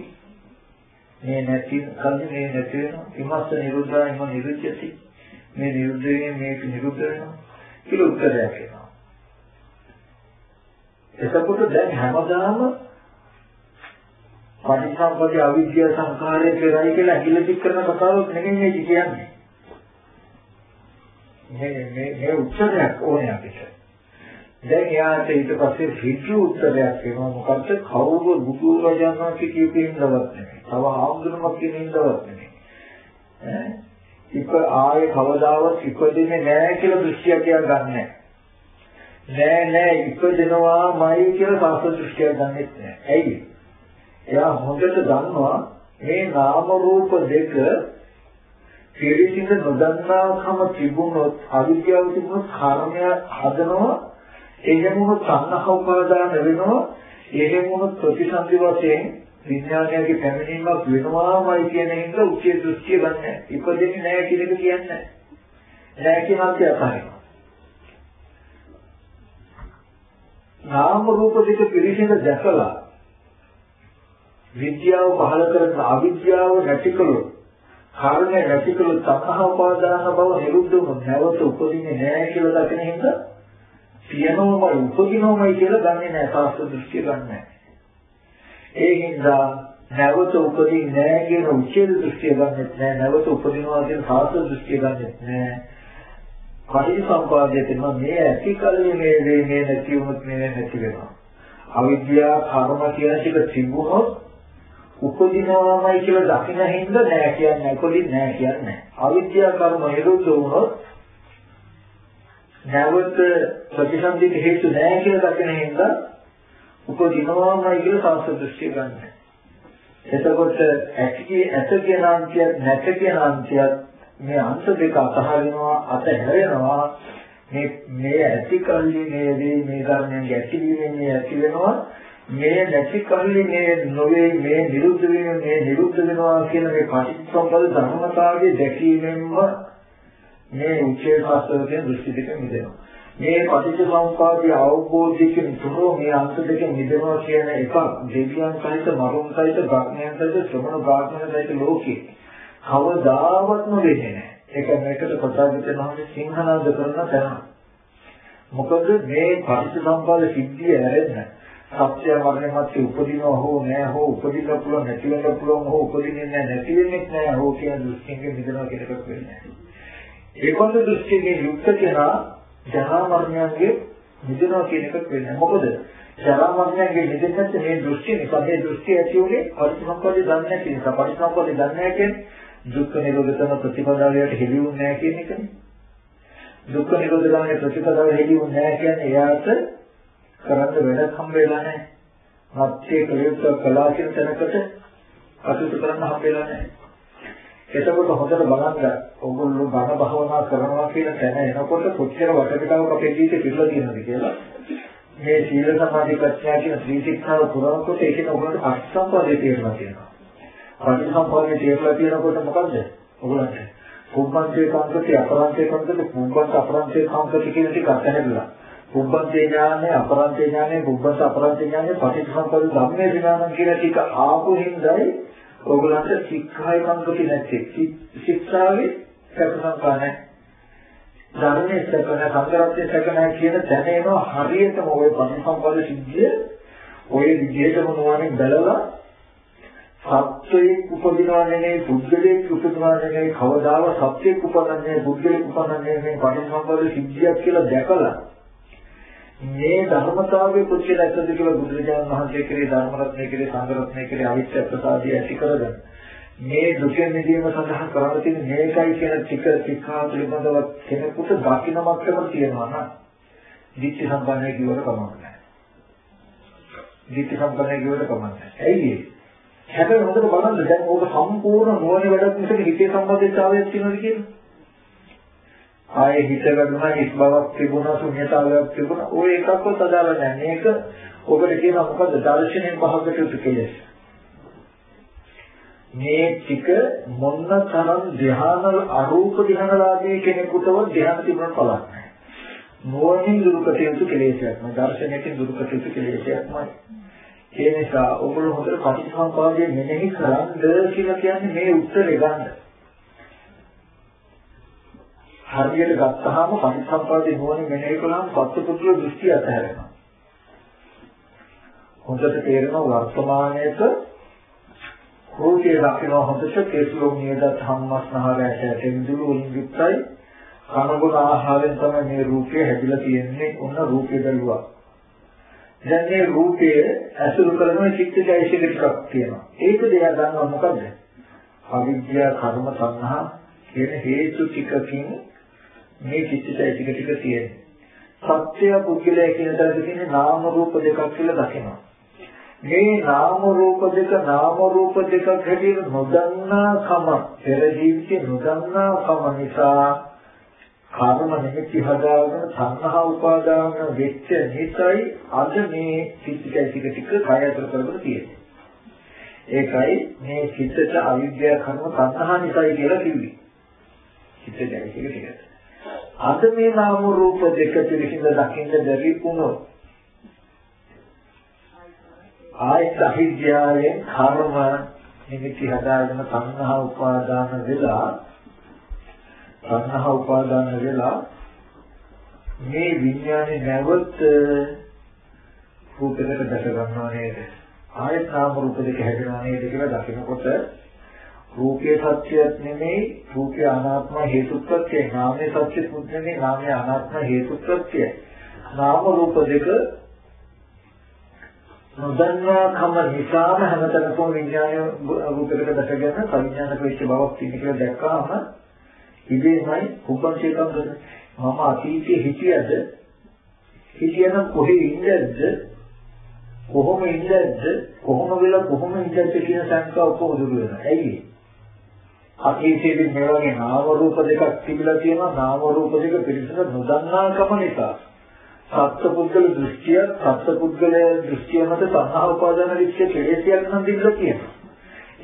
මේ නැති කල්ලි මේ නැති වෙනවා. ඉමස්ස නිරුද්ධා ඉම නිරුද්ධති. මේ නිරුද්ධ වෙන්නේ මේක නිරුද්ධ වෙනවා. කියලා උත්තරයක් එනවා. එතකොට දැන් හැමදාම පටිච්චසමුප්පාදේ අවිද්‍යාව සංඛාරයේ පෙරයි කියලා හිලදික් කරන කතාවක් නෙමෙයි මේ කියන්නේ. මේ මේ මේ උත්තරයක් ඕනේ අපිට. දැන් එයාට ඊට පස්සේ ඍජු උත්තරයක් එනවා මොකද්ද කවුරු බුදු රජාණන් කියපින්නවත් නෙමෙයි. තව ආම්දුනමක් කියන ඉඳවත් නෙමෙයි. ඈ ඉප ආයේ කවදාවත් ඉපදෙන්නේ නැහැ කියලා දෘෂ්ටියක් ගන්නෑ. නෑ නෑ ඉපදෙනවාමයි කියලා සාස්ත්‍ර දෘෂ්ටියක් ගන්නෙත් නෑ. ඇයි? එයා හොඳට දන්නවා මේ නාම රූප දෙක පිළිසිඳ නොදන්නාකම තිබුණොත් අවිද්‍යාව තිබුණොත් කර්මය හදනවා එහෙම වුණොත් සංඝහ උපාදාන වෙනවා එහෙම වුණොත් ප්‍රතිසන්දි වශයෙන් විඥානයේ පැමිණීමක් වෙනවාමයි කියන එක උච්චේ දෘෂ්ටිය ගන්න. ඉපදෙන්නේ නැහැ කියන එක කියන්නේ නැහැ කියන අර්ථය අහනවා. නාම රූප දෙක පිළිසිඳ දැකලා විද්‍යාව පහල කරන අවිද්‍යාව නැතිකලොත් කර්මය නැතිකලොත් සංඝහ උපාදාන බව නිරුද්ධ වුණොත් නැවත උපදින්නේ නැහැ කියලා දකින හින්දා තියනවමයි උපදිනවමයි කියලා දන්නේ නැහැ සාස්ත්‍ර දෘෂ්ටිය ගන්නෑ. ඒ හින්දා නැවත උපදින්නේ නැහැ කියන උච්ඡේද දෘෂ්ටිය ගන්නෙත් නැහැ නැවත උපදිනවා කියන සාස්ත්‍ර දෘෂ්ටිය ගන්නෙත් නැහැ. පරිසම්පාදයේ තියෙන මේ ඇති කලින් මේ වේ මේ නැති වුණොත් මේ නැති වෙනවා. අවිද්‍යාව කර්ම කියන ටික තිබුණොත් උපදිනවාමයි කියලා දකින හින්දා නෑ කියන්නේ උපදින්නේ නෑ කියන්නේ. අවිද්‍යාව කර්ම නිරුද්ධ වුණොත් නැවත ප්‍රතිසන්දිත හේතු නැහැ කියලා දකින හින්දා උපදිනවාමයි කියලා සාස්ත්‍ර දෘෂ්ටිය ගන්න. එතකොට ඇති ඇත කියන අන්තියත් නැත කියන අන්තියත් මේ අංශ දෙක අතහරිනවා අතහැරෙනවා මේ මේ ඇති කල්ලි මේ වේ මේ ධර්මයන් ගැටීමෙන් මේ ඇති වෙනවා මේ නැති කල්ලි මේ නොවේ මේ නිරුද්ධ වෙන මේ නිරුද්ධ වෙනවා කියන මේ පටිච්චසමුප්පාද ධර්මතාවයේ දැකීමෙන්ම මේ උච්චේ ශාස්ත්‍රයෙන් දෘෂ්ටි දෙක මිදෙනවා. මේ පටිච්චසමුප්පාදයේ අවබෝධයෙන් තුනෝ මේ අංශ දෙක මිදෙනවා කියන එක දෙවියන් සහිත මරුන් සහිත භක්මයන් සහිත ශ්‍රමණ භාග්‍යන සහිත ලෝකේ කවදාවත්ම වෙන්නේ නැහැ. ඒක මේකට කොටාගෙන නම් සිංහනාද කරන තැන. මොකද මේ පටිච්චසමුප්පාද සිද්ධිය ඇරෙන්න සත්‍ය මරණය මත උපදිනවා හෝ නැහැ හෝ උපදින්න පුළුවන් නැති වෙන්න පුළුවන් හෝ උපදින්නේ නැහැ නැති වෙන්නේ නැහැ හෝ කියන දෘෂ්ටියෙන් මිදෙනවා කියන එකක් වෙන්නේ නැහැ. ඒකොන්ද දෘෂ්ටියේ යුක්ත කෙනා ජරා මරණයන්ගේ මිදෙනවා කියන එකක් වෙන්නේ. මොකද ජරා මරණයන්ගේ මිදෙන්නත් මේ දෘෂ්ටි නිසා මේ දෘෂ්ටි ඇති උනේ පරිසම්පදේ දන්නේ නැති නිසා. පරිසම්පදේ දන්නේ නැහැ කියන්නේ දුක්ඛ නිරෝධතම ප්‍රතිපදාවයට හෙළියුන්නේ නැහැ කියන එකනේ. දුක්ඛ නිරෝධ ගාමී ප්‍රතිපදාව හෙළියුන්නේ නැහැ කියන්නේ එයාට කරන්න වැඩක් හම්බ වෙලා නැහැ. මත්යේ කලියුත් කලා කියන තැනකට කටයුතු කරන්න හම්බ වෙලා නැහැ. එතකොට හොඳට බලන්න ඔයගොල්ලෝ බණ භාවනා කරනවා කියන තැන එනකොට කොච්චර වටපිටාවක් අපේ ජීවිතේ පිරලා තියෙනවද කියලා මේ සීල සමාධි ප්‍රඥා කියන ත්‍රි ශික්ෂාව පුරනකොට ඒකේ ඔයගොල්ලෝ අත්සම්පාදේ තේරෙනවා කියනවා. අත්සම්පාදේ තේරලා තියෙනකොට මොකද? ඔයගොල්ලන්ට කුම්බන්තේ කාංකති අපරන්තේ කාංකති කුම්බන්ත අපරන්තේ කාංකති කියන ටික අතහැරලා කුම්බන්තේ ඥානය අපරන්තේ ඥානය කුම්බන්ත අපරන්තේ ඥානය පටිච්චසමුප්පාද ධම්මේ විඥාන කියන ටික ආපු හිඳයි ඕගලන්ට ශික්ෂායි කම්පති නැති ශික්ෂාවේ සැකසංකා නැහැ. ධර්මයේ සැකන සංගරත්වයේ සැකන කියන තැන එනවා හරියටම ওই පරිසම්පද සිද්ධිය ওই විදිහටම නොවන්නේ බලලා සත්‍යයේ උපදිනවා නෙමෙයි පුද්ගලයේ උපදිනවා නෙමෙයි කවදාව සත්‍යයේ උපදින්නේ පුද්ගලයේ උපදින්නේ මේ පරිසම්පද සිද්ධියක් කියලා දැකලා මේ ධර්මතාවයේ කොච්චර ඇත්තද කියලා බුදුරජාණන් වහන්සේ කෙරේ ධර්ම රත්නය කෙරේ සංඝ රත්නය කෙරේ අවිච්ඡ ප්‍රසාදිය ඇති කරගන්න. මේ දුකෙන් මිදීම සඳහා කරන්න තියෙන මේකයි කියන ටික ටිකා පිළිබඳව කෙනෙකුට දකින්න මට්ටම තියෙනවා නම් දිට්ඨි සම්පන්නයි කියවට කමක් නැහැ. දිට්ඨි සම්පන්නයි කියවට කමක් නැහැ. ඇයි ඒ? හැබැයි හොඳට බලන්න දැන් ඕක සම්පූර්ණ නොවන වැඩක් මිසක හිතේ සම්බන්ධතාවයක් තියෙනවද කියලා? ආයේ හිත ගන්නවා හිස් බවක් තිබුණා ශුන්‍යතාවයක් තිබුණා. ওই එකක්වත් අදාළ නැහැ. මේක ඔබට කියනවා මොකද? දර්ශනයෙන් පහකට යුතු කෙලෙස්. මේ ටික මොන්න තරම් ධ්‍යාන අරූප ධ්‍යානලාභී කෙනෙකුටව ධ්‍යාන තිබුණ පළක් නැහැ. මොනින් දුරුකට යුතු කෙලෙසයක් මම දර්ශනයෙන් දුරුකට යුතු කෙලෙසයක්මයි ඒ නිසා ඔබට හොඳට පටිච්චසමුපාදයේ මෙනෙහි කරන්න කියලා කියන්නේ මේ උත්තරේ ගන්න. හරියට ගත්තාම පරිසම්පාදේ නුවණ මෙහෙය කළාම සත්පුරුෂ දෘෂ්ටි අතහැරෙනවා. හොඳට තේරෙනවා වර්තමානයේක රූපේ දකින්න හොඳට කේසුලෝ නියද ධම්මස්නහරයට දෙවිදුළු වලින් යුක්තයි. කනබුන ආහාරයෙන් තමයි මේ රූපය හැදිලා තියෙන්නේ. ඔන්න රූපේ බැලුවා. දැන් මේ රූපය ඇසුරු කරන චිත්තජයසික ටිකක් තියෙනවා. ඒක දෙයක් ගන්නවා මොකද්ද? අවිද්‍යා කර්ම සංහා කියන හේතු ටිකකින් මේ චිත්තජයසික ටික තියෙනවා. සත්‍ය පුද්ගලයා කියන දේ කියන්නේ නාම රූප දෙකක් කියලා දකිනවා. මේ නාම රූප දෙක නාම රූප දෙකක් හැටියට නොදන්නා කම පෙර ජීවිතේ නොදන්නා කම නිසා කර්ම නිමිති හදාගෙන සංහා උපාදාන වෙච්ච නිසායි අද මේ සිත්තිකයි ටික ටික කය අතර කරගෙන තියෙන්නේ. ඒකයි මේ සිතට අවිද්‍යාව කර්ම සංහා නිසායි කියලා කිව්වේ. සිතයි ටික ටික. අද මේ නාම රූප දෙක පිළිසිඳ දකින්න බැරි වුණොත් ආයත අවිද්‍යාවෙන් කර්ම නිමිති හදාගෙන සංහා උපාදාන වෙලා සංහා උපාදාන වෙලා මේ විඥානේ නැවත රූපයකට දැක ගන්නවා නේද? ආයත නාම රූප දෙක හැදෙනවා නේද කියලා දකිනකොට රූපයේ සත්‍යයක් නෙමෙයි රූපේ අනාත්ම හේතුත්වය නාමයේ සත්‍යයක් නෙමෙයි නාමයේ අනාත්ම හේතුත්වය නාම රූප දෙක නොදන්නා කම නිසාම හැමතැනකම විඥානය රූපයකට දැකගෙන සංඥානක වෙච්ච බවක් තියෙන කියලා දැක්කාම ඉබේමයි උපන්චේකම් කරන මම අතීතයේ හිටියද? හිටියනම් කොහේ ඉඳද්ද? කොහොම ඉඳද්ද? කොහොම වෙලා කොහොම ඉඳද්ද කියන සංකල්ප ඔක්කොම දුර වෙනවා. ඇයි? අතීතයේදී මේ වගේ නාම රූප දෙකක් තිබිලා තියෙනවා නාම රූප දෙක පිළිසඳ නොදන්නාකම නිසා සත්පුද්ගල දෘෂ්ටිය සත්පුද්ගල දෘෂ්ටිය මත සංහා උපාදාන විශ්ය කෙලෙසියක් නම් දින්න කියනවා.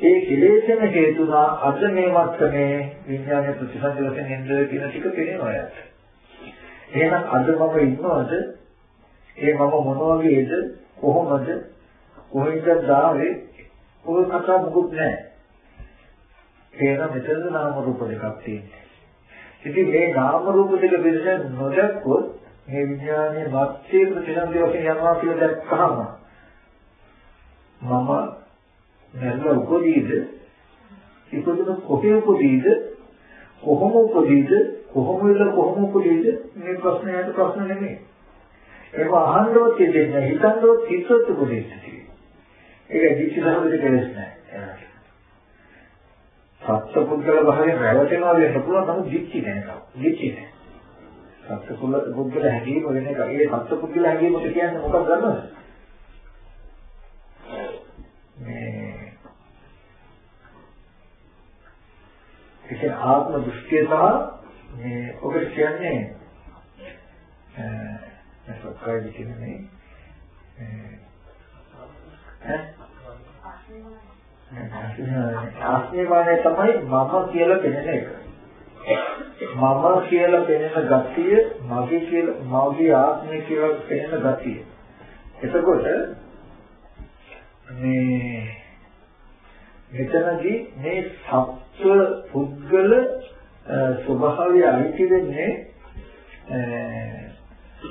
ඒ කෙලෙසෙන හේතුනා අද මේ මත්තනේ විඥාන ප්‍රතිසන්ද වශයෙන් ඉන්ද්‍ර කියන ටික පේනවා යාට. එහෙනම් අද මම ඉන්නවද? ඒ මම මොන වගේද? කොහොමද? කොහෙන්ද දාවේ? ඔය කතා මුකුත් නැහැ. ඒක මෙතන නාම රූප දෙකක් තියෙනවා. ඉතින් මේ නාම රූප දෙක පිළිසෙන් නොදක්කොත් මේ විඥානයේ මැත්තේ ප්‍රතිසන්දි වශයෙන් යනවා කියලා දැක්කහම මම නැල්ල උපදීද? ඉපදුන කොහේ උපදීද? කොහොම උපදීද? කොහොම වෙලා කොහොම උපදීද? මේ ප්‍රශ්නයට ප්‍රශ්න නෙමෙයි. ඒක අහන්නවත් දෙන්නේ හිතන්නවත් හිතවත් උපදීද ඒක දිච්චිදහමද කෙලස් නැහැ. සත්පුද්ගල භාවයෙන් රැවටෙනවා වෙන්න පුළුවන්. නමුත් දිච්චි නෑ දිච්චි නෑ. සත්පුද්ගල පුද්ගල හැඟීම වෙන එක. ඒ සත්පුද්ගල හැඟීමට කියන්නේ මොකක්ද දන්නවද? මේ ඒක ආත්ම දෘෂ්ටිය සහ මේ ඔබට කියන්නේ අ සක්කාය කියන්නේ ඈ? ආස්මිවානේ තමයි මම කියලා පෙනෙන එක. මම කියලා පෙනෙන ගතිය මගේ කියලා මගේ ආත්මය කියලා පෙනෙන ගතිය. එතකොට මේ මෙතනදී මේ සත්ව පුද්ගල ස්වභාවය අයිති වෙන්නේ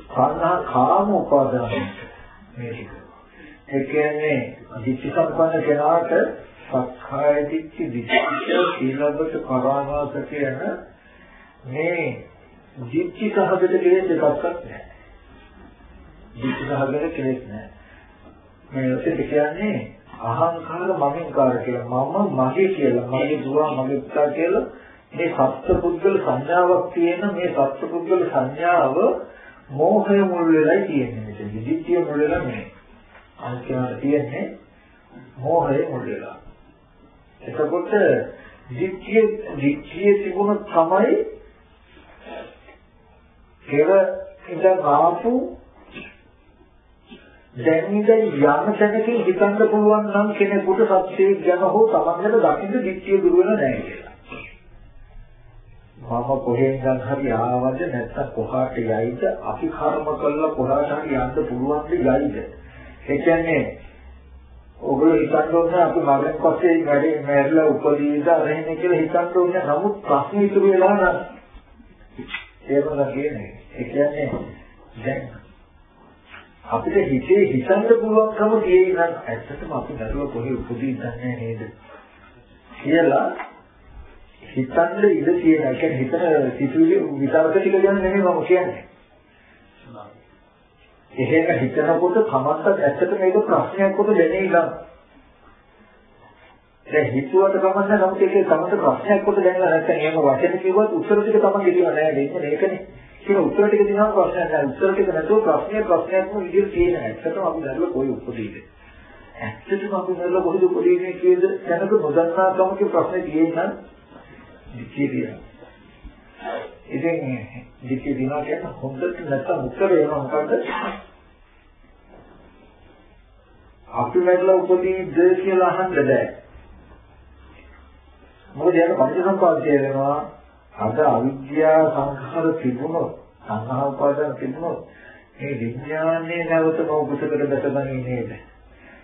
කන්නා කාම උපාදානයට මේ ටික. ඒ කියන්නේ දිට්ඨි සම්පන්න කෙනාට සක්කාය දිට්ඨි විචිකිච්ඡා සීලබ්බත පරාමාස කියන මේ දිට්ඨි සහගත කෙලෙස් එකක්වත් නැහැ. දිට්ඨි සහගත කෙලෙස් නැහැ. මේ ඔතේ කියන්නේ අහංකාර මමින්කාර කියලා මම මගේ කියලා මගේ දුව මගේ පුතා කියලා මේ සත්පුද්ගල සංඥාවක් තියෙන මේ සත්පුද්ගල සංඥාව මෝහය මුල් වෙලයි තියෙන්නේ මෙතන. දිට්ඨිය මුල් වෙලා නෙමෙයි. අන්තිමට තියෙන්නේ මෝහය මුල් වෙලා. එතකොට දික්කිය දික්කිය තිබුණ තමයි පෙර ඉඳන් ආපු දැන් ඉඳන් යම් තැනකින් හිතන්න පුළුවන් නම් කෙනෙකුට සත්‍යයේ ගැන හෝ තමන්ට දකින්න දික්කිය දුර වෙන නැහැ කියලා. මම කොහෙන්ද හරි ආවද නැත්නම් කොහාට යයිද අපි කර්ම කළා කොහාට හරි යන්න පුළුවන්ද යයිද? ඒ කියන්නේ ඔගොල්ලෝ හිතන්න ඕනේ අපි මරණ පස්සේ වැඩි මැරිලා උපදීද අරහෙන්නේ කියලා හිතන්න ඕනේ. නමුත් ප්‍රශ්න ඉතුරු වෙලා නැහැ ඒකම කියන්නේ. ඒ කියන්නේ දැන් අපිට හිතේ හිතන්න පුළුවන්කම තියෙන නම් ඇත්තටම අපි දරුවා කොහේ උපදීද නැහැ නේද? කියලා හිතන්න ඉඩ තියෙන ඒ කියන්නේ හිතන සිතුවිලි විතරක ටික ගැන නෙමෙයි මම කියන්නේ. එහෙම හිතනකොට තමන්ට ඇත්තට මේක ප්‍රශ්නයක් කොට දැනෙයි ගන්න. දැන් හිතුවට කමන්න නමුත් ඒකේ තමන්ට ප්‍රශ්නයක් කොට දැනලා නැත්නම් එහෙම වචන කිව්වත් උත්තර ටික තමන් දෙවිව නෑ දෙන්නේ මේකනේ. කියන උත්තර ටික දිනන ප්‍රශ්නයක් නෑ. උත්තර ටික නැතුව ප්‍රශ්නය ප්‍රශ්නයක්ම විදිහට තියෙන ඇත්තටම අපි දැරලා කොයි උපදීද? ඇත්තටම අපි දැරලා කොහෙද උපදීන්නේ කියද දැනක නොදන්නා කමක ප්‍රශ්නේ තියෙන දික්කිය ඉතින් දික්කිය දිනවා කියන හොඳට නැත්තම් උත්තර එනවා මොකද? අපි වැටලා උපදීද කියලා අහන්න බෑ. මොකද යන පටිච්චසමුප්පාදය වෙනවා අද අවිද්‍යාව සංඛාර තිබුණොත් සංඛාර උපාදාන තිබුණොත් මේ විඥානයේ නැවත මොකුසකට දැකගන්නේ නේද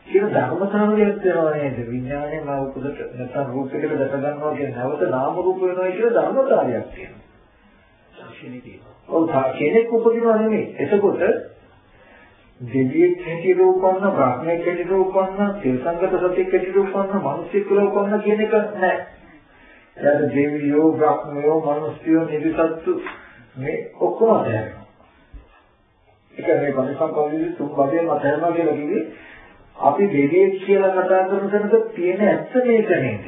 කියන ධර්මතාවයක් වෙනවා නේද විඥානයේ මොකුසකට නැත්නම් රූපයකට දැක ගන්නවා කියන නැවත නාම රූප වෙනවා කියන ධර්මතාවයක් තියෙනවා ඔව් කෙනෙක් උපදිනවා නෙමෙයි එතකොට දෙවියෙක් හැටි රූපන්න බ්‍රහ්මයෙක් හැටි රූපන්න තිරසංගත සත්‍යයක් හැටි රූපන්න මිනිස්සෙක් කියලා උපන්න කියන එක නැහැ එයාට දෙවියෝ බ්‍රහ්මයෝ මිනිස්යෝ නිවිසත්තු මේ ඔක්කොම අතහැරෙනවා. ඒක මේ පරිසම්පාදිත තුන් වශයෙන් අතහැරනවා කියලා කිව්වේ අපි දෙවියෙක් කියලා කතා කරන තැනක තියෙන ඇත්ත මේක නේද?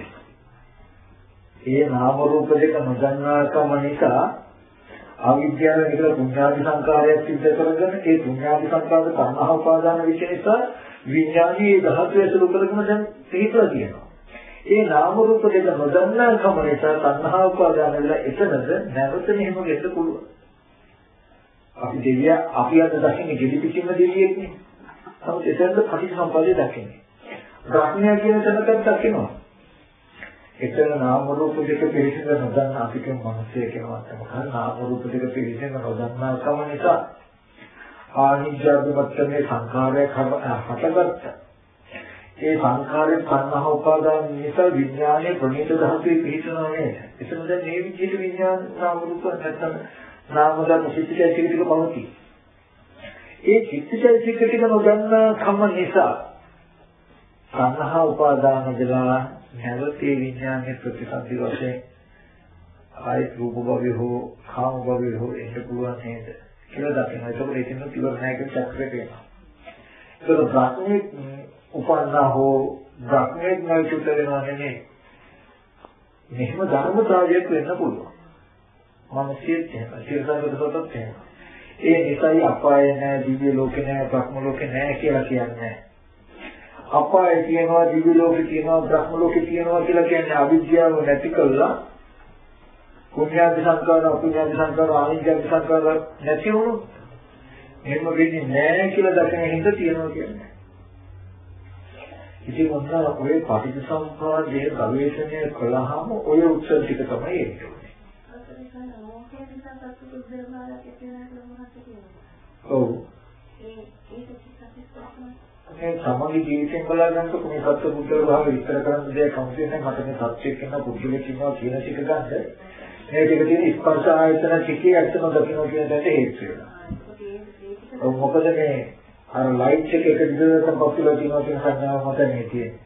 ඒ නාම රූප දෙක නොදන්නාකම නිසා අවිද්‍යාව නිකල පුඤ්ඤාදි සංකාරයක් සිද්ධ කරගෙන ඒ පුඤ්ඤාදි සංකාර කර්මහ උපාදාන විශේෂ නිසා විඥානීය ධාතු ඇසුරු කරගෙන දැන් පිළිපද තියෙනවා. ඒ නාම රූප දෙක නොදන්නා කම නිසා තණ්හා උපාදාන වෙලා එතනද නැවත මෙහෙම ගෙන්න පුළුවන්. අපි දෙවිය අපි අද දකින්නේ ගෙඩි පිටින්ම දෙවියෙක් නේ. නමුත් එතනද පටිච්චසමුප්පාදේ දකින්නේ. බ්‍රහ්මයා කියන තැනකට දකිනවා. එතන නාම රූප දෙක පිළිසිඳ නොදන්නා අපිට මනසේ කියනවා තමයි නාම රූප දෙක පිළිසිඳ නොදන්නා කම නිසා ආනිජ්ජාභිමත්තමේ සංඛාරයක් හටගත්තා. ඒ සංඛාරයෙන් සංහව උපාදාන නිසා විඥානයේ ප්‍රණීත ධාතුවේ පිහිටනවා නේද? එතන දැන් මේ විදිහට විඥාන නාම රූප නැත්නම් නාම ධර්ම සිත්චෛතසික ටික පවතී. ඒ සිත්චෛතසික ටික නොදන්නා කම නිසා සංහව උපාදාන දලා නැවතී විඥානයේ ප්‍රතිසන්දි වශයෙන් ආයත රූප භවය හෝ කාම භවය හෝ එන්න පුළුවන් නේද? කියලා දකිනවා. ඒකෝට ඒකෙන් ඉවර නැහැ කියන චක්‍රයට එනවා. ඒක බ්‍රහ්මයේ උපන්නා හෝ බ්‍රහ්මයක් නැතිව වෙනවා නෙමෙයි. මෙහෙම ධර්මතාවයක් වෙන්න පුළුවන්. මනසියෙත් එහෙම, සිරසඟදසොතත් එහෙම. ඒ නිසායි අපාය නැහැ, දිව්‍ය ලෝකේ නැහැ, බ්‍රහ්ම ලෝකේ නැහැ කියලා කියන්නේ. අපාය කියනවා, දිව්‍ය ලෝකේ කියනවා, බ්‍රහ්ම ලෝකේ කියනවා කියලා කියන්නේ අවිද්‍යාව නැති කළා. පුණ්‍යාදි සංකාර, අපුණ්‍යාදි සංකාර, ආනිජ්ජාදි සංකාර නැති වුණොත් එහෙම වෙන්නේ නැහැ කියලා දකින හින්දා තියනවා කියන්නේ. ඉතින් ඔන්න ඔය පටිච්චසමුප්පාදයේ ගවේෂණය කළාම ඔය උත්තර ටික තමයි එන්නේ. ඔව්. මේ සමගි ජීවිතෙන් බලා ගන්නකොට මේ සත්‍ය බුද්ධ භාව විස්තර කරන්න දෙයක් කවුරුත් නැහැ මට මේ සත්‍යයක් කියන පුදුලෙක් ඉන්නවා කියන ටික ගන්න. මේ ටික තියෙන ස්පර්ශ ආයතන ටිකේ ඇත්තම දකින්න කියන දෙයට හේතු වෙනවා. මොකද මේ අර ලයිට් එක එක දිගට පොප්පුලර් තියෙනවා කියන සංඥාව මත මේ තියෙන්නේ.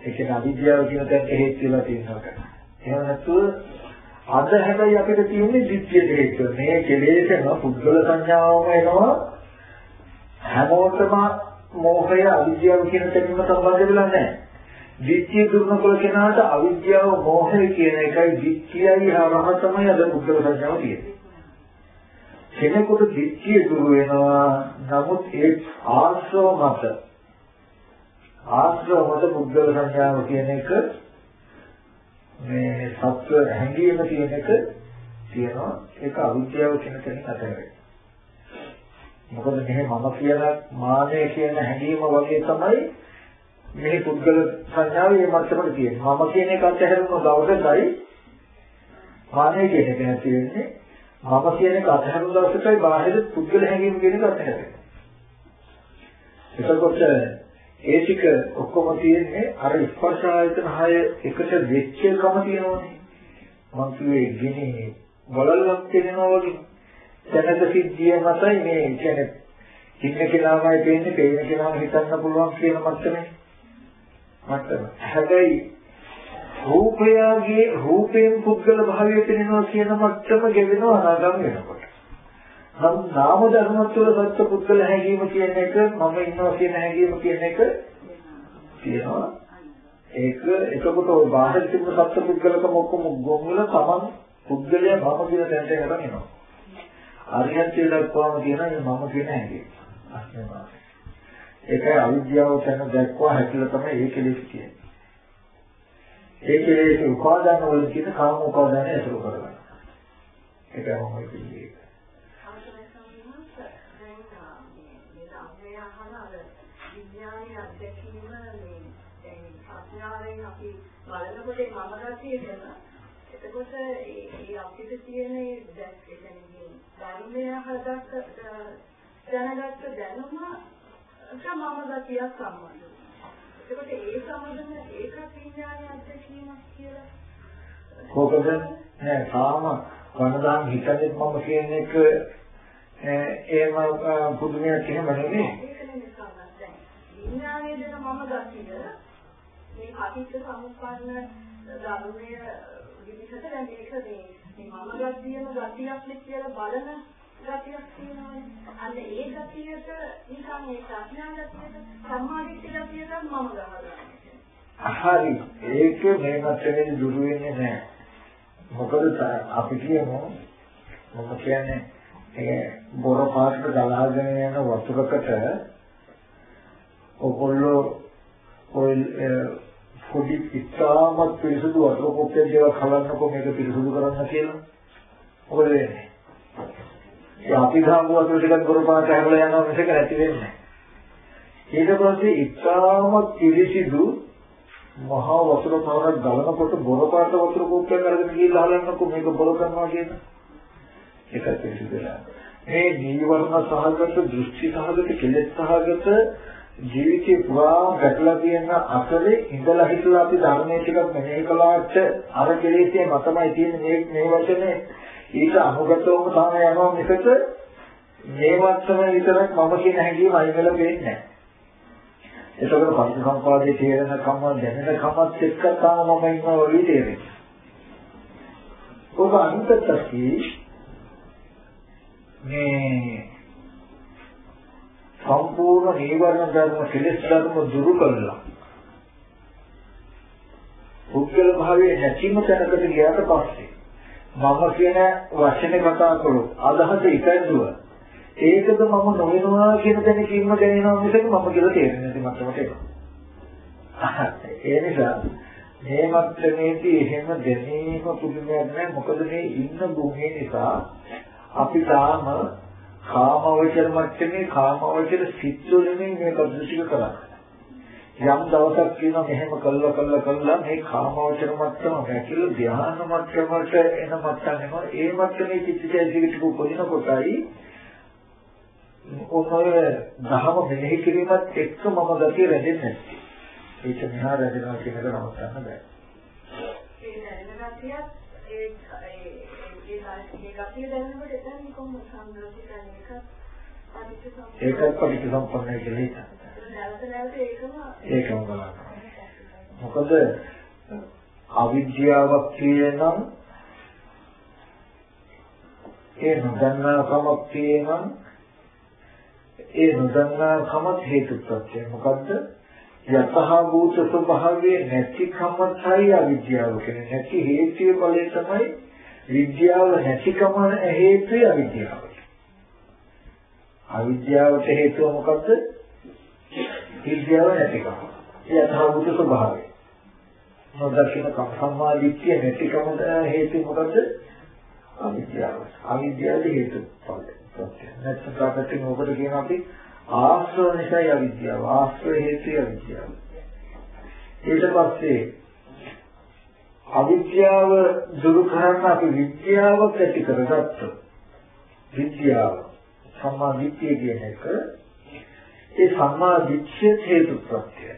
ඒ කියන්නේ අවිද්‍යාව කියන තැනට හේතු වෙලා තියෙනවා. එහෙම නැතුව අද හැබැයි අපිට තියෙන්නේ දිට්ඨිය හේතුව. මේ කෙලෙසම පුද්ගල සංඥාවම එනවා හැමෝටම මෝහය අවිද්‍යාව කියන තැනම සම්බන්ධ වෙලා නැහැ. දිට්ඨිය දුර්නකල කෙනාට අවිද්‍යාව මෝහය කියන එකයි දිට්ඨියයි හරහ තමයි අද පුද්ගල සංඥාව තියෙන්නේ. කෙනෙකුට දිට්ඨිය දුර වෙනවා නමුත් ඒ ආශ්‍රව මත ආශ්‍රව මත පුද්ගල සංඥාව කියන එක මේ සත්‍ය හැඟීම කියන එක තියෙනවා ඒක අවිද්‍යාව කියන කෙනෙක් අතරේ මොකද මෙහෙ මම කියලා මානය කියන හැඟීම වගේ තමයි මේ පුද්ගල සංඥාව මේ මට්ටමට තියෙන්නේ මම කියන එක අතහැරුණු දවසටයි මානය කියන එක නැති වෙන්නේ මම කියන එක අතහැරුණු දවසටයි බාහිර පුද්ගල හැඟීම් කියන එක අතහැරෙන්නේ. එතකොට ඒ ටික ඔක්කොම තියෙන්නේ අර ස්පර්ශ ආයතන හය එකට වෙච්ච එකම තියෙනවනේ. මම කිව්වේ ගිනි වලල්ලක් තියෙනවා වගේ. දැනට සිද්ධිය මතයි මේ කියන්නේ ඉන්න කෙනාමයි පේන්නේ, පේන කෙනාම හිතන්න පුළුවන් කියන මට්ටමේ. මට්ටම. හැබැයි රූපයගේ රූපයෙන් පුද්ගල භාවය පෙනෙනවා කියන මට්ටම ගෙවෙනවා අනාගම වෙනකොට. නමුත් නාම ධර්ම තුළ සත්‍ය පුද්ගල හැඟීම කියන එක මම ඉන්නවා කියන හැඟීම කියන එක තියෙනවා. ඒක එතකොට ඔය බාහිර තිබුණු සත්‍ය පුද්ගලකම ඔක්කොම ගොමුල තමන් පුද්ගලයා මම කියන තැනට යනවා එනවා. අරියත් දක්වාම කියන මම කියන හැඟීම. අස්මනවා. ඒකයි අවිද්‍යාව තැන දක්වා හැකියාව තමයි ඒ කෙලෙස් කියන්නේ. ඒ කෙලෙස් උපාදාන වල කියන කාම උපාදානය අසුර කරගන්න. ඒකයි මම කියන්නේ. විඥානයේ අත්දැකීම මේ දැන් අඥාණයෙන් අපි බලනකොට මම ගැතියෙන එතකොට ඒ අපිට තියෙන ඒ කියන්නේ ධර්මය හදක් දැනගත්ත දැනුම මම ගැතියක් සම්බන්ධයි. එතකොට ඒ සම්බන්ධන ඒකත් විඥානයේ අත්දැකීමක් කියලා. කොහොමද? නෑ කාම වනදාන් හිතන්නේ මම කියන එක එහෙම පුදුමයක් එහෙම නෙමෙයි. විඥානයේ දෙන මම ගතිය මේ අතිත්‍ය සමුප්පන්න ධර්මය විදිහට දැන් මේ මේ මම ගතියම ගතියක් කියලා බලන ගතියක් තියෙනවානේ. අන්න ඒ ගතියට නිකන් ඒ ප්‍රඥා ගතියට සම්මාදිට්ඨි ගතියට මම ගන්නවා. හරි ඒක මේ මතෙන් දුරු වෙන්නේ නැහැ. මොකද අපි කියමු මොකද කියන්නේ ඒ බොර පාටට ගලාගෙන යන වතුරකට ඔගොල්ලෝ ඔය පොඩි ඉතාමත් පිරිසුදු වතුර කොප්පයක් දේවල් කලන්නකො මේක පිරිසුදු කරන්න කියලා. මොකද වෙන්නේ? ඒ අපි ගාමු වතුර ටිකක් ගොරපාට හැමලා යනවා මිසක නැති වෙන්නේ නැහැ. ඊට පස්සේ ඉතාමත් පිරිසිදු මහා වතුර පාරක් ගලනකොට බොරපාට වතුර කොප්පයක් අරගෙන ගිහලා හලන්නකො මේක බොර කරනවා කියන එක පිරිසිදුලා. මේ ජීවර්ණ සහගත දෘෂ්ටි සහගත කෙලෙස් සහගත ජීවිතේ පුරා ගැටලා තියෙන අතරේ ඉඳලා හිටලා අපි ධර්මයේ ටිකක් මෙහෙය කළාට අර කෙලෙස්ේ මතමයි තියෙන මේ මේ වචනේ ඊට අනුගතවම තමයි යනවා මිසක මේ වත්තම විතරක් මම කියන හැඟීම අයිමල වෙන්නේ නැහැ. ඒකවල පංචසම්පාදයේ තේරෙන කම දැනෙන කමත් එක්ක තමයි මම ඉන්නවා වගේ තේරෙන්නේ. ඔබ අන්තතකී මේ සම්පූර්ණ නීවරණ ධර්ම කෙලෙස් ධර්ම දුරු කළා. පුද්ගල භාවයේ නැතිම තැනකට ගියාට පස්සේ මම කියන වචනේ කතා කළොත් අදහස එකයිදුව. ඒකද මම නොවෙනවා කියන දැන කින්න දැනෙනවා මිසක මම කියලා තේරෙන්නේ නැති මට්ටමට එනවා. ඒ නිසා මේ මට්ටමේදී එහෙම දැනීම පුදුමයක් නෑ මොකද මේ ඉන්න භූමිය නිසා අපි තාම කාමවචර මට්ටමේ කාමවචර සිත් වලින් මේක දෘෂ්ටික කරන්නේ. යම් දවසක් කියනවා මෙහෙම කළා කළා කළා මේ කාමවචර මට්ටම වැකිල ධ්‍යාන මට්ටමට එන මට්ටම ඒ මට්ටමේ චිත්තචෛතසික ටික උපදින කොටයි ඔතන දහම මෙනෙහි කිරීමත් එක්ක මම ගතිය රැඳෙන්නේ නැති. ඒක මෙහා රැඳෙනවා කියන එක නවත්තන්න බෑ. ඒ දැනෙන ගතියත් ඒ ඒ ගතිය දැනනකොට එතන කොහොමද සංග්‍රහිතන්නේ ඒකත් පටිච්ච සම්පන්නයි කියලා හිතන්න. නැවත නැවත ඒකම ඒකම බලන්න. මොකද අවිද්‍යාවක් කියනනම් ඒ නොදන්නාකමක් කියනනම් ඒ නොදන්නාකමත් හේතුප්‍රත්‍යය. මොකද්ද? යතහ භූත ස්වභාවයේ නැතිකමයි අවිද්‍යාව කියන්නේ. නැති හේතුය ඵලය තමයි විද්‍යාව නැතිකම හේතුය අවිද්‍යාව. අවිද්‍යාවට හේතුව මොකද්ද? විද්‍යාව නැතිකම. ඒ අතහවුතු ස්වභාවය. නොදකින සම්මා දිට්ඨිය නැතිකම හේතු මොකද්ද? අවිද්‍යාව. අවිද්‍යාව හේතු ප්‍රත්‍ය. නැත්නම් ප්‍රකටින් ඔබට කියන අපි ආශ්‍රව නිසා අවිද්‍යාව. ආශ්‍රව හේතු අවිද්‍යාව. ඊට පස්සේ අවිද්‍යාව දුරු කරන්න අපි විද්‍යාව ඇති කරගත්තොත් විද්‍යාව සම්මා දිට්ඨිය කියන එක ඒ සම්මා දිට්ඨිය හේතු ප්‍රත්‍යය.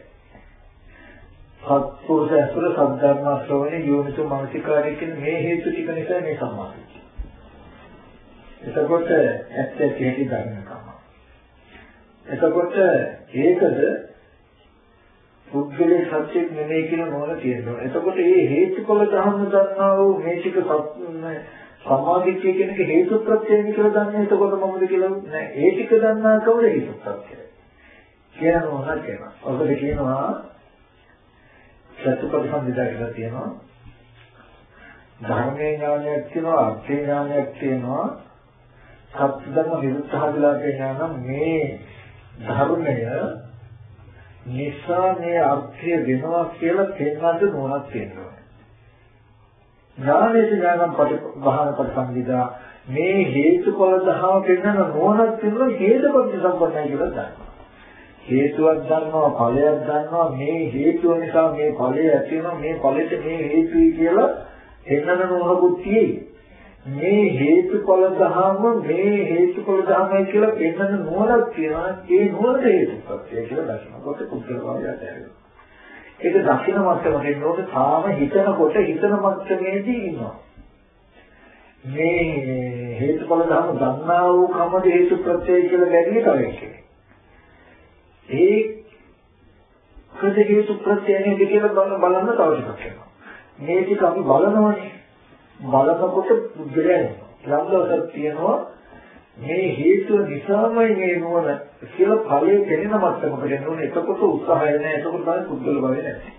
සත්පුරුෂ අසුර සද්ධර්ම ශ්‍රවණේ යෝනිසෝ මානසිකාරය කියන මේ හේතු ටික නිසා මේ සම්මා දිට්ඨිය. එතකොට ඇත්ත ඇති ධර්මකම. එතකොට ඒකද පුද්ගලයේ සත්‍යෙක් නෙමෙයි කියන නෝන තියෙනවා. එතකොට මේ හේතුඵල ධර්ම දන්නා වූ මේ ටික සම්මාදිට්ඨිය කියන එක හේතු ප්‍රත්‍යයයි කියලා දන්නේ එතකොට මොකද කියලා නෑ. ඒ ටික දන්නා කවද හේතු ප්‍රත්‍යයයි කියන මොනවද කියනවා. ඔබට කියනවා සත්‍යපරිසම්පදා කියලා තියෙනවා. ධර්මයේ ඥානයක් තියෙනවා අර්ථේ ඥානයක් තියෙනවා. සත්‍ය ධර්ම විරුද්ධහදලා කියනවා මේ ධර්මය නිසා මේ අර්ථය වෙනවා කියලා තේන්නත් මොනක් තියෙනවා. ඥානයේ ඥානම් පටිභාන පරිසම්පදා මේ හේතුඵල දහම පෙන්වන නෝනක් තියෙනවා හේතුපත් සම්පන්නයි කියලා දන්නවා. හේතුවක් දන්නවා ඵලයක් දන්නවා මේ හේතුව නිසා මේ ඵලය ඇති වෙනවා මේ ඵලෙට මේ හේතුයි කියලා එන්නන නෝනකුත් තියෙයි. මේ හේතුඵල දහම මේ හේතුඵල දහමයි කියලා පෙන්වන නෝනක් තියෙනවා ඒ නෝනට හේතුපත්ය කියලා දකිනකොට කුසල භාවයට ඇවිල්ලා ඒක දකින මට්ටමට එනකොට තාම හිතනකොට හිතන මට්ටමේදී ඉන්නවා මේ හේතුඵල ධර්ම දන්නා වූ කමද හේතු ප්‍රත්‍යය කියලා ගැටලි කරන්නේ ඒ හේතු ප්‍රත්‍යයනේ කියලා බලන්න බලන්න තව ටිකක් වෙනවා. මේ ටික අපි බලනවනේ. බලනකොට පුද්ගලයන් ලබ්ධවසක් තියෙනවා මේ හේතුව නිසාමයි මේ නුවණ කියලා ඵලයේ දැනෙන මට්ටමකට එන්න ඕනේ. එතකොට උත්සාහය නැහැ. එතකොට තමයි පුද්ගල භාවය නැහැ.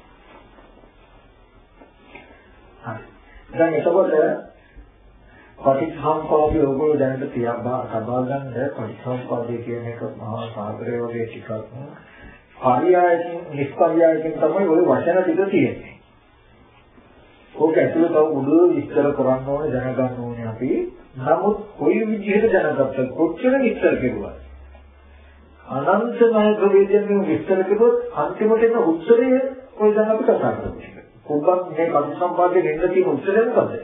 හරි. දැන් එතකොට පටිච්චසමුප්පාදයේ ඔයගොල්ලෝ දැනට තියබා සබා ගන්න පටිච්චසමුප්පාදයේ කියන එක මහා සාගරය වගේ ටිකක් පරියායකින් නිෂ්පරියායකින් තමයි ওই වචන ටික තියෙන්නේ. ඕක ඇතුළේ තව උඩ විස්තර කරන්න ඕනේ දැනගන්න ඕනේ අපි. නමුත් කොයි විදිහට දැනගත්තත් කොච්චර විස්තර කෙරුවා. අනන්තමය ප්‍රවේදයෙන් විස්තර කළොත් අන්තිමට එන උත්තරය ඔය දැන් අපි කතා කරමු. කොබ්බත් මේ පටිච්චසමුප්පාදයේ වෙන්න තියෙන උත්තරය මොකද?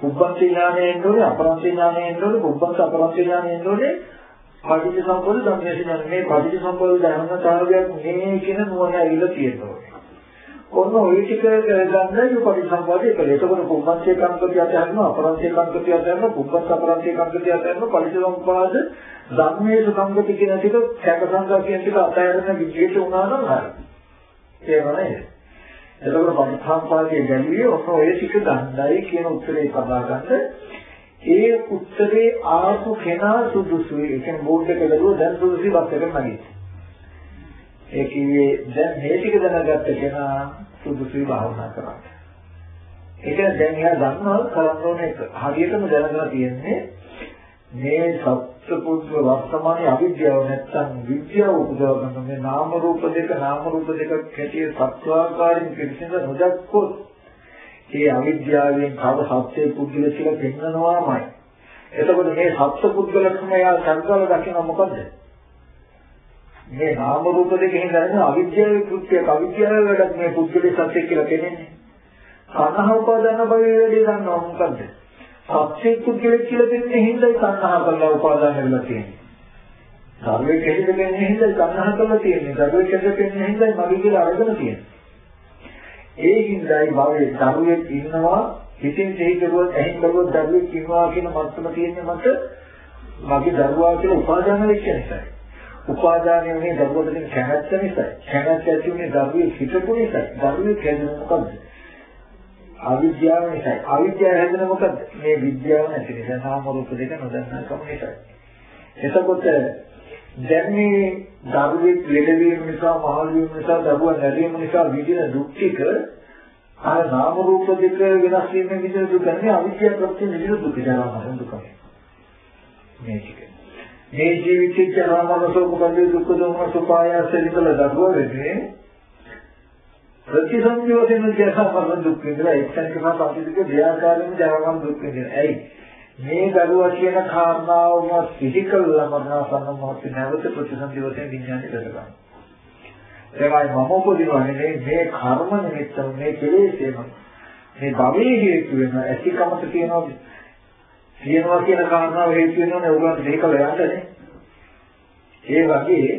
කුබ්බන්ත ඥානය එන්න ඕනේ අපරන්ත ඥානය එන්න ඕනේ කුබ්බන්ත අපරන්ත ඥානය එන්න ඕනේ පටිච්ච සම්පද ධම්මයේ ඥාන මේ පටිච්ච සම්පද ධර්මතාවයක් මේ කියන නුවණ ඇවිල්ලා තියෙනවා ඔන්න ওই ටික ගන්නයි පටිච්ච සම්පදේ කළේ එතකොට කුබ්බන්තේ කංකතිය අතහැරනවා අපරන්තේ කංකතිය අතහැරනවා කුබ්බන්ත අපරන්තේ කංකතිය අතහැරනවා පටිච්ච සම්පද ධම්මයේ සංගති කියන ටික සැකසංගා කියන ටික අතහැරන විදිහට උනා නම් හරි ඒව නේද එතකොට පටිච්චසමුප්පාදයේ ගැඹුරිය ඔන්න ඔය ටික ගන්නයි කියන උත්තරේ සබා ගන්න. ඒ උත්තරේ ආපු කෙනා සුදුසුයි. ඒ කියන්නේ බෝඩ් එක ගලුවා දැන් සුදුසුයි වත් එක නැගී. ඒ කිව්වේ දැන් මේ ටික දැනගත්ත කෙනා සුදුසුයි භාවනා කරන්න. ඒක දැන් එයා දන්නවා කරන්න ඕනේ හරියටම දැනගෙන තියෙන්නේ මේ සත්පුරුෂ වර්තමානයේ අවිද්‍යාව නැත්තම් විද්‍යාව උපදව ගන්න මේ නාම රූප දෙක නාම රූප දෙක කැටිය සත්‍වාකාරයෙන් පිළිසිඳ නොදක්කොත් ඒ අවිද්‍යාවෙන් කව සත්‍යයේ පුද්ගල කියලා පෙන්නනවාමයි. එතකොට මේ සත්‍ය පුද්ගලකම යා සංකල්ප දකින්න මොකද? මේ නාම රූප දෙකෙන් දැනෙන අවිද්‍යාවේ කෘත්‍යයක් අවිද්‍යාවේ වැඩක් මේ පුද්ගලයේ සත්‍ය කියලා පෙනෙන්නේ. කනහ උපාදාන භවයේ වැඩි දන්නවා මොකද්ද? සත්‍ය පුද්ගලෙක් කියලා දෙන්නේ හින්දායි සංහා කරලා උපාදාන වෙලා තියෙන්නේ. ධර්මයේ කෙහෙද දෙන්නේ හින්දායි සංහා කරලා තියෙන්නේ. ධර්මයේ කෙහෙද දෙන්නේ හින්දායි මගේ කියලා අරගෙන තියෙන්නේ. ඒ හින්දායි භවයේ ධර්මයේ ඉන්නවා හිතින් තේ කරුවත් ඇහින් කරුවත් ධර්මයේ ඉන්නවා කියන මත්තම තියෙන්නේ මට මගේ දරුවා කියලා උපාදාන වෙච්ච නිසායි. උපාදානය මේ දරුවට කැමැත්ත නිසායි. කැමැත්ත ඇති උනේ ධර්මයේ හිතපු නිසායි. ධර්මයේ කියන්නේ මොකද්ද? අවිද්‍යාව නිසායි. අවිද්‍යාව හැදෙන මොකද? මේ විද්‍යාව නැති නිසා නාම රූප දෙක නොදන්නාකම නිසායි. එතකොට දැන් මේ දරුවෙක් ලෙඩවීම නිසා, මහලු වීම නිසා, දරුවා නැරීම නිසා විඳින දුක් ටික අර නාම රූප දෙක වෙනස් වීම විදිහට දුක නැහැ අවිද්‍යාව ප්‍රත්‍ය නිවිද දුක ජරා දුක. මේ ටික. මේ ජීවිතේ ජරා මරණ සෝක පරිදු දුක් දුක්ඛ සුපායස විකල දරුවා වෙන්නේ ප්‍රතිසංයෝජන ජරාමරණ දුක් විඳලා එක්සන්කම පරිදික දෙආකාරයෙන් ජරාමරණ දුක් විඳින. ඇයි? මේ දරුවා කියන කාරණාවම සිහි කළා මරණසන්න මොහොතේ නැවත ප්‍රතිසංයෝජන විඥානය කරගන්න. ඒකයි මම උපදිනවනේ මේ කර්ම නිමිත්ත මේ කෙලෙසේම මේ භවයේ හේතු වෙන ඇතිකමත තියෙනවා තියෙනවා කියන කාරණාව හේතු වෙනවනේ උගලන්ට දෙක කළා යන්නනේ. ඒ වගේ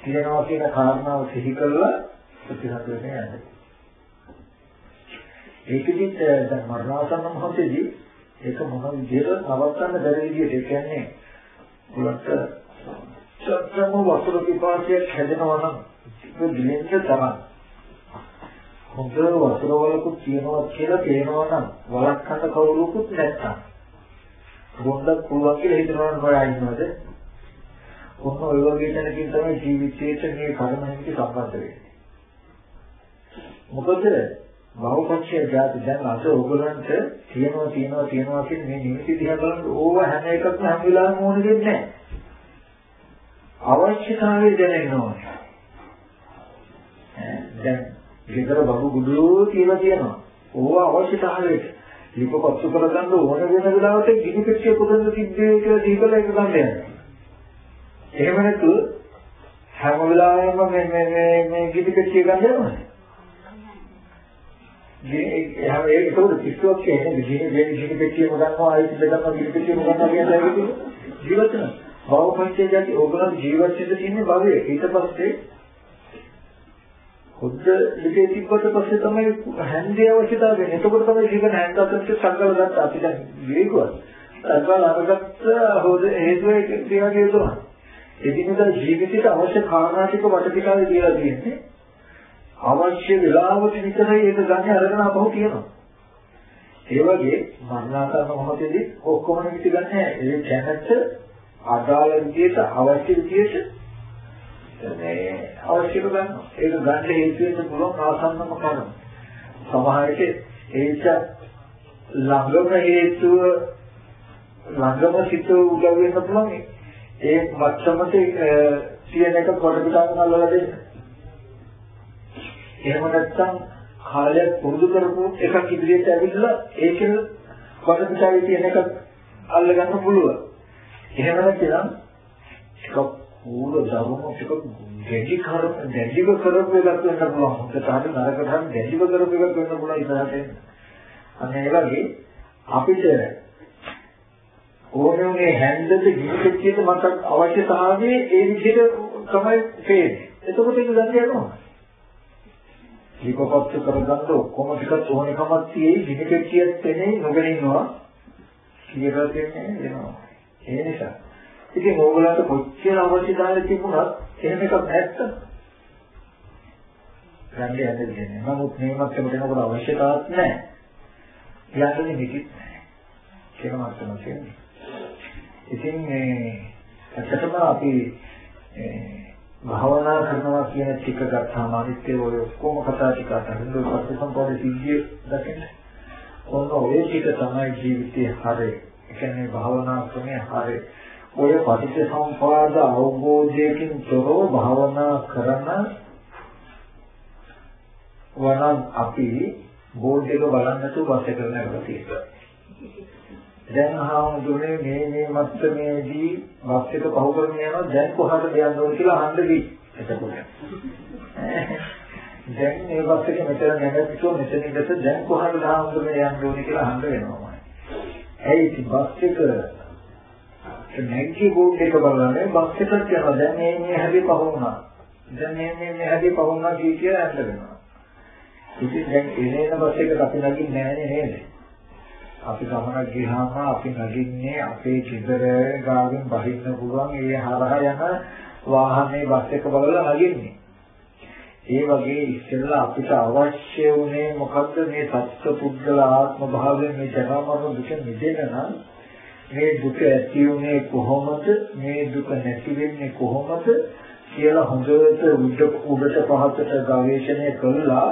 තියෙනවා කියන කාරණාව සිහි කළා ප්‍රතිහතනේ යන්නේ. ඒකෙදිත් දැන් මරණාසන්න මොහොතේදී ඒක මොන විදිහට නවත්තන්න බැරි විදිහට ඒ කියන්නේ උලට සත්‍යම වතුර පිපාසයක් හැදෙනවා නම් ඒක දිලෙන්න තරම් හොඳ වතුර වලකුත් තියනවා කියලා තේනවා නම් වලක්කන්න කවුරුකුත් නැත්තම් බොන්නත් පුළුවන් කියලා හිතනවනේ ඔයා ඉන්නවද? කොහොම ඔය වගේ තැනකින් තමයි ජීවිතේට මේ කර්ම හිමිට සම්බන්ධ වෙන්නේ. මොකද බහුපක්ෂය જાති දැන් අද ඕගොල්ලන්ට තියනවා තියනවා තියනවා කියන මේ නිමිති දිහා බලනකොට ඕව හැම එකක්ම හැම වෙලාවෙම ඕන දෙන්නේ නැහැ. අවශ්‍යතාවය දැනෙන්න ඕනේ. දැන් විතර බහු ගුඩු කියලා කියනවා. ඕව අවශ්‍යතාවයට ලිපපත්තු කරගන්න ඕන වෙන වෙලාවට ගිනි පෙට්ටිය පුදන්න තිබ්බේ කියලා දීපල එක ගන්න යනවා. එහෙම නැතු හැම වෙලාවෙම මේ මේ මේ ගිනි පෙට්ටිය ගන්න යනවනේ. එහම ඒක උඩ පිස්සුවක් කියන්නේ ගිනි ගිනි ගිනි පෙට්ටියම ගන්නවා ආයෙත් බෙදනවා ගිනි පෙට්ටියම ගන්නවා කියන එක ජීවිත වෙන භවපංචය යටි ඕගොල්ලෝ ජීවත් වෙන්න තියෙන භවය ඊට පස්සේ හොද්ද ලිපේ තිබ්බට පස්සේ තමයි හැන්දේ අවශ්‍යතාවය වෙන්නේ එතකොට තමයි ජීවන හැන්දාකට සංකල්ප ගන්න අපි දැන් වේගවත් සංකල්ප අරගත්ත හොද හේතුවේ ක්‍රියා කියනවා එදිනෙදා ජීවිතයට අවශ්‍ය කාරණා ටික වටපිටාවේ කියලා තියෙන්නේ අවශ්‍ය වෙලාවට විතරයි ඒක ගන්න අරගෙන අපහු තියෙනවා. ඒ වගේ මරණාසන්න මොහොතේදී ඔක්කොම නිමිති ගන්න. ඒ කැමැත්ත අදාළ විදිහට අවශ්‍ය විදිහට මේ අවශ්‍යක ගන්නවා. ඒක ගන්න හේතු වෙන්න පුළුවන් ආසන්නම කරන. සමහර විට ඒක ළඟම හේතුව ළඟම සිත උදව් වෙන්න පුළුවන්. ඒ මත්තමට තියෙන එක කොට පිටාගෙන අල්ලලා දෙන්න. එහෙම නැත්නම් කාලයක් පුරුදු කරපු එකක් ඉදිරියට ඇවිල්ලා ඒකෙන් කොටපිටාවේ තියෙන එකක් අල්ලගන්න පුළුවන්. එහෙම නැත්නම් එක පූර්ව ධර්ම ටික දෙවි කර දෙවිව කරපු එකක් වෙන්න පුළුවන්. හොඳට නරකට හරි දෙවිව කරපු එකක් වෙන්න පුළුවන් ඉතහාට. අන්න ඒ වගේ අපිට ඕනෝනේ හැන්දද ජීවිතයේද මට අවශ්‍යතාවයේ ඒ විදිහට තමයි පේන්නේ. එතකොට ඒක ගන්න යනවා. දීපපත්තු කරගන්න ඔක්කොම ටිකක් ඕනෙකමක් තියෙයි විනිකෙච්චියක් තෙනේ නොගෙන ඉන්නවා කියලා දෙන්නේ වෙනවා ඒ නිසා ඉතින් ඕගොල්ලන්ට කොච්චර අවශ්‍යතාවය තිබුණත් එහෙම එකක් නැත්තම් ගන්නේ යන්නේ දෙන්නේ නමුත් මේ මත්තම දෙනකොට අවශ්‍යතාවක් නැහැ යන්නේ නිකිත් නැහැ කියලා මත්තම කියන්නේ ඉතින් මේ ඇත්තටම අපි භාවනා කරනවා කියන ටික ගත්තාම අනිත් ඒ ඔය ඔක්කොම කතා ටික අතරින් ඔය පටිසම්පාද සිද්ධිය දකින්න. ඔන්න ඔය ටික තමයි ජීවිතයේ හරය. ඒ කියන්නේ භාවනා ක්‍රමයේ හරය. ඔය පටිච්චසමුපාද අවබෝධයකින් තොරව භාවනා කරන වනම් අපි බෝඩ් එක බලන්නට වාසය කරන එක තියෙනවා. දැන් ආවුදුනේ මේ මේ මත්තමේදී වාක්‍යක පහු කරගෙන යනවා. දැන් කොහටද යන්න ඕන කියලා අහන්න දී එතකොට. දැන් මේ වාක්‍යක මෙතන නැගිට්ටෝ මෙතන ඉඳලා දැන් කොහටද ආවුදුනේ යන්න ඕන කියලා අහන්න වෙනවා ඇයි ඉතින් වාක්‍යක නැගී බෝඩ් එක බලන්නේ වාක්‍යකට යනවා. දැන් මේ මේ හැදී පහු වුණා. දැන් මේ මේ මේ හැදී පහු වුණා කියලා යන්න වෙනවා ඉතින් දැන් එනේන වාක්‍යක අපි නගින්නේ නැහැ නේද? අපි ගමනක් ගියාම අපි නගින්නේ අපේ ගෙදර ගාවින් බහින්න පුළුවන් ඒ හරහා යන වාහනේ බස් එක බලලා නගින්නේ. ඒ වගේ ඉස්සෙල්ලා අපිට අවශ්‍ය වුණේ මොකද්ද? මේ සත්‍ය පුද්ගල ආත්ම භාවයෙන් මේ ජනමන දුක මිදෙන්න නම් මේ දුක ඇති වුණේ කොහොමද මේ දුක නැති වෙන්නේ කොහොමද කියලා හොඳට උඩ උඩට පහතට ගවේෂණය කළා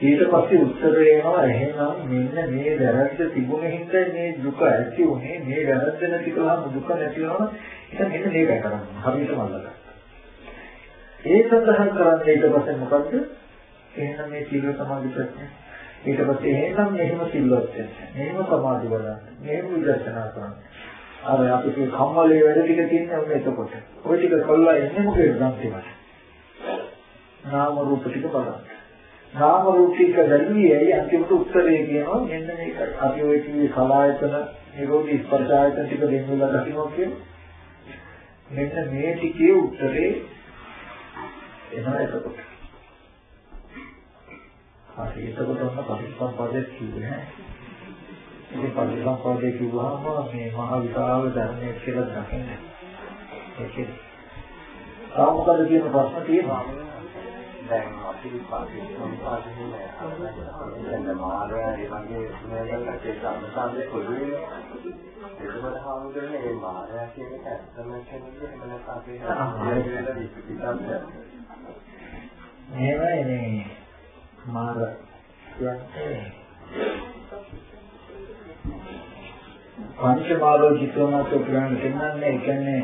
ඊට පස්සේ උත්තර එනවා එහෙනම් මෙන්න මේ වැරද්ද තිබුණේ හින්දා මේ දුක ඇති උනේ මේ වැරද්ද නැති කළාම දුක නැති වෙනවා එහෙනම් මෙන්න මේකයි කරන්නේ හරියටම අල්ලගන්න. ඒ සඳහන් කරන්නේ ඊට පස්සේ මොකද්ද? එහෙනම් මේ සීල සමාධි ප්‍රශ්නේ. ඊට පස්සේ එහෙනම් මෙහෙම සිල්වත් වෙන්න. මෙහෙම සමාධි බලන්න. මෙහෙම විදර්ශනා කරන්න. අර අපිට කම්මලේ වැඩ ටික තියෙනවා ඔන්න එතකොට. ওই ටික කළා එන්නේ මොකේද නම් නාම රූප ටික බලන්න. නාම රූපික දැල්වියයි අන්තිමට උත්තරේ කියනවා මෙන්න මේක අපි ඔය කිව්වේ කලායතන නිරෝධී ස්පර්ශ ආයතන ටික දෙන්නුලා දකින්න කියන්නේ මෙන්න මේ ටිකේ උත්තරේ එනවා එතකොට හරි. එතකොට ඔන්න පටිච්චසමුප්පාදයේ කිව්වේ නෑ. ඉතින් පටිච්චසමුප්පාදයේ කිව්වහම මේ මහ විශාල ධර්මයක් කියලා දකින්නේ ඒකේ තාම මොකද කියන ප්‍රශ්න තියෙනවා? දැන් අපි පාටිසම්පාදේ නෑ. දැන් මාර්යා ඒ වගේ නේදකට ඒ සම්සන්දේ පොදුවේ ඒකවල හාමුදුරනේ මේ මාර්යා කියන එක ඇත්තම කෙනෙක්ද එහෙම නැත්නම් අපේ කියලා විශ්ිතම්ද? මේවයි මේ මාර කියන්නේ පංචමාලෝ චිත්තෝනාසෝ පුරාණ කියන්නේ ඒ කියන්නේ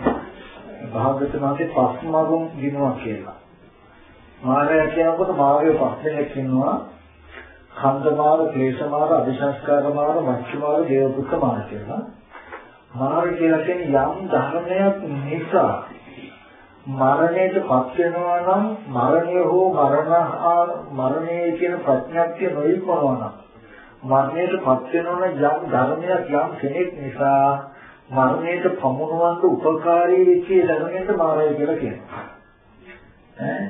භාගවත මාසේ පස්මරුම් දිනුවා කියලා. මාරය කියනකොට මාර්ය පස් දෙනෙක් ඉන්නවා. කන්දමාර, ක්ලේශමාර, අபிසංස්කාර මාර, මච්චමාර, දේවපුත්ත මාර කියලා. මාර කියලා කියන්නේ යම් ධර්මයක් නිසා මරණයට පත් වෙනවා නම් මරණය හෝ මරණ මරණය කියන ප්‍රඥාක්තිය නොඉක්මනවා නම් මරණයට පත් වෙනවන යම් ධර්මයක් යම් කෙනෙක් නිසා මරණයට පමුණවන්න උපකාරී වෙච්ච ධර්මයට මාරය කියලා කියනවා. ඈ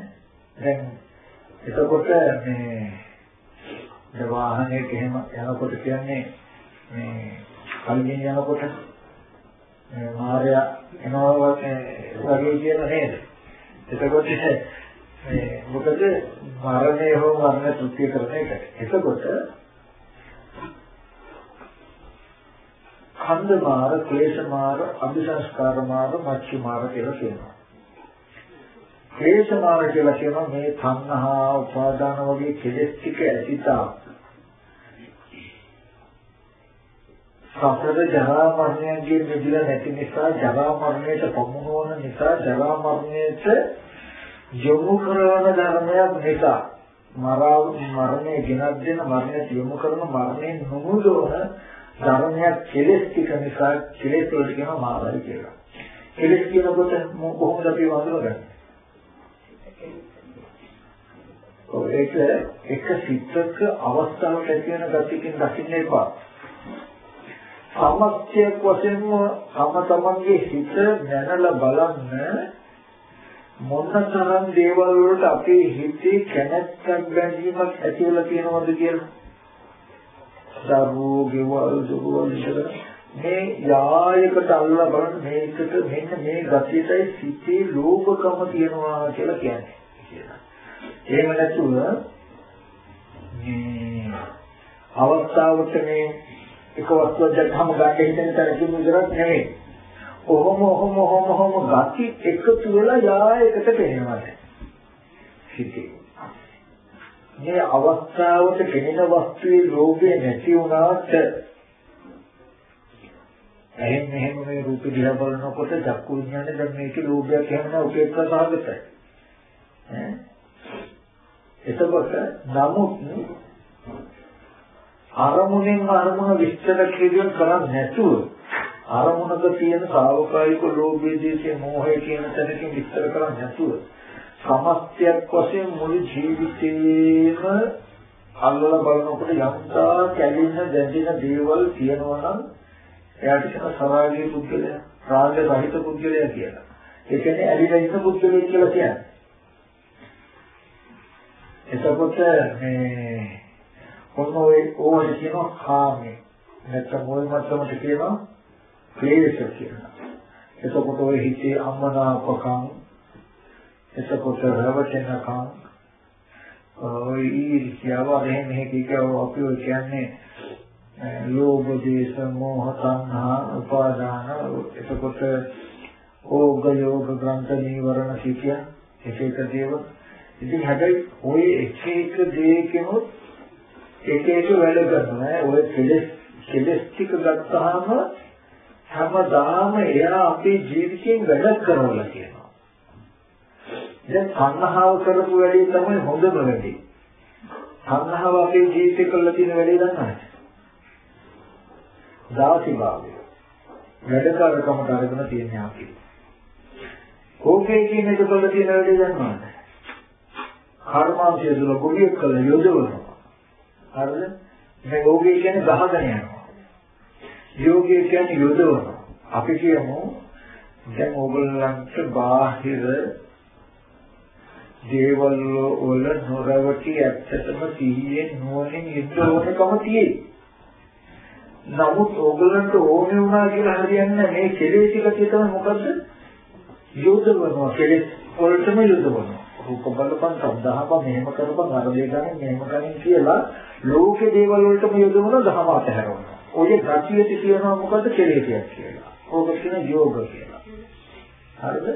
දැන් එතකොට මේ ඒ වාහනයක එහෙම යනකොට කියන්නේ මේ කලින් යනකොට මේ මාරය එනවා වගේ කියන නේද? එතකොට මේ මොකද මරණය හෝ මරණ තෘත්‍ය කරන එක. එතකොට ඛණ්ඩ මාර, ක්ලේශ මාර, අபிසංස්කාර මාර, මච්චු මාර කියලා කියනවා. ක්ලේශ මාර කියලා කියනවා මේ තණ්හා, උපාදාන වගේ කෙලෙස් ටික ඇතිතා. සසර ජරා මරණයන්ගේ මිදලා නැති නිසා ජරා මරණයට පමුණවන නිසා ජරා මරණයට යොමු කරන ධර්මයක් නිසා මරා මරණය ගෙනත් දෙන මරණයට යොමු කරන මරණයෙන් නොමුදවන ධර්මයක් කෙලෙස් ටික නිසා කෙලෙස් වලට කියනවා මාරයි කියලා. කෙලෙස් කියනකොට කොහොමද අපි වඳුරගන්නේ? ඔය ඒක එක සිත්ක අවස්ථාවක් ඇති වෙන ගතියකින් දකින්න එපා. සමස්තයක් වශයෙන්ම තම තමන්ගේ හිත දැනලා බලන්න මොනතරම් දේවල් වලට අපේ හිතේ කැමැත්තක් බැඳීමක් ඇති වෙලා තියෙනවද කියලා දරුවෝ ගෙවල් දුරවල් ඉඳලා මේ යායකට අල්ලලා බලන්න මේකට මෙන්න මේ ගතියටයි සිටේ ලෝභකම තියනවා කියලා කියන්නේ. එහෙම නැතුව මේ අවස්ථාවට මේ එක වස්තුවක් දැක්කම ගන්න හිතෙන තරකින් විතරක් නෙවෙයි. ඔහොම ඔහොම ඔහොම ඔහොම ගති එකතු වෙලා යායකට පේනවා. සිටේ. මේ අවස්ථාවට පෙනෙන වස්තුවේ ලෝභය නැති වුණාට එහෙන් මෙහෙම මේ රූප දිහා බලනකොට චක්කු විඥානේ දැන් මේකේ ලෝභයක් එහෙම නැහැ උපේක්ෂා සාගතයි ඈ එතකොට නමුත් අරමුණෙන් අරමුණ විස්තර කිරීම කරන්නේ නැතුව අරමුණක තියෙන සාවකායික ලෝභය දේශේ මෝහය කියන තැනකින් විස්තර කරන්නේ නැතුව සමස්තයක් වශයෙන් මුළු ජීවිතේම අල්ලලා බලනකොට යම්තා කැඩෙන දැඩෙන දේවල් තියෙනවා නම් එයාට කියන සරාගී පුද්ගලයා රාග රහිත පුද්ගලයා කියලා. ඒ කියන්නේ ඇලිලා ඉන්න පුද්ගලයෙක් කියලා කියන්නේ. එතකොට මේ කොන්න ඔය ඕවට කියනවා කාමේ. නැත්නම් මොයි මට්ටමට කියනවා ක්ලේශ කියලා. එතකොට ඔය හිතේ අමනාපකම් එතකොට රවටෙනකම් ඔය ඊර්ෂ්‍යාව එහෙම මෙහෙ කීකව අපි ඔය කියන්නේ ලෝභ දේශ මොහ තණ්හා උපාදාන එතකොට ඕග යෝග ග්‍රන්ථ නීවරණ කිය එක එක දේවල් ඉතින් හැබැයි ওই එක එක දෙයකිනුත් එක එක වැඩ කරනවා ඔය කෙලස් කෙලස් ටික ගත්තාම හැමදාම එයා අපේ ජීවිතයෙන් වැඩ කරනවා කියනවා දැන් තණ්හාව කරපු වැඩේ තමයි හොඳම වැඩේ. තණ්හාව අපේ ජීවිතේ කරලා තියෙන වැඩේ දන්නවද? දාසි භාවය. වැඩකාරකමට අරගෙන තියෙන අපි. කෝපේ කියන එක කරලා තියෙන වැඩේ දන්නවද? කර්මාන්තය දුර කුඩියක් කළ යොදවනවා. හරිද? මේ යෝගී කියන්නේ ගහගෙන යනවා. යෝගී කියන්නේ යොදවනවා. අපි කියමු දැන් ඕගොල්ලන්ට බාහිර දේවල් වල නොරවටි ඇත්තටම සිහියෙන් නුවණින් යුක්ත ඕනකම තියෙයි. නමුත් ඕගලන්ට ඕනේ වුණා කියලා හරියන්නේ මේ කෙලෙස් ටික තමයි මොකද්ද? යොදවනවා කෙලෙස් වලටම යොදවනවා. රූප බලපන් සද්ධාපන් මෙහෙම කරපන් අර දේ ගන්න මෙහෙම ගන්න කියලා ලෝකේ දේවල් වලටම යොදවන දහම අතහැරෙනවා. ඔය ගතියට කියනවා මොකද කෙලෙසියක් කියලා. ඕක කියන යෝග කියලා. හරිද?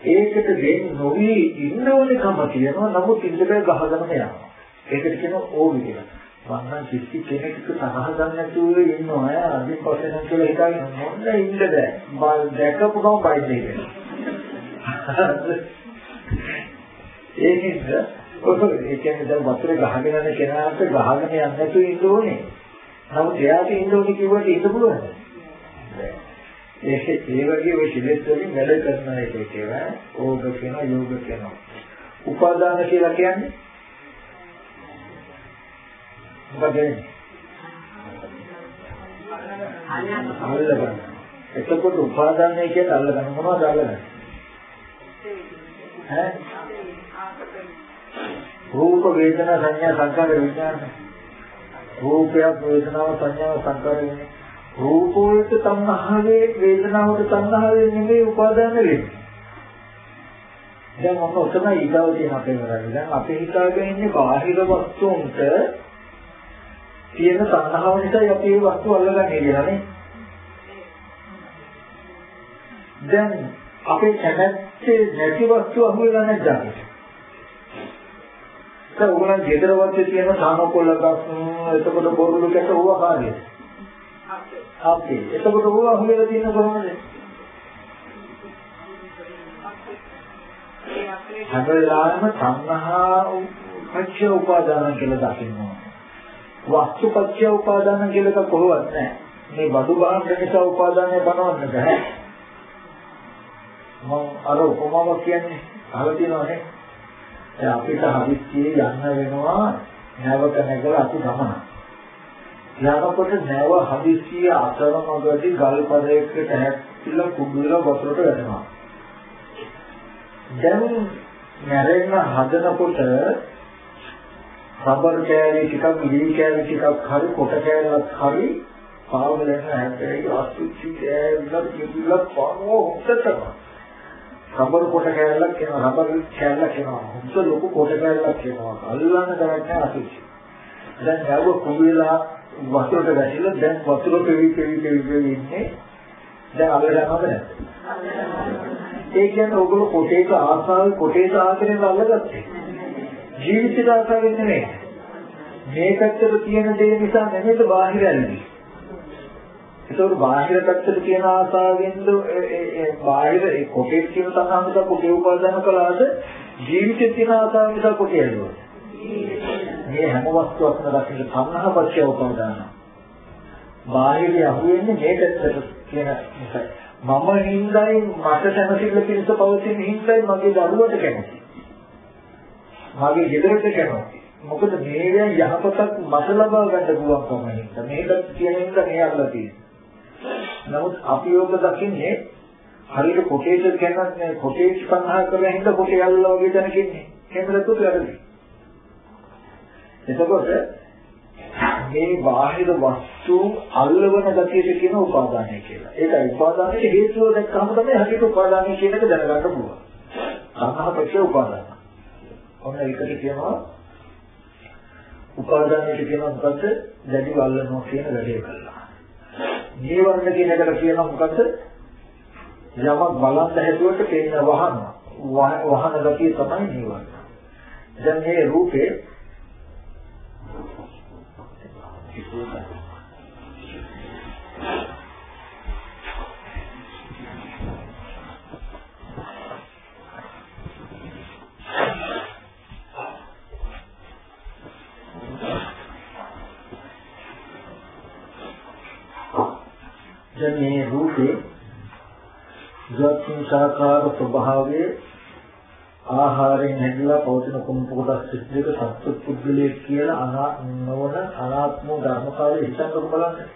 ඒකට දෙන්න නොවි ඉන්න ඕනකම තියෙනවා නමුත් ඉඳලා ගහගෙනම යනවා. ඒකට කියනවා ඕවි කියලා. මම කිසි කෙනෙකුට තරහ ගන්න නැතුව ඉන්නවා අදින් පස්සේ නම් කියලා හිතාගෙන මොන්න ඉන්න බෑ. බල් දැකපු ගමන් බයින්නේ. ඒකින්ද ඔක ඒ කියන්නේ දැන් වතුරේ ගහගෙන යන කෙනාට ගහගෙන යන්න නැතුව ඉන්න ඕනේ. නමුත් එයාට ඉන්න ඕනේ කිව්වට ඉන්න පුළුවන්ද? ඒක ඒ වගේ ඔය සිලෙස් වලින් වැඩ කරන එක කියලා ඕග කියන යෝග කියනවා. උපාදාන කියලා කියන්නේ මොකද අල්ලගන්න. එතකොට උපාදානය කියන්නේ අල්ලගන්න මොනවද අල්ලගන්නේ? ඈ? රූප වේදනා සංඥා සංකාර විඥාන. රූපයක් වේදනාව සංඥාව සංකාර විඥාන. රූප වලට තණ්හාවේ වේදනාවට තණ්හාවේ නෙමෙයි උපාදාන වෙන්නේ. දැන් මොන ඔතන ඊගාව තියෙන අපේ වරන්නේ. දැන් අපේ හිතාගෙන ඉන්නේ බාහිර වස්තුන්ට තියෙන තණ්හාව නිසා අපි ඒ වස්තු අල්ලගන්නේ කියලානේ. දැන් අපේ කැමැත්තේ නැති වස්තු අහුවෙලා නැද්ද අපිට? දැන් උගලන් ගෙදර වත්තේ තියෙන සානකොල්ලක් එතකොට බොරුළු කැට ඕවා කාගේ? අපේ. එතකොට ඕවා අහුවෙලා තියෙන කොහොමද? හැම වෙලාවෙම තණ්හා පච්ච උපාදාන කියලා දකින්න වස්තුපච්චය උපාදාන කියලා කොහොමවත් නැහැ. මේ බඩු බාහන නිසා උපාදානය बनවන්න බෑ. මම අර උපමාවක් කියන්නේ අහලා තියෙනවනේ. දැන් අපිට හදිස්සියේ යන්න වෙනවා නැවක නැගලා අපි ගමන. යනකොට නැව හදිස්සියේ අතරමඟදී ගල් පදයකට හැප්පිලා කුඩුවලා වතුරට වැටෙනවා. දැන් නැරෙන්න හදනකොට රබර් කෑලි ටිකක් ඉලි කෑලි ටිකක් හරි කොට කෑල්ලක් හරි පාවල යන හැටේ අසුචි කෑල්ලක් කිවිලා පාවෝ හොත්තටම රබර් කොට කෑල්ලක් කියන රබර් කෑල්ලක් කියනවා හොත්ත ලොකු කොට කෑල්ලක් කියනවා අල්ලන්න කරන්නේ අසුචි දැන් යව කුවිලා වතුරට වැටිලා දැන් වතුර පෙවි පෙවි පෙවි පෙවි ඉන්නේ. දැන් අල්ල ගන්නවද නැද්ද ඒ කියන්නේ ඔයගොල්ලෝ කොටේක ආසාවෙ කොටේක ආකරෙන් අල්ලගත්තේ. ජීවිත ආසාවෙන් නෙමෙයි. මේ පැත්තට තියෙන දේ නිසා නෙමෙයිද බාහිර ඇල්ලන්නේ. ඒතකොට බාහිර පැත්තට තියෙන ආසාවෙන්ද ඒ බාහිර ඒ කොටේ කියන තනහමද කොටේ උපාදාන කළාද ජීවිතේ තියෙන ආසාව නිසා කොටේ ඇල්ලුවා. මේ හැම වස්තුවක්ම දකින්න තණ්හා පත්‍ය උපාදාන. බාහිර යහුවෙන්නේ මේ පැත්තට කියන නිසා. මම හින්දායි මට සැනසෙල්ල පිණිස පවතින හින්දායි මගේ දරුවට කැමති. මගේ ගෙදරට කැමති. මොකද මේවෙන් යහපතක් මට ලබා ගන්න පුළුවන්කම නිසා මේක කියන එක මේ අල්ලලා තියෙනවා. නමුත් අපි යෝග දකින්නේ හරියට කොටේට කියන්නේ කොටේට සංහා කරලා හින්දා කොටේ අල්ලලා වගේ තැනක ඉන්නේ. එහෙම නැතුව වැරදි. එතකොට මේ බාහිර වස්තු අල්ලවන ගතියට කියන උපාදානය කියලා. ඒකයි උපාදානයේ හේතුව දැක්කම තමයි හරියට උපාදානය කියන එක දැනගන්න පුළුවන්. සංහාපච්ච උපාදාන. ඔන්න ඒකට කියනවා උපාදානයට කියනවා මොකද්ද? දැඩි වල්ලනවා කියන වැඩේ කළා. නීවරණ කියන එකට කියනවා මොකද්ද? යමක් බලන්න හැදුවට පේන්න වහන. වහන ගතිය තමයි නීවරණ. දැන් මේ රූපේ දැන් මේ රූපේ ජාතිසාකාර ස්වභාවයේ ආහාරයෙන් හැදිලා පවතින කුණු කොටස් සිද්දක සත්‍ය පුද්ගලයේ කියලා අනා නොවන අනාත්ම ධර්මතාවය හිතන්නකො බලන්න.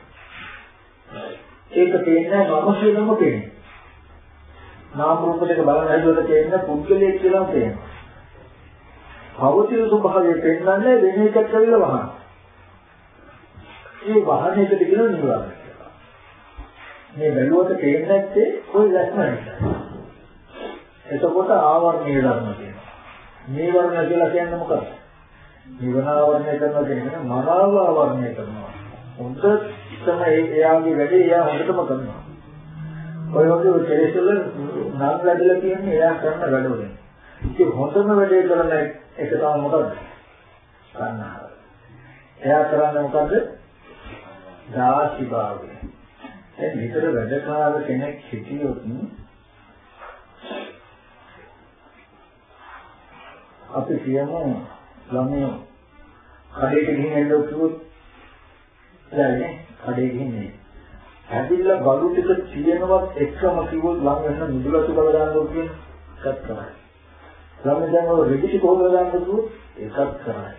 ඒක තේන්නේ මම කියනම තේන්නේ. නාම රූප දෙක බලන හැදුවට තේන්නේ පුද්ගලයේ කියලා තේනවා. පවතින ස්වභාවය පෙන්වන්නේ වෙන එකක් කියලා වහන. මේ වහනයකට කියන නිවර්ණ. මේ බැලුවට පේන්නේ නැත්තේ කොයි ලක්ෂණ නිසා. එතකොට ආවරණීය ධර්ම කියනවා. නීවරණ කියලා කියන්නේ මොකක්ද? නිවන ආවරණය කරනවා කියන්නේ මනාව ආවරණය කරනවා. හොඳ තමයි එයාගේ වැඩේ එයා හොඳටම කරනවා. ඔය වගේ කෙලෙස් වල නම් ලැබිලා කියන්නේ එයා කරන වැඩවල. ඉතින් හොඳම වැඩේ කරන එක තමයි මොකද්ද? කන්නාව. එයා කරන්නේ මොකද්ද? දාසි භාවය. දැන් විතර වැඩකාර කෙනෙක් හිටියොත් අපි කියමු ළමයි කඩේට ගිහින් එන්න කිව්වොත් දැන්නේ කඩේ ගිහින් එන්නේ. ඇදිලා බඩු ටික තියෙනවත් එක්කම කිව්වොත් ලඟ වෙන මිදුලතු කල දාන්නෝ කියන එකක් කරයි. ළමයි දැන් ඔය රෙදි ටික හොදලා දාන්න කිව්වොත් එකක් කරයි.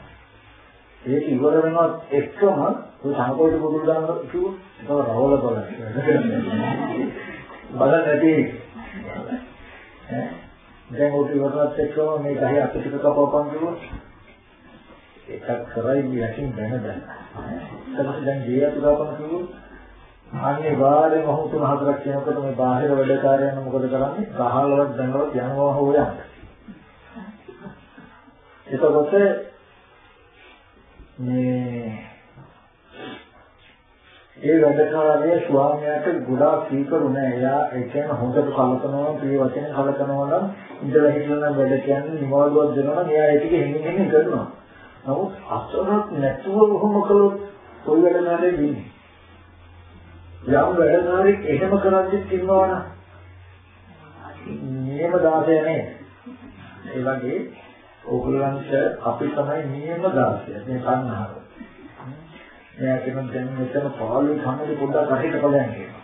ඒක ඉවර වෙනවත් එක්කම ඔය සංකෝච පුදුල් දාන්න කිව්වොත් ඒක රවල බලන්න. බලන්න නැති ඈ දැන් ඔය ඉවරවත් එක්කම මේ ගහේ අත ටික කපවපන් කිව්වොත් එකක් කරයි යකින් දැන දැන. ඊට දැන් දී අතුරාපන කිව්වොත් අනේ වාරේ මොහොත තුන හතරක් යනකොට මේ බාහිර වැඩකාරයන් මොකද කරන්නේ? ගහලවත් දැනවත් යනවා හොයන්න. එතකොට මේ ඒ වැඩකාරයේ ස්වාමියාට ගොඩාක් සීකරු නෑ. එයා ඒ කියන්නේ හොඳට කලකනවා, ප්‍රිය වචන කලකනවා නම් ඉඳලා හිටලා වැඩ කියන්නේ නිවාඩුවක් දෙනවා නම් එයා ඒක හිමින් හිමින් කරනවා. නමුත් අසරත් නැතුව කොහොම කළොත් කොයි වැඩකාරයෙ වෙන්නේ? යම් වැඩකාරයෙක් එහෙම කරද්දිත් ඉන්නවනම් නියම දාසය නේද? ඒ වගේ ඕගොල්ලන්ට අපි තමයි නියම දාසය. මේ සංහාර. එයා කියන දැන් මෙතන පාළුවේ කන්නේ පොඩ්ඩක් අහිට ඵලයන් කියනවා.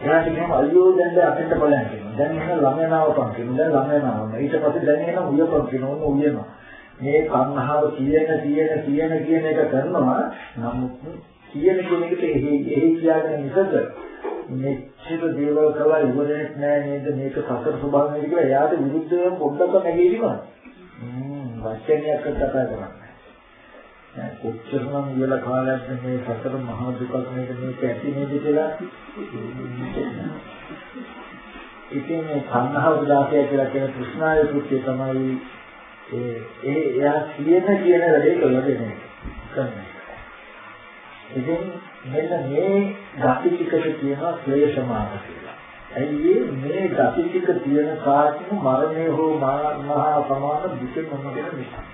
එයාට කියනවා අයියෝ දැන් දැන් අහිට ඵලයන් කියනවා. දැන් එහෙනම් ළමයාවපන් කියනවා. දැන් ළමයාවම. ඊට පස්සේ දැන් එහෙනම් උයපන් කියනවා. ඔන්න උයනවා. මේ කන්හාව කියන කියන කියන කියන එක කරනවා. නමුත් කියන කියන එකට එහි එහි කියාගෙන ඉඳද මෙච්චර දේවල් කළා ඉවරයක් නෑ නේද මේක සතර ස්වභාවය කියලා එයාට විරුද්ධව පොඩ්ඩක් නැගෙයිනවා. හ්ම් වචනයක් කතා කරන්නේ. කොච්චරනම් ඉවල කාලයක් මේ සතර මහා දුකක් නේද මේක ඇති නේද කියලා ඉතින් මේ කන්හව දාසය කියලා කියන કૃષ્ණාය කෘත්‍ය තමයි ඒ ඒ එයා කියන කියන වැඩේ කළා දෙන්නේ. කරන්නේ. ඉතින් මෙන්න මේ gati ටිකට කියනවා ක්ලේශ මාර්ග කියලා. ඇයි මේ gati ටික තියෙන කාර්යම මරණය හෝ මහා සමාන දුක මොනවද නිසා.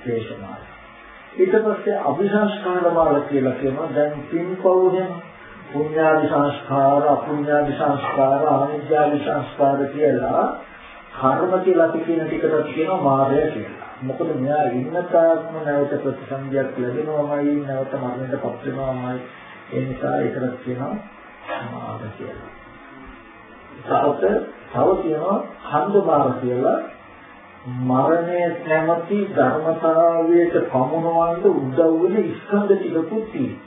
ක්ලේශ මාර්ග. ඊට පස්සේ අභිසංස්කාර මාර්ග කියලා කියනවා දැන් පින්පවුෙන් පුඤ්ඤාදි සංස්කාර අපුඤ්ඤාදි සංස්කාර අනිත්‍යාදි සංස්කාර කියලා කර්ම කියලා අපි කියන ටිකට කියනවා මාර්ගය කියලා. මොකද මෙයා ඉන්න තාක්ම නැවත ප්‍රතිසංගයක් ලැබෙනවමයි නැවත මරණයට පත් වෙනවමයි ඒ නිසා ඒකට කියනවා මාර්ග කියලා. තවත තව කියනවා ඛණ්ඩ මාර්ග කියලා මරණය නැමැති ධර්මතාවයට පමුණවන්න උදව් වෙන ස්කන්ධ ටිකකුත් තියෙනවා.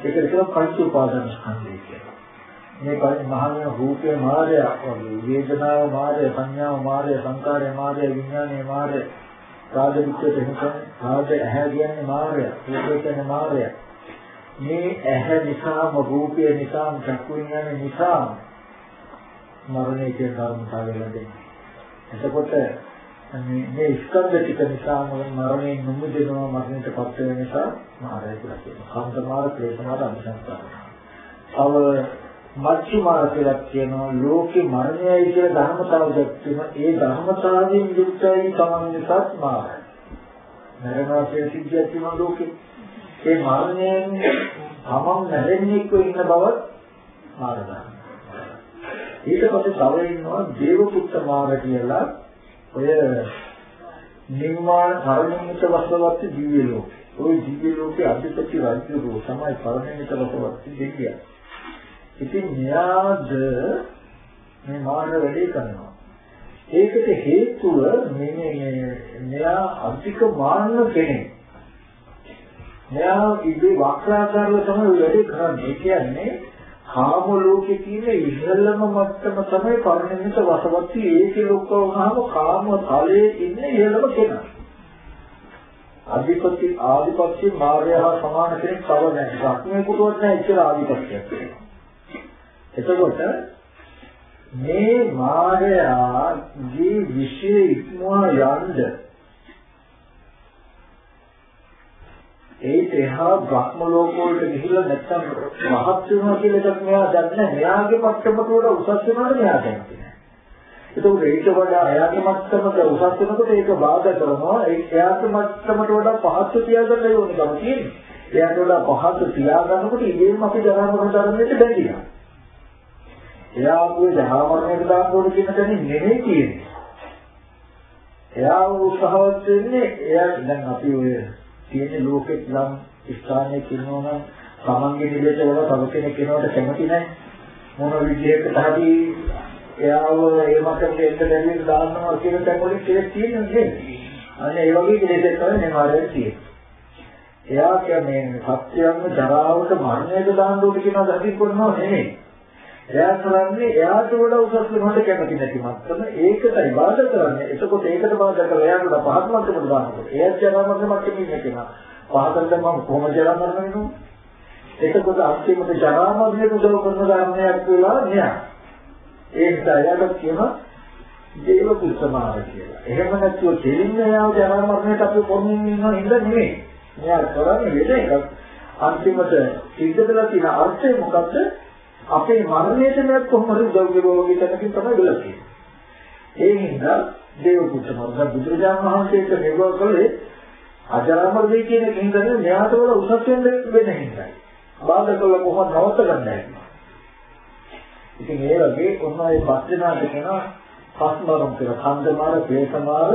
ඒකට කියනවා පංච උපාදාන ස්කන්ධය කියලා. මේ පරිදි මහාන රූපේ මායය වගේ වේදනාව මායය සංඥාව මායය සංකාරය මායය විඥානය මායය රාග විච්ඡේද හිතන රාග ඇහැ කියන්නේ මායය රූපේ කියන්නේ මායය මේ ඇහැ නිසාම රූපය නිසාම චක්කු විඥානය නිසාම මරණය කියන ධර්මතාවය ලැබෙනවා එතකොට මේ මේ ස්කන්ධ ටික නිසා මරණය නොමුදෙනවා මරණයට පත් වෙන නිසා මායය කියලා කියනවා. සම්තමාර ක්ලේශමාර අනිසංස්කාර. තව මච්චුමාර කියලා කියනවා ලෝකේ මරණයයි කියලා ධර්මතාවයක් තියෙනවා. ඒ ධර්මතාවයෙන් යුක්තයි තමන් නිසාත් මාරයි මරණා කියන සිද්ධියක් තියෙනවා ලෝකේ. ඒ මරණයෙන් තමන් නැරෙන්නේ ඉන්න බව මාරදා ඊට පස්සේ තව ඉන්නවා දේවපුත්ත මාර කියලා ඔය නිර්මාණ පරිණිත වස්තුවත් දිව්‍ය ලෝකේ ওই දිව්‍ය ලෝකේ අධිපති රජු තමයි පරිණිත වස්තුවත් දෙවියා ඉතින් න්යාද මේ මාර්ග වැඩේ කරනවා. ඒකට හේතුව මේ මේ මෙයා අධික මාන්න කෙනෙක්. මෙයා ඉබේ වක්‍රාකාරව තමයි වැඩේ කරන්නේ. ඒ කියන්නේ කාම ලෝකේ තියෙන ඉහළම මට්ටම තමයි පරිණිත වසවත්ති ඒකේ ලෝක වුණාම කාම තලයේ ඉන්න ඉහළම කෙනා. අධිපති ආධිපත්‍ය මාර්යහ සමාන කෙනෙක් තව නැහැ. රත්නයේ කුටුවක් නැහැ ඉච්චර ආධිපත්‍යයක්. එතකොට මේ මායාගේ විශේෂ ඉක්මවා යන්න ඒ එහා බ්‍රහ්ම ලෝක වලට ගිහිල්ලා නැත්තම් මහත් වෙනවා කියලා එකක් මෙයා දන්නේ නැහැ. මෙයාගේ මට්ටමට වඩා උසස් වෙනවද මෙයා දැනන්නේ. ඒකෝට ඒක වඩා එයාගේ මට්ටමට උසස් වෙනකොට ඒක බාධා කරනවා. ඒ එයාගේ මට්ටමට වඩා පහත් තියාගන්න ඕනකම තියෙනවා. එයාට වඩා පහත් තියාගන්නකොට ඉතින් අපි ජරාමරණ ධර්මයට බැඳිනවා. එයා ආපුවේ ජරාමරණයට දාන්න ඕන කියන තැනින් නෙමෙයි තියෙන්නේ. එයා උත්සාහවත් වෙන්නේ එයා දැන් අපි ඔය තියෙන ලෝකෙත් නම් ස්ථානයක ඉන්නවා නම් තමන්ගේ නිදේශ වල තව කෙනෙක් කෙනාට කැමති නැහැ. මොන විදිහකට හරි එයාව ඒ මතට එන්න බැරිවෙන්න දාන්නවා කියන තැන් වලින් කෙලෙස් තියෙන්නේ නේද? අනේ ඒ වගේ කෙලෙස් තමයි මේ මාර්ගයේ තියෙන්නේ. එයා කියන්නේ සත්‍යයන්ව ජරාවට මරණයට දාන්න ඕනේ කියන දකින් කරනවා නෙමෙයි. එයා කරන්නේ එයාට වඩා උසස් වෙනවට කැමති නැති මත්තම ඒකටයි බාධා කරන්නේ. එතකොට ඒකට බාධා කරලා එයාට වඩා පහත් මත්තකට දානකොට එයාත් ජරාමරණ මට්ටමේ ඉන්න කෙනා. පහතට මම කොහොම ජරාමරණ වෙනවද? එතකොට අන්තිමට ජරාමරණයට උදව් කරන ධර්මයක් වෙලා නෑ. ඒ නිසා එයාට කියනවා දේව කුසමාර කියලා. එහෙම නැතුව දෙලින්න යාව ජරාමරණයට අපි පොන්නේ ඉන්න හින්දා නෙමෙයි. මෙයා කරන්නේ වෙන එකක්. අන්තිමට සිද්ධ වෙලා තියෙන අර්ථය මොකද්ද? අපේ මරණයට නේද කොහොමද උදව් කරවගේ තැනකින් තමයි වෙලා තියෙන්නේ. ඒ හින්දා දේව පුත්‍රමර්ග බුදුරජාණන් වහන්සේට නිර්වාහ කළේ අජරාමර වෙයි කියන කින්දනේ මෙයාට වල උසස් වෙන්න වෙන හින්දායි. බාධා කළ කොහොමද නවත්ත ගන්නයි. ඉතින් ඒ වගේ ඔන්නයි පස්දෙනාට කියන පස්මරම් කියලා ඛණ්ඩමාර, ප්‍රේතමාර,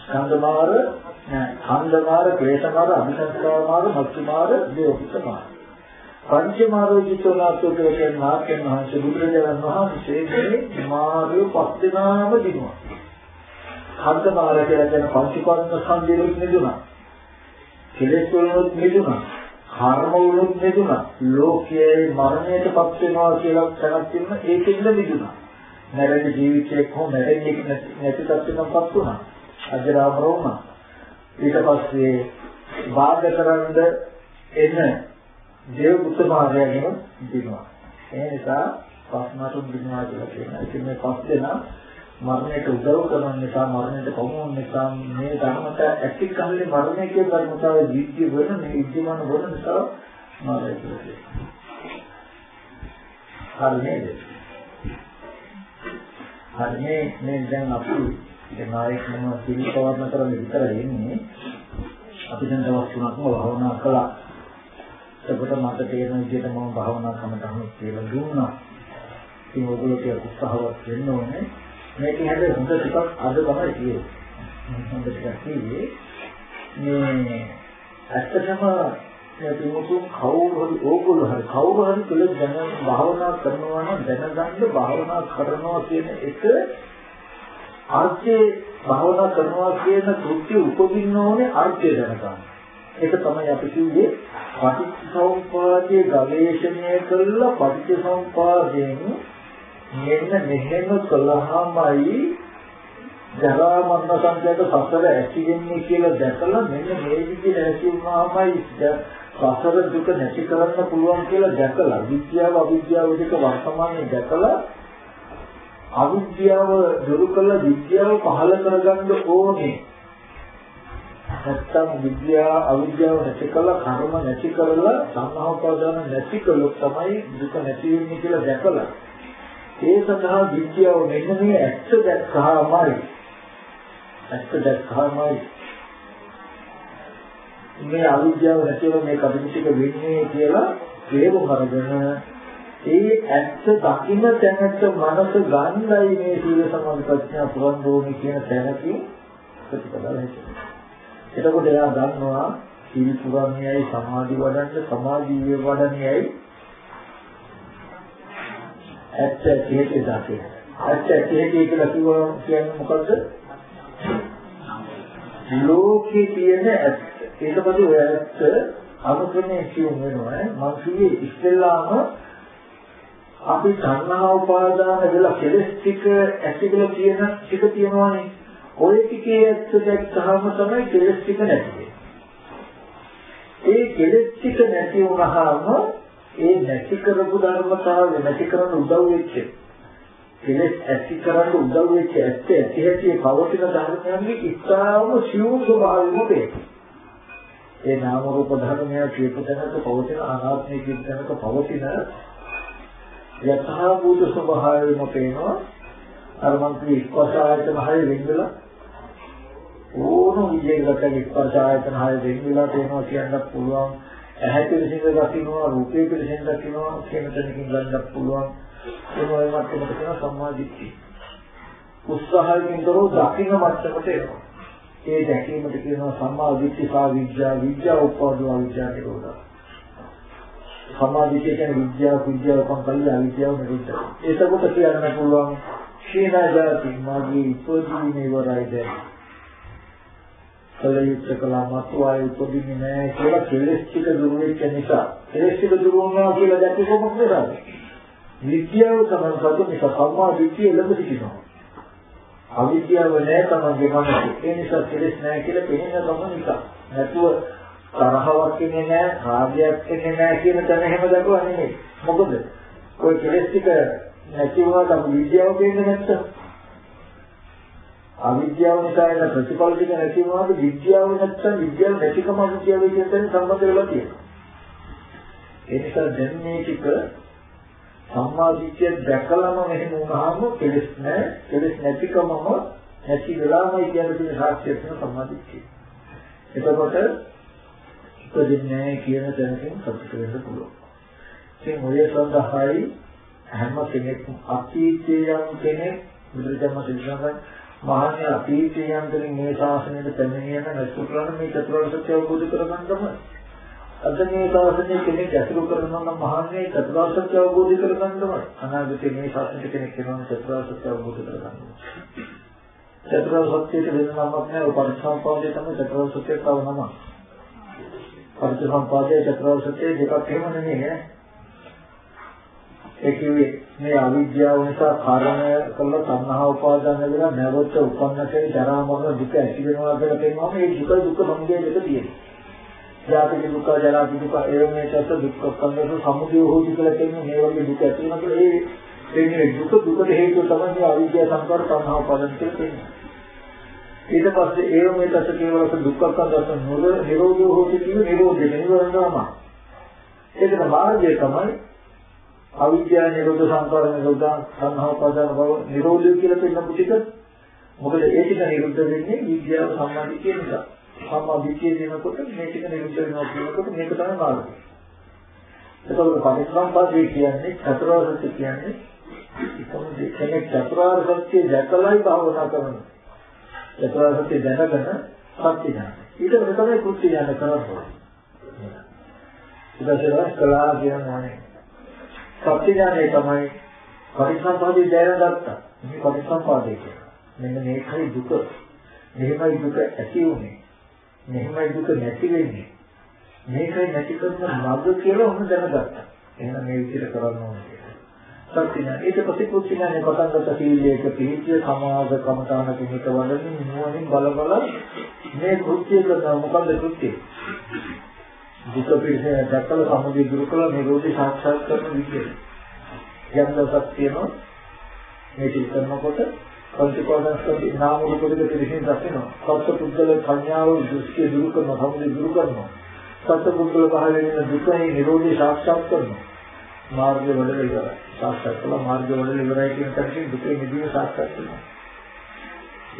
ස්කන්ධමාර, ඛණ්ඩමාර, ප්‍රේතමාර, අභිසංස්කාරමාර, මච්චුමාර, දේවපුත්‍රමාර. පංචමාරෝචිතෝ නාතෝ කියලා කියන නායකයන් වහන්සේ බුදුරජාණන් වහන්සේ මේ මාර්ගය පස් දෙනාම දිනුවා. හන්ද මාර්ගය කියලා කියන පංචකර්ම සංදේශෙත් නෙදුණා. කෙලෙස් වලුත් නෙදුණා. කර්ම වලුත් නෙදුණා. ලෝකයේ මරණයට පත් වෙනවා කියලා තැනක් තියෙන ඒකෙන්ද නෙදුණා. නැරෙන ජීවිතයක් හෝ නැරෙන්නේ නැති තත්ත්වයකටපත් වුණා. අජරාමර වුණා. ඊට පස්සේ බාධා කරන්න එන දේව පුත්‍ර මාර්ගයෙන් දිනවා. ඒ නිසා පස්මතුන් දිනවා කියලා කියනවා. ඉතින් මේ පස් දෙනා මරණයට උදව් කරන නිසා මරණයට පමුණුන නිසා මේ ධර්මත ඇති කල්ලි මරණය කියන ධර්මතාවය දීර්ඝ වෙන මේ විද්‍යමාන වන නිසා මරණය කියන්නේ. හරිනේද? හරිනේ මේ දැන් අපි දැන් ආයෙත් මම පිළිපවර්ණ කරන්න විතරයි ඉන්නේ. අපි දැන් දවස් තුනක්ම භාවනා කළා. එතකොට මට තේරෙන විදිහට මම භාවනා කමටහන් කියලා දුන්නා. ඉතින් ඔයගොල්ලෝ ටික උත්සාහවත් වෙන්න ඕනේ. මේක හැබැයි හොඳ ටිකක් අද තමයි කියන්නේ. හොඳ ටිකක් කිව්වේ මේ ඇත්තටම මේ පිමුතුන් කවුරු හරි ඕගොල්ලෝ හරි කවුරු හරි කියලා දැන භාවනා කරනවා නම් දැනගන්න භාවනා කරනවා කියන එක අර්ථේ භාවනා කරනවා කියන කෘත්‍ය උපදින්න ඕනේ අර්ථය දැනගන්න. ඒක තමයි අපි කිව්වේ පටිච්චසමුප්පාදයේ ගවේෂණය කළා. පටිච්චසමුපාදයෙන් මෙන්න මෙහෙම කළාමයි ජරා මරණ සංඛ්‍යාත සසර ඇති වෙන්නේ කියලා දැකලා මෙන්න මේ විදිහට ඇති වුණාමයි සසර දුක නැති කරන්න පුළුවන් කියලා දැකලා විද්‍යාව අවිද්‍යාව දෙක වර්තමානයේ දැකලා අවිද්‍යාව දුරු කළ විද්‍යාව පහළ කරගන්න ඕනේ. නැත්තම් විද්‍යාව අවිද්‍යාව නැති කළා කර්ම නැති කරලා සංහවපාදාන නැති කළොත් තමයි දුක නැති වෙන්නේ කියලා දැකලා. ඒ සඳහා විද්‍යාව මෙන්න මේ ඇත්ත දැක්කහමයි. ඇත්ත දැක්කහමයි. මේ අවිද්‍යාව නැතිව මේ කටයුතු වෙන්නේ කියලා තේරුම් අරගෙන ඒ ඇත්ත දකින්න තැනට මනස ගන්නයි මේ සීල සමාධි ප්‍රඥා පුරන් දෝනි කියන තැනකින් ප්‍රතිපදාව හැදෙන්නේ එතකොට එයා දන්නවා සීල පුරන්නේයි සමාධි වඩන්න සමාධි වඩන්නේයි ඇත්ත හේතේ දාතේ ඇත්ත හේතේ කියලා කිව්වා කියන්නේ මොකද්ද? ලෝකේ තියෙන ඇත්ත. ඒක බඳු ඇත්ත අනුක්‍රමයේ කියුම් වෙනවා. මම කියේ ඉස්සෙල්ලාම අපි සංහා උපාදාන වෙලා කෙලස් ටික ඇති කියලා කියන ටික තියෙනවානේ. ওই ටිකේ ඇත්ත දැක්කහම තමයි කෙලස් ටික නැති ඒ කෙලස් ටික නැති වුණාම ඒ නැති කරපු ධර්මතාවය නැති කරන උදව් වෙච්ච කෙලෙස් ඇති කරන්න උදව් වෙච්ච ඇත්ත ඇති හැටි පවතින ධර්මයන්ගේ ඉස්තාවම සියුම් ස්වභාවය මොකේ? ඒ නාම රූප ධර්මය කියපු තැනක පවතින අනාත්මය කියන තැනක පවතින යථා භූත ස්වභාවයම පේනවා අර මං කිය ස්පර්ශ ආයතන හය වෙන්නලා ඕන විදිහකට ස්පර්ශ ආයතන හය වෙන්නලා තේනවා කියන්නත් පුළුවන්. ඇහැ පිළිසිඳ දකින්නවා රූපේ පිළිසිඳ දකින්නවා කියන තැනකින් ගන්නත් පුළුවන්. ඒ වගේ මට්ටමකට කියන සම්මාදිට්ඨිය උත්සාහයෙන් කරෝ දකින්න මට්ටමට එනවා. ඒ දැකීමට කියනවා සම්මා දිට්ඨි සා විද්‍යා විද්‍යා උප්පාදෝ විද්‍යා නිරෝධා. සමාධිය කියන්නේ විද්‍යාව විද්‍යාව කම්පල්ල අවිද්‍යාව නිරුද්ධ. ඒකකොට කියන්න පුළුවන් ශීනාජාති මාගේ ඉපදීමේ ඉවරයි දැන්. කලියුත් කළා මතු ආයෙ උපදින්නේ නැහැ කියලා කෙලෙස් ටික දුරු වෙච්ච නිසා කෙලෙස් ටික දුරු වුණා කියලා දැක්ක කොහොමද කරන්නේ? විද්‍යාව තමයි සතු නිසා සම්මා දිට්ඨිය ලැබ සිටිනවා. අවිද්‍යාව නැහැ තමයි මනසේ. ඒ නිසා කෙලෙස් නැහැ කියලා පෙනෙන ගම නිසා. නැතුව තරහවක් ඉන්නේ නැහැ, රාගයක් ඉන්නේ නැහැ කියන තැන එහෙම දක්වන්නේ නෙමෙයි. මොකද? કોઈ කෙලෙස් ටික නැති වුණාට විද්‍යාව දෙන්නේ නැත්තම් අවිද්‍යාව නිසා එන ප්‍රතිඵල ටික නැති වුණාට විද්‍යාව නැත්තම් විද්‍යාව නැතිකම අවිද්‍යාව කියන තැන සම්බන්ධ වෙලා තියෙනවා. ඒ නිසා දැන් මේ ටික සම්මාදිට්ඨිය දැකලම මෙහෙම වුණාම කෙලෙස් නැහැ. කෙලෙස් නැතිකමම නැති වෙලාමයි කියන දේ සාක්ෂිය වෙන සම්මාදිට්ඨිය. එතකොට ඉපදින්නේ කියන තැනකින් සතුට වෙන්න පුළුවන්. ඉතින් ඔය සඳහායි හැම කෙනෙක් අතීතයේ යම් කෙනෙක් බුදුරජාණන් වහන්සේ මහාන්‍ය අතීතයේ යම් කෙනෙක් මේ ශාසනයට පැමිණෙන නැසු කරන මේ චතුරාර්ය සත්‍ය අවබෝධ කරගන්න තමයි. අද මේ ශාසනයේ කෙනෙක් ඇසුරු කරනවා නම් මහාන්‍ය චතුරාර්ය සත්‍ය අවබෝධ කරගන්න තමයි. අනාගතේ මේ ශාසනයට කෙනෙක් වෙනවා චතුරාර්ය සත්‍ය අවබෝධ කරගන්න. චතුරාර්ය සත්‍යයට වෙන නමක් නෑ පරිසම්පාදයේ තමයි චතුරාර්ය සත්‍යයට තව නමක්. පරිසම්පාදයේ චතුරාර්ය සත්‍ය දෙකක් එහෙම නෙමෙයි ඈ. ඒ කිව්වේ මේ අවිද්‍යාව නිසා කාරණය කළ තණ්හා උපාදාන වෙලා නැවත උපන්නකේ ජරා මරණ දුක ඇති වෙනවා කියලා කියනවා මේ දුක දුක සමුදය දෙක තියෙනවා. ජාතික දුක ජරා දුක ඒ මේ චත දුක් කන්දේ සමුදය හොදි කියලා කියන්නේ මේ වගේ දුක ඇති වෙනකොට ඒ එන්නේ දුක දුකට හේතුව තමයි මේ අවිද්‍යාව සංකාර තණ්හා උපාදාන කියලා කියන්නේ. ඊට පස්සේ ඒ මේ චත කේවලක දුක්ඛ කන්දස නොර නිරෝධය හොදි කියන නිරෝධය නිරෝධනම. ඒකට මාර්ගය තමයි අවිද්‍යාව නිරෝධ සංකාර නිරෝධ සංහව පදන බව නිරෝධය කියලා පෙන්නපු ටික. මොකද ඒ ටික නිරුද්ධ වෙන්නේ විද්‍යාව සම්මාදිටිය නිසා. සම්මාදිටිය දෙනකොට මේ ටික නිරුද්ධ වෙනවා කියනකොට මේක තමයි මාර්ගය. එතකොට පරිසම්පාදේ කියන්නේ චතුරාර්ය සත්‍ය කියන්නේ එකම දේ කෙනෙක් චතුරාර්ය සත්‍ය දැකලායි භාවනා කරනවා චතුරාර්ය සත්‍ය දැනගෙන සත්‍ය ඥාන ඊට වෙන තමයි කෘත්‍ය ඥාන කරන්නේ. ඊට පස්සේ කලා කියන්නේ. සත්‍ය ඥානය තමයි පරිසම්පාදේ දැනගත්තා. මේ පරිසම්පාදේ කියන්නේ. මෙන්න මේකයි දුක. මෙහෙමයි දුක ඇති උනේ. මෙහෙමයි දුක නැති වෙන්නේ. මේකයි නැති කරන මඟ කියලා ඔන්න දැනගත්තා. එහෙනම් මේ විදිහට කරන්න ඕනේ. සත්‍ය ඥානය. ඊට පස්සේ කුච්ච ඥානය පටන් ගත්ත සීලයක පිළිච්ච සමාද කමතාන කිමිත වලින් නුවණින් බල බල මේ කෘත්‍ය කරන මොකද්ද කෘත්‍යය? දුක පිළිසෙන දැකලා සමුදය දුරු කළා නිරෝධය සාක්ෂාත් කරන විදිය. යම් දවසක් තියෙනවා මේ ටික කරනකොට පංචකෝණස්කන්ධ නාම රූප දෙක පිළිසින් දකිනවා. සත්‍ය පුද්ගල සංඥාව දෘෂ්ටි දුරු කරනවා සමුදය දුරු කරනවා. සත්‍ය පුද්ගල පහළ වෙන දුකේ නිරෝධය සාක්ෂාත් කරනවා. මාර්ගය වල ඉවරයි. සාක්ෂාත් කළා මාර්ගය වල ඉවරයි කියන තරකින් දුකේ නිදීම සාක්ෂාත් කරනවා.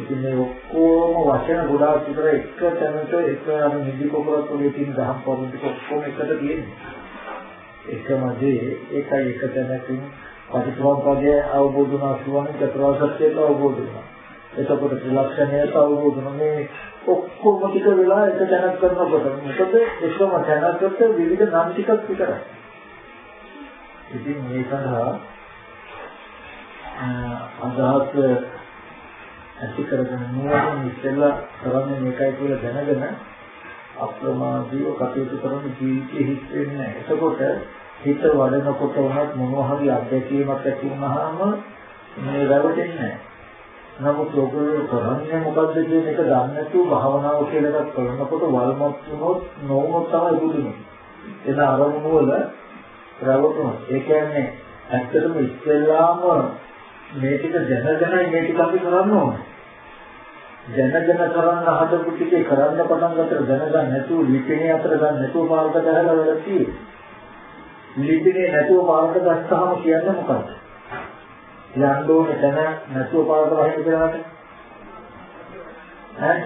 ඉතින් මේ ඔක්කොම වචන ගොඩාක් විතර එක තැනක එක අර නිදි කොකරත් වගේ තියෙන දහම් පොරොන් ටික ඔක්කොම එකට තියෙන්නේ. එකම දේ ඒකයි එක තැනකින් පටිච්චසමුප්පාදය අවබෝධ වුණා කියන්නේ චතුරාර්ය සත්‍යයට අවබෝධ වුණා. එතකොට ත්‍රිලක්ෂණයට අවබෝධ වුණා මේ ඔක්කොම ටික වෙලා එක තැනක් කරනකොට මොකද එකම තැනකට විවිධ නම් ටිකක් විතරයි. ඉතින් මේ සඳහා අදහස් ඇති කරගෙන නුවණින් ඉස්සෙල්ලා කරන්නේ මේකයි කියලා දැනගෙන අප්‍රමාදීව කටයුතු කරන ජීවිතේ හිස් වෙන්නේ නැහැ. එතකොට හිත වඩනකොට උනත් මොනවා හරි අත්දැකීමක් ඇති වුනහම මේ රැවටෙන්නේ නැහැ. නමුත් ඔයගොල්ලෝ කරන්නේ මොකද්ද කියන එක දන්නේ නැතුව භාවනාව කියලා එකක් කරනකොට වල්මත් වුණොත් නොවුනොත් තමයි දුන්නේ. එන අරමුණු වල රැවටුණා. ඒ කියන්නේ ඇත්තටම ඉස්සෙල්ලාම මේ ටික දැනගෙනයි මේ ටික අපි කරන්න ඕනේ. දැනගෙන කරන්න හදපු ටිකේ කරන්න පටන් ගත්තට දැනගන්න නැතුව ලිපිනේ අතර ගන්න නැතුව පාරට ගහලා වැඩ තියෙන්නේ. ලිපිනේ නැතුව පාරට ගත්තාම කියන්නේ මොකක්ද? යන්න ඕනේ දැන නැතුව පාරට වහින්න කියලාට. ඈ?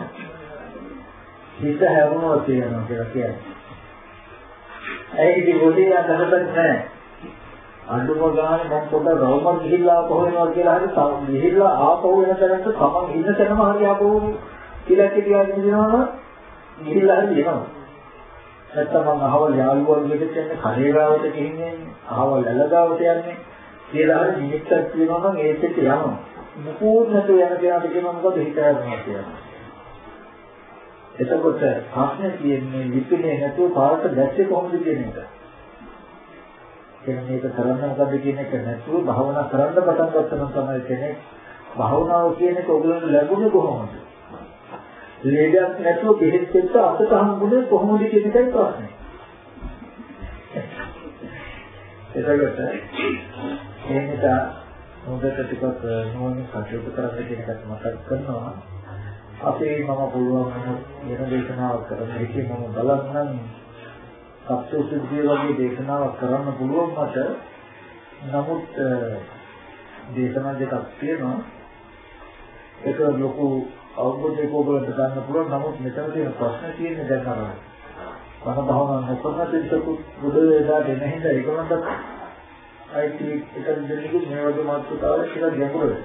හිත හැවුණා කියනවා කියලා කියන්නේ. ඇයි ඉතින් පොඩි අදහසක් නැහැ. අඳුම ගානේ මම පොඩ්ඩක් රවුමක් ගිහිල්ලා ආපහු එනවා කියලා හරි තව ගිහිල්ලා ආපහු එන තැනට තමන් ඉන්න තැනම හරි ආපහු කියලා කියලා කියනවනම් ගිහිල්ලා හරි එනවා. නැත්තම් මම අහවල් යාළුවෝ ගෙදරට යන්නේ කලේ ගාවට ගිහින්නේ අහවල් ඇල ගාවට යන්නේ කියලා හරි නිමිත්තක් කියනවා නම් ඒකෙත් යනවා. මුකුත් නැතුව යන කෙනාට කියනවා මොකද හිතාගන්නවා කියලා. එතකොට ප්‍රශ්නේ තියෙන්නේ ලිපිනේ නැතුව පාරට දැස්සේ කොහොමද කියන එක. කියන්නේ මේක කරන්න මොකද කියන එක නැතුව භාවනා කරන්න පටන් ගත්තම තමයි කෙනෙක් භාවනාව කියන එක ඔයගොල්ලෝ ලැබුණේ කොහොමද? ලේඩක් නැතුව බෙහෙත් එක්ක අතට හම්බුනේ කොහොමද කියන එකයි ප්‍රශ්නේ. එතකොට ඒ නිසා හොඳට ටිකක් නෝනින් කටයුතු කරන්න කියන එකත් මතක් කරනවා. අපේ මම පුළුවන් වෙන දේශනාවක් කරන්න ඉතින් මම බලන්නම් සත්‍යසුද්ධිය වගේ දේශනාවක් කරන්න පුළුවන් මට. නමුත් දේශනා දෙකක් තියෙනවා. ඒක ලොකු අවබෝධයක් ඔයගොල්ලන්ට ගන්න පුළුවන්. නමුත් මෙතන තියෙන ප්‍රශ්න තියෙන්නේ දැන් අර මන භාවනා නොකරන දෙයක්ු බුදු වේදා දෙන හින්දා ඒගොල්ලන්ට අයිති එක දෙන්නෙකු මේ වගේ මාතෘකාවක් කියලා ගැඹුරුයි.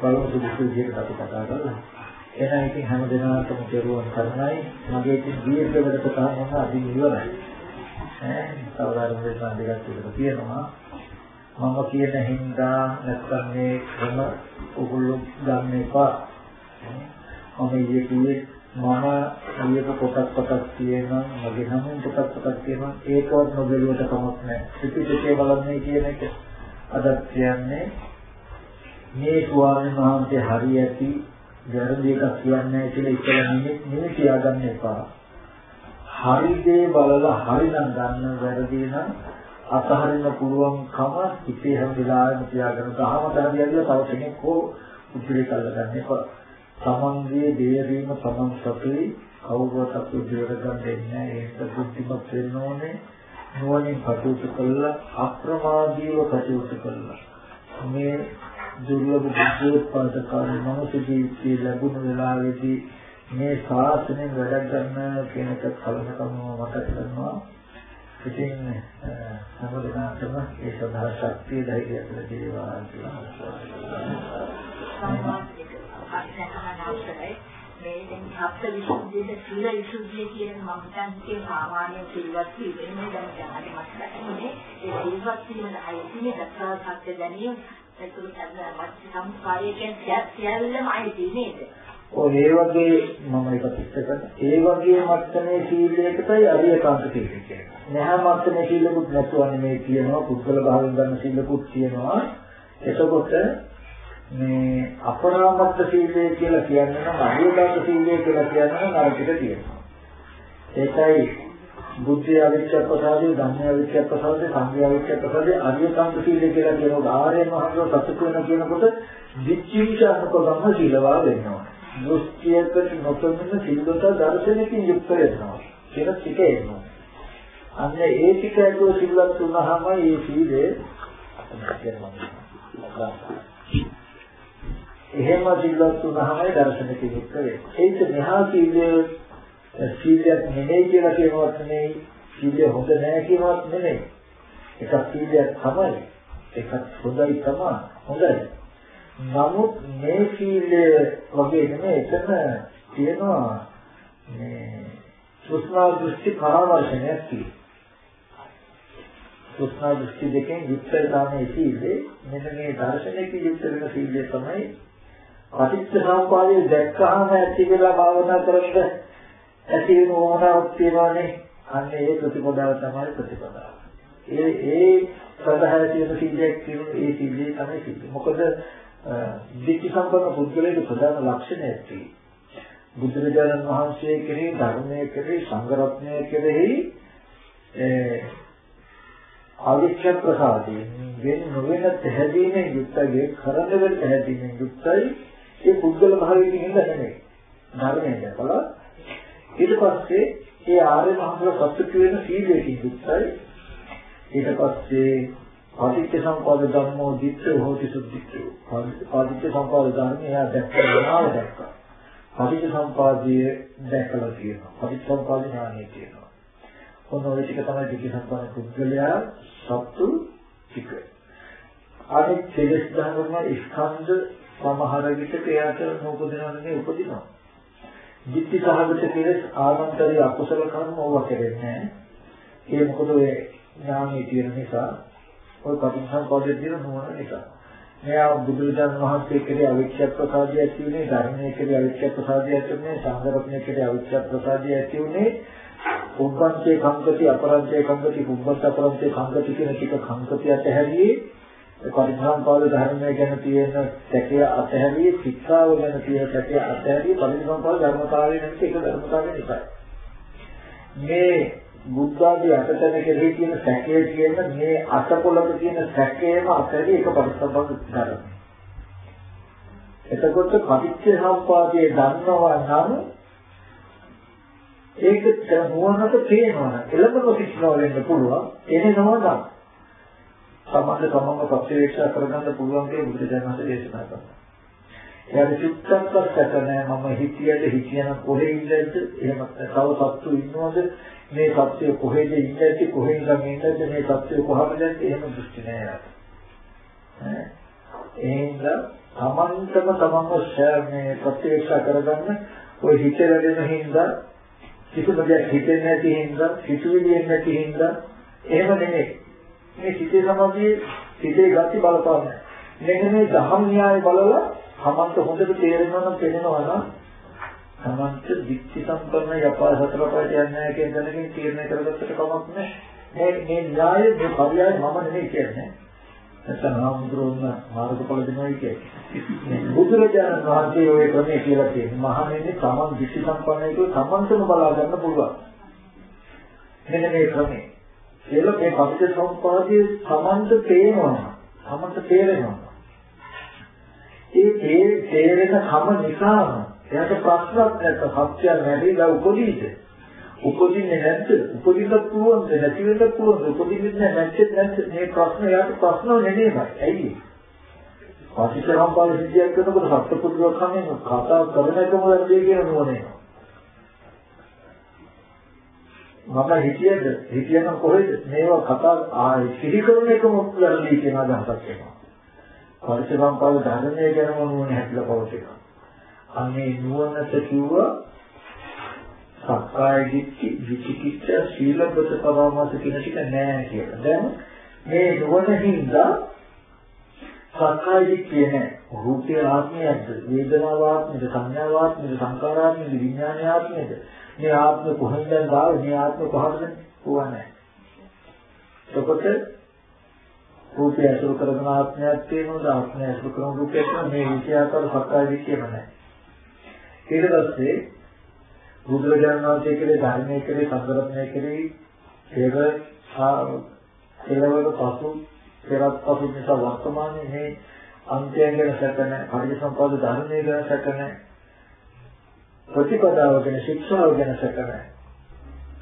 බලමු සුදුසු විදිහට අපි කතා කරලා. එහෙනම් ඉතින් හැම දිනකටම කෙරුවන් කරනයි මගේ ඉතින් දීර්ඝ වැඩ කොටස මොන අදින් ඉවරයි. ඈ සාධාරණ දේශනා දෙකක් විතර තියෙනවා. මම කියන හින්දා නැත්නම් මේ ක්‍රම ඔගොල්ලෝ ගන්න එපා. මම ඊයේ කිව්වේ මම ඊයක කොටස් කොටස් තියෙනවා මගේ නම් කොටස් කොටස් තියෙනවා. ඒකවත් නොබැලුවට කමක් නැහැ. පිටිපිටේ බලන්නේ කියන එක. අද කියන්නේ මේ ස්වාමීන් වහන්සේ හරියටි වැරදි එකක් කියන්නේ කියලා ඉතල නෙමෙයි කියාගන්න එපා. හරි දේ බලලා හරිනම් ගන්න වැරදි නම් අතහරින්න පුළුවන්කම හිතේ හැම වෙලාවෙම තියාගෙන ගහම දාදියලා තව කෙනෙක් හෝ උත්තරේ කල්ලා එපා. තමන්ගේ දේරීම තමන් සතුයි කවුරුවත් උද්දේශ ගන්න දෙන්නේ ඒක බුද්ධිමත් වෙන්න ඕනේ. නුවණින් කටයුතු කළා අප්‍රමාදීව කටයුතු කළා. මේ දුර්ලභ බුද්ධෝත්පාද කාලේ මනුෂ්‍ය ජීවිතයේ ලැබුණු වෙලාවේදී මේ ශාසනයෙන් වැඩ ගන්න කියන එක කලනකම මතක කරනවා. ඉතින් හැමදෙනාටම ඒ සදා ශක්තිය ධෛර්යය ලැබේවා කියලා. මේ දැන් හත්ත විසුද්ධියද සීල විසුද්ධිය කියන මම හිතන්නේ සාමාන්‍ය සිල්වත් කියන්නේ දැන් දැනට මතක නැහැ ඒ සිල්වත් කියන අයිතිනේ දක්වා සත්‍ය දැනීම එතකොට මත් සම්පාරය කියන්නේ සියල්ලම අයිති නේද? ඔය ඒ වගේ මම එක පිටකන ඒ වගේ මත්තනේ සීලයකටයි අරියකාන්ත සීලය කියන්නේ. නැහැ මත්තනේ සීලකුත් නැතුව නෙමෙයි කියනවා පුද්ගල භාවයෙන් ගන්න සීලකුත් කියනවා. එතකොට මේ අපරාමත්ත සීලය කියලා කියන්නේ නම් අරියකාන්ත සීලය කියලා කියන්නේ නම් අරකට තියෙනවා. ඒකයි බුද්ධය අවිච්ඡ ප්‍රසාදේ ධම්මය අවිච්ඡ ප්‍රසාදේ සංඝය අවිච්ඡ ප්‍රසාදේ අරිය සංඝ සීලය කියලා කියනකොට ආර්යයන් වහන්සේ සතුට වෙන කියනකොට දිච්චිවිචාරකවම සීලවා වෙනවා. දෘෂ්ටියකට නොතොමින සිල්වත දර්ශනකින් යුක්ත වෙනවා. කියලා ටික එනවා. අන්න ඒ ටික ඇතුව සිල්වත් වුණාම ඒ සීලය එහෙම සිල්වත් වුණාමයි දර්ශනකින් යුක්ත වෙන්නේ. ඒක මෙහා සීලය සීලයක් නෙමෙයි කියලා කියනවත් නෙමෙයි. සීලය හොඳ නැහැ කියනවත් නෙමෙයි. එකක් සීලයක් තමයි එකක් හොඳයි තමයි. හොඳයි. නමුත් මේ සීලය වගේ නෙමෙයි. එතන තියෙනවා මේ සුස්නා දෘෂ්ටි පරාමර්ශනයක් තියෙනවා. සුස්නා දෘෂ්ටි දෙකෙන් යුක්තයි තමයි සීලේ මෙන්න මේ දර්ශනයේ යුක්ත වෙන සීලය තමයි. පටිච්ච සමුප්පාදයේ දැක්කහම ඇති වෙලා භාවනා කරන්නේ ඇති වෙන ඕනාවක් තියෙනවානේ අන්න ඒ ප්‍රතිපදාව තමයි ප්‍රතිපදාව. ඒ ඒ සඳහා තියෙන සිද්ධියක් කියන ඒ සිද්ධිය තමයි සිද්ධිය. මොකද දික්ක සම්පන්න පුද්ගලයාගේ ප්‍රධාන ලක්ෂණයක් තියෙනවා. බුදුරජාණන් වහන්සේ කෙරෙහි ධර්මයේ කෙරෙහි සංඝ රත්නයේ කෙරෙහි අවිච්ඡ ප්‍රසාදයෙන් වෙන නොවන පැහැදීමෙන් යුක්තයි කරන්න වෙන පැහැදීමෙන් යුක්තයි ඒ පුද්ගල භාවයෙන් හින්ද නෙමෙයි ධර්මයෙන් දැකලා ඊට පස්සේ ඒ ආර්ය මහත්ව සත්‍ය වෙන සීලයෙන් යුක්තයි ඊට පස්සේ පටිච්ච සම්පද ධර්මෝ දිට්ඨ හෝති සුද්ධිච්චෝ පටිච්ච සම්පද ධර්මය එයා දැක්කා නාව දැක්කා. පටිච්ච සම්පදායේ දැකලා තියෙනවා. පටිච්ච සම්පද ඥානය තියෙනවා. ඔන්න ඔය ටික තමයි දිට්ඨි සම්පන්න පුද්ගලයා සත්තු ටික. අනිත් කෙලෙස් ධර්ම ස්කන්ධ සමහර විට එයාට නූපදිනවන්නේ උපදිනවා දිට්ඨි සහගත කෙලෙස් ආනන්තරී අකුසල කර්ම ඕවා කෙරෙන්නේ ඒ මොකද ඔය ඥානෙ තියෙන නිසා ඔය පටිච්චසමුප්පාදයේ තියෙන නුවණ නිසා. මෙයා බුදුරජාණන් වහන්සේ කෙරේ අවිච්ඡ ප්‍රසාදය ඇති උනේ ධර්මයේ කෙරේ අවිච්ඡ ප්‍රසාදය ඇති උනේ සංඝරත්නයේ කෙරේ අවිච්ඡ ප්‍රසාදය ඇති උනේ. උප්පන්තේ කංගති අපරන්තේ කංගති උප්පන්ත අපරන්තේ කංගති කියන ටික කංගති අතහැරියේ පරිසම්පාද ධර්මය ගැන තියෙන සැකය අතහැරියේ ශික්ෂාව ගැන තියෙන සැකය අතහැරියේ පරිසම්පාද ධර්මතාවය නැති එක ධර්මතාවය නිසා මේ බුද්ධාදී අටතන කෙරෙහි තියෙන සැකය කියන මේ අටකොලක තියෙන සැකේම අතරේ එක පරිසම්පාද ධර්ම. එතකොට පටිච්ච සම්පාදයේ දන්නවා නම් ඒක නුවණට පේනවා. එළඹ සිස්නව වෙන්න පුළුවන්. එනනවා නම් සමහර තමම ප්‍රත්‍යක්ෂ කරගන්න පුළුවන් කියලා බුදුදහමේ දේශනා කරනවා. එයාට චුට්ටක්වත් සැක නැහැ. මම හිතියද හිතියන කොහේ ඉඳලාද එහෙම තව සත්තු ඉන්නවද? මේ සත්‍ය කොහෙද ඉඳලාද කොහෙන්ද මේකද මේ සත්‍ය කොහමද එහෙම දෘෂ්ටි නැහැ ඈ? එහෙනම් තමන්ටම තමන්ව මේ ප්‍රත්‍යක්ෂ කරගන්න ඔය හිතේ වැඩෙන හින්දා කිසිම දෙයක් හිතෙන්නේ නැති හින්දා සිතුවිලි නැති හින්දා එහෙම නෙමෙයි. මේ සිතේ සමාධියේ සිතේ ගති බලපාන්නේ මෙන්න මේ ධම්ම න්‍යාය බලලා තමන්ට හොඳට තේරෙනවා නම් තේරෙනවා නම් තමන්ට දික්ටි සම්පන්න යපා සතර පාට යන්නේ කියන දැනකින් තීරණය කරගත්තට කමක් නැහැ. මේ මේ න්‍යාය මේ පරියාය මම නෙමෙයි කියන්නේ. නැත්නම් ආමුද්‍රෝන්න මාර්ගඵල දෙනවා කියන්නේ. බුදුරජාණන් වහන්සේ ඔය ක්‍රමයේ කියලා තියෙනවා මහණෙනි තමන් දික්ටි සම්පන්නයි කියලා තමන්ටම බලා ගන්න පුළුවන්. මෙන්න මේ ක්‍රමය. කියලා මේ පටිච්ච සමුප්පාදයේ තමන්ට තේරෙනවා. තමන්ට තේරෙනවා. ඒ තේරෙන කම නිසාම එයාට ප්‍රශ්නක් නැත්නම් සත්‍ය නැරිලා උපදීද උපදින්නේ නැද්ද? උපදින්න පුළුවන්ද? නැති වෙන්න පුළුවන්ද? උපදින්නේ නැත්නම් නැත්ද මේ ප්‍රශ්න එයාට ප්‍රශ්න නෙමෙයි. ඇයි? පටිච්චසමුප්පාද සිද්ධියක් කරනකොට සත්පුරුෂ කමෙන් කතා කරන එකම වැඩි කියන නෝනේ. මම හිතියද? හිතියනම් කොහෙද? මේවා කතා ආ සිහි කරන එකම වැඩි කියන අදහසක් එනවා. පරිසම්පාද ධර්මයේ ගැනම නුවණ හැදලා පවතිනවා. අනේ නුවණට කිව්වා සක්කාය දිට්ඨි විචිකිච්ඡා සීලබ්බත පරාමාස කියන ටික නෑ කියලා. දැන් මේ නුවණින්ද සක්කාය දිට්ඨිය නෑ. රූපේ ආත්මයක්ද? වේදනාව ආත්මයද? සංඥාව ආත්මයද? සංකාරාත්මයද විඥාන ආත්මයද? මේ ආත්ම කොහෙන්ද ගාව මේ ආත්ම කොහොමද? ඕවා නෑ. එතකොට රූපය අසුර කරන ආත්මයක් තියෙනවා ආත්මය අසුර කරන රූපයක් මේ විෂයාකාර සක්කාය දිට්ඨියම නැහැ. ඊට පස්සේ බුදුරජාණන් වහන්සේ කෙරේ ධර්මයේ කෙරේ සංගරත්නයේ කෙරේ ඒක කෙලවර පසු පෙරත් පසු නිසා වර්තමානයේ මේ අන්තයන් ගැන සැකන පරිසම්පාද ධර්මයේ ගැන සැකන ප්‍රතිපදාව ගැන ශික්ෂාව ගැන සැකන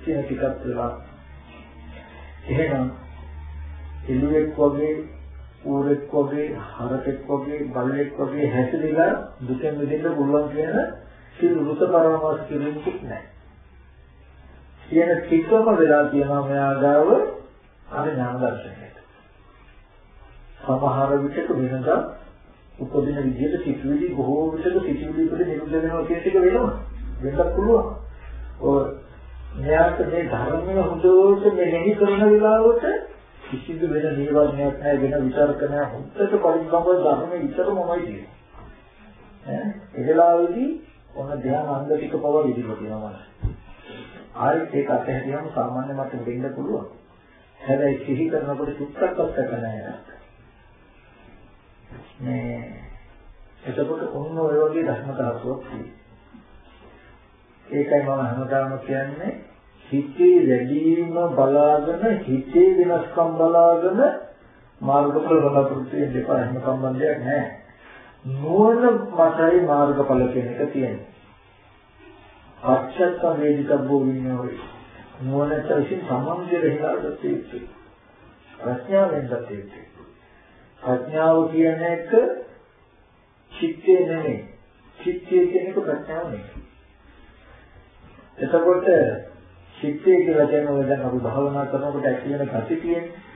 කියන ටිකක් වෙලා එහෙනම් එළුවෙක් වගේ ඌරෙක් වගේ හරකෙක් වගේ බල්ලෙක් වගේ හැසිරෙලා දුකෙන් මිදෙන්න පුළුවන් කියන සිල් රුත පරමාස කිරීමක් නැහැ. කියන කික්කම වෙලා තියෙනවා මෙයා ගාව අර ඥාන දර්ශනයට. සමහර විටක වෙනදා උපදින විදිහට සිතුවිලි බොහෝ විටක සිතුවිලි වල නිරුද්ධ වෙනවා කියන එක වෙනවා. වෙන්නත් පුළුවන්. ඔය මෙයාට මේ ධර්මය හොඳට මෙහෙහි කරන වෙලාවට කිසිදු වෙන නීවරණයක් නැහැ වෙන විචාරක නැහැ. හොත්තට පරිසම්පද ධර්මයේ විතරමමයි තියෙන්නේ. ඈ ඒ වෙලාවේදී ඔන්න ධ්‍යාන අංග ටික පව විදිහට තියෙනවා ආයෙත් ඒක අතහැරියම සාමාන්‍ය මට්ටමට දෙන්න පුළුවන්. හැබැයි සිහි කරනකොට සුත්තක්වත් නැහැ. මේ එතකොට ඔන්න ඔය වගේ ධර්ම ධාතුවක් තියෙනවා ඒකයි මම හැමදාම කියන්නේ හිතේ වැඩිම බලාගෙන හිතේ වෙනස්කම් බලාගෙන මාර්ගඵල බලාපොරොත්තු වෙන්න එපා එහෙම සම්බන්ධයක් නැහැ. නුවණ මතයි මාර්ගඵල කියන එක තියෙනවා. අච්ඡත්ත වේදිකබ්බෝ විඤ්ඤාණය. නුවණට විසින් සම්බන්ධය වෙලාට තියෙන්නේ. ප්‍රඥාවෙන් දතියෙන්නේ. ප්‍රඥාව කියන එක චිත්තේ නෙමෙයි. චිත්තේ කියන එක ප්‍රඥාව නෙමෙයි. එතකොට චිත්තේ කියලා කියනවා දැන් අපි භාවනා කරනකොට ඇති වෙන gati කියන්නේ.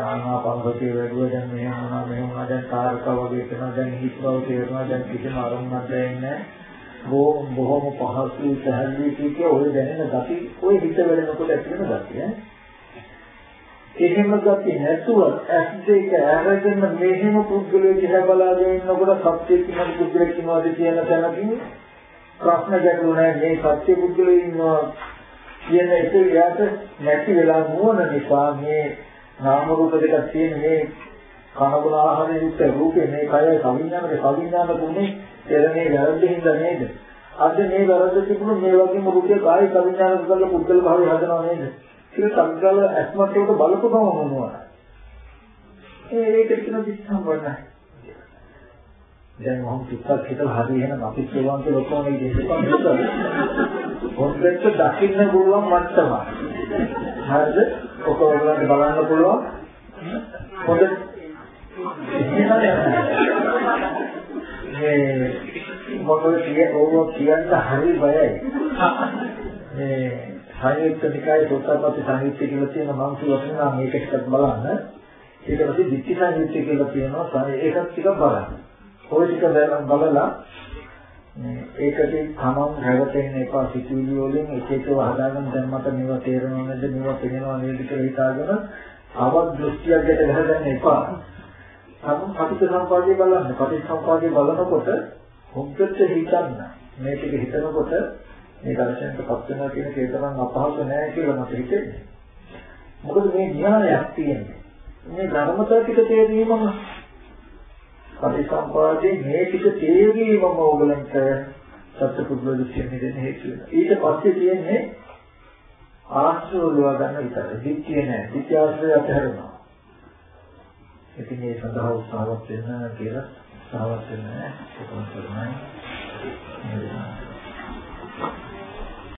ආනාපානසතිය වැඩුවා දැන් මෙහෙම වුණා මෙහෙම වුණා දැන් කාර්ක වගේ කරනවා දැන් හිත බව තේරෙනවා දැන් කිසිම අරමුණක් දැනෙන්නේ නැහැ. බොහොම පහසු සහල්ලි කිය ඔය දැනෙන gati ඔය හිත වැඩෙනකොට ඇති වෙන gati ඈ. එහෙම gati නැතුව ඇස් දෙක අරගෙන මෙහෙම පුද්ගලයෙක් දිහා බලාගෙන ඉන්නකොට සත්‍ය කියන පුද්ගලෙක් ඉන්නවාද කියන තැනකින් ප්‍රශ්න ගැටලු නැහැ. මේ සත්‍ය පුද්ගලයෙක් ඉන්නවා කියන එක යාට නැති වෙලා නුවණ නිසා මේ නාම රූප දෙකක් තියෙන මේ කනබුන ආහාරයෙන් යුක්ත රූපේ මේ කයයි කවිඥානක කවිඥාන තුනේ එරනේ වැරද්දින්ද නේද? අද මේ වැරද්ද තිබුණු මේ වගේම රූපේ කායි කවිඥානක කරලා පුද්ගල භාවය හදනව නේද? කියලා සංගල ඇස්මත්යට බලපු බව මොනවා ඒ ඒක කියන දිස්සම් වන්නයි දැන් මම ටිකක් හිතලා හරි එහෙනම් අපි කියවන් කියලා ඔක්කොම මේ දෙකම හිතලා හොඳට දකින්න පුළුවන් මට්ටම. හරිද? ඔක ඔයගලන්ට බලන්න පුළුවන්. හොඳ මේ මොකද කිය ඕව කියන්න හරි බයයි. මේ සංයුක්ත නිකායේ සෝතාපට්ටි සංයුක්ත කියලා තියෙන මම කියවනවා මේක ටිකක් බලන්න. ඊට පස්සේ ditthi සංයුක්ත කියලා තියෙනවා ඒකත් ටිකක් බලන්න. ওই ටික බලලා ඒකදී තමන් හැවටෙන්න එපා සිතුවිලි වලින් එක එකව හදාගෙන දැන් මට මේවා තේරෙනව නේද මේවා පේනවා නේද කියලා හිතාගෙන ආවත් දෘෂ්ටියක් ගැට ගහගන්න එපා. තමන් පටිච්ච සම්පදාය බලන්න. පටිච්ච සම්පදාය බලනකොට හොද්දට හිතන්න. මේ ටික හිතනකොට මේ දර්ශනයටපත් වෙනවා කියන කේතරම් අපහසු නෑ කියලා මට හිතෙන්නේ. මොකද මේ ඥානයක් තියෙන්නේ. මේ ධර්මතාව ටික තේරීමම පටිසම්පාදේ මේ ටික තේරීමම ඕගලන්ට සත්පුරුෂ දෘෂ්ටියෙන් දෙන්න හේතු වෙනවා. ඊට පස්සේ තියෙන්නේ ආශ්‍රව ලවා ගන්න විතරයි. දිට්ඨිය නෑ. දිට්ඨිය ආශ්‍රය අතහැරෙනවා. ඉතින් මේ සඳහා උත්සාහවත් වෙන්න කියලා උත්සාහවත් වෙන්න ඕන කරනවා.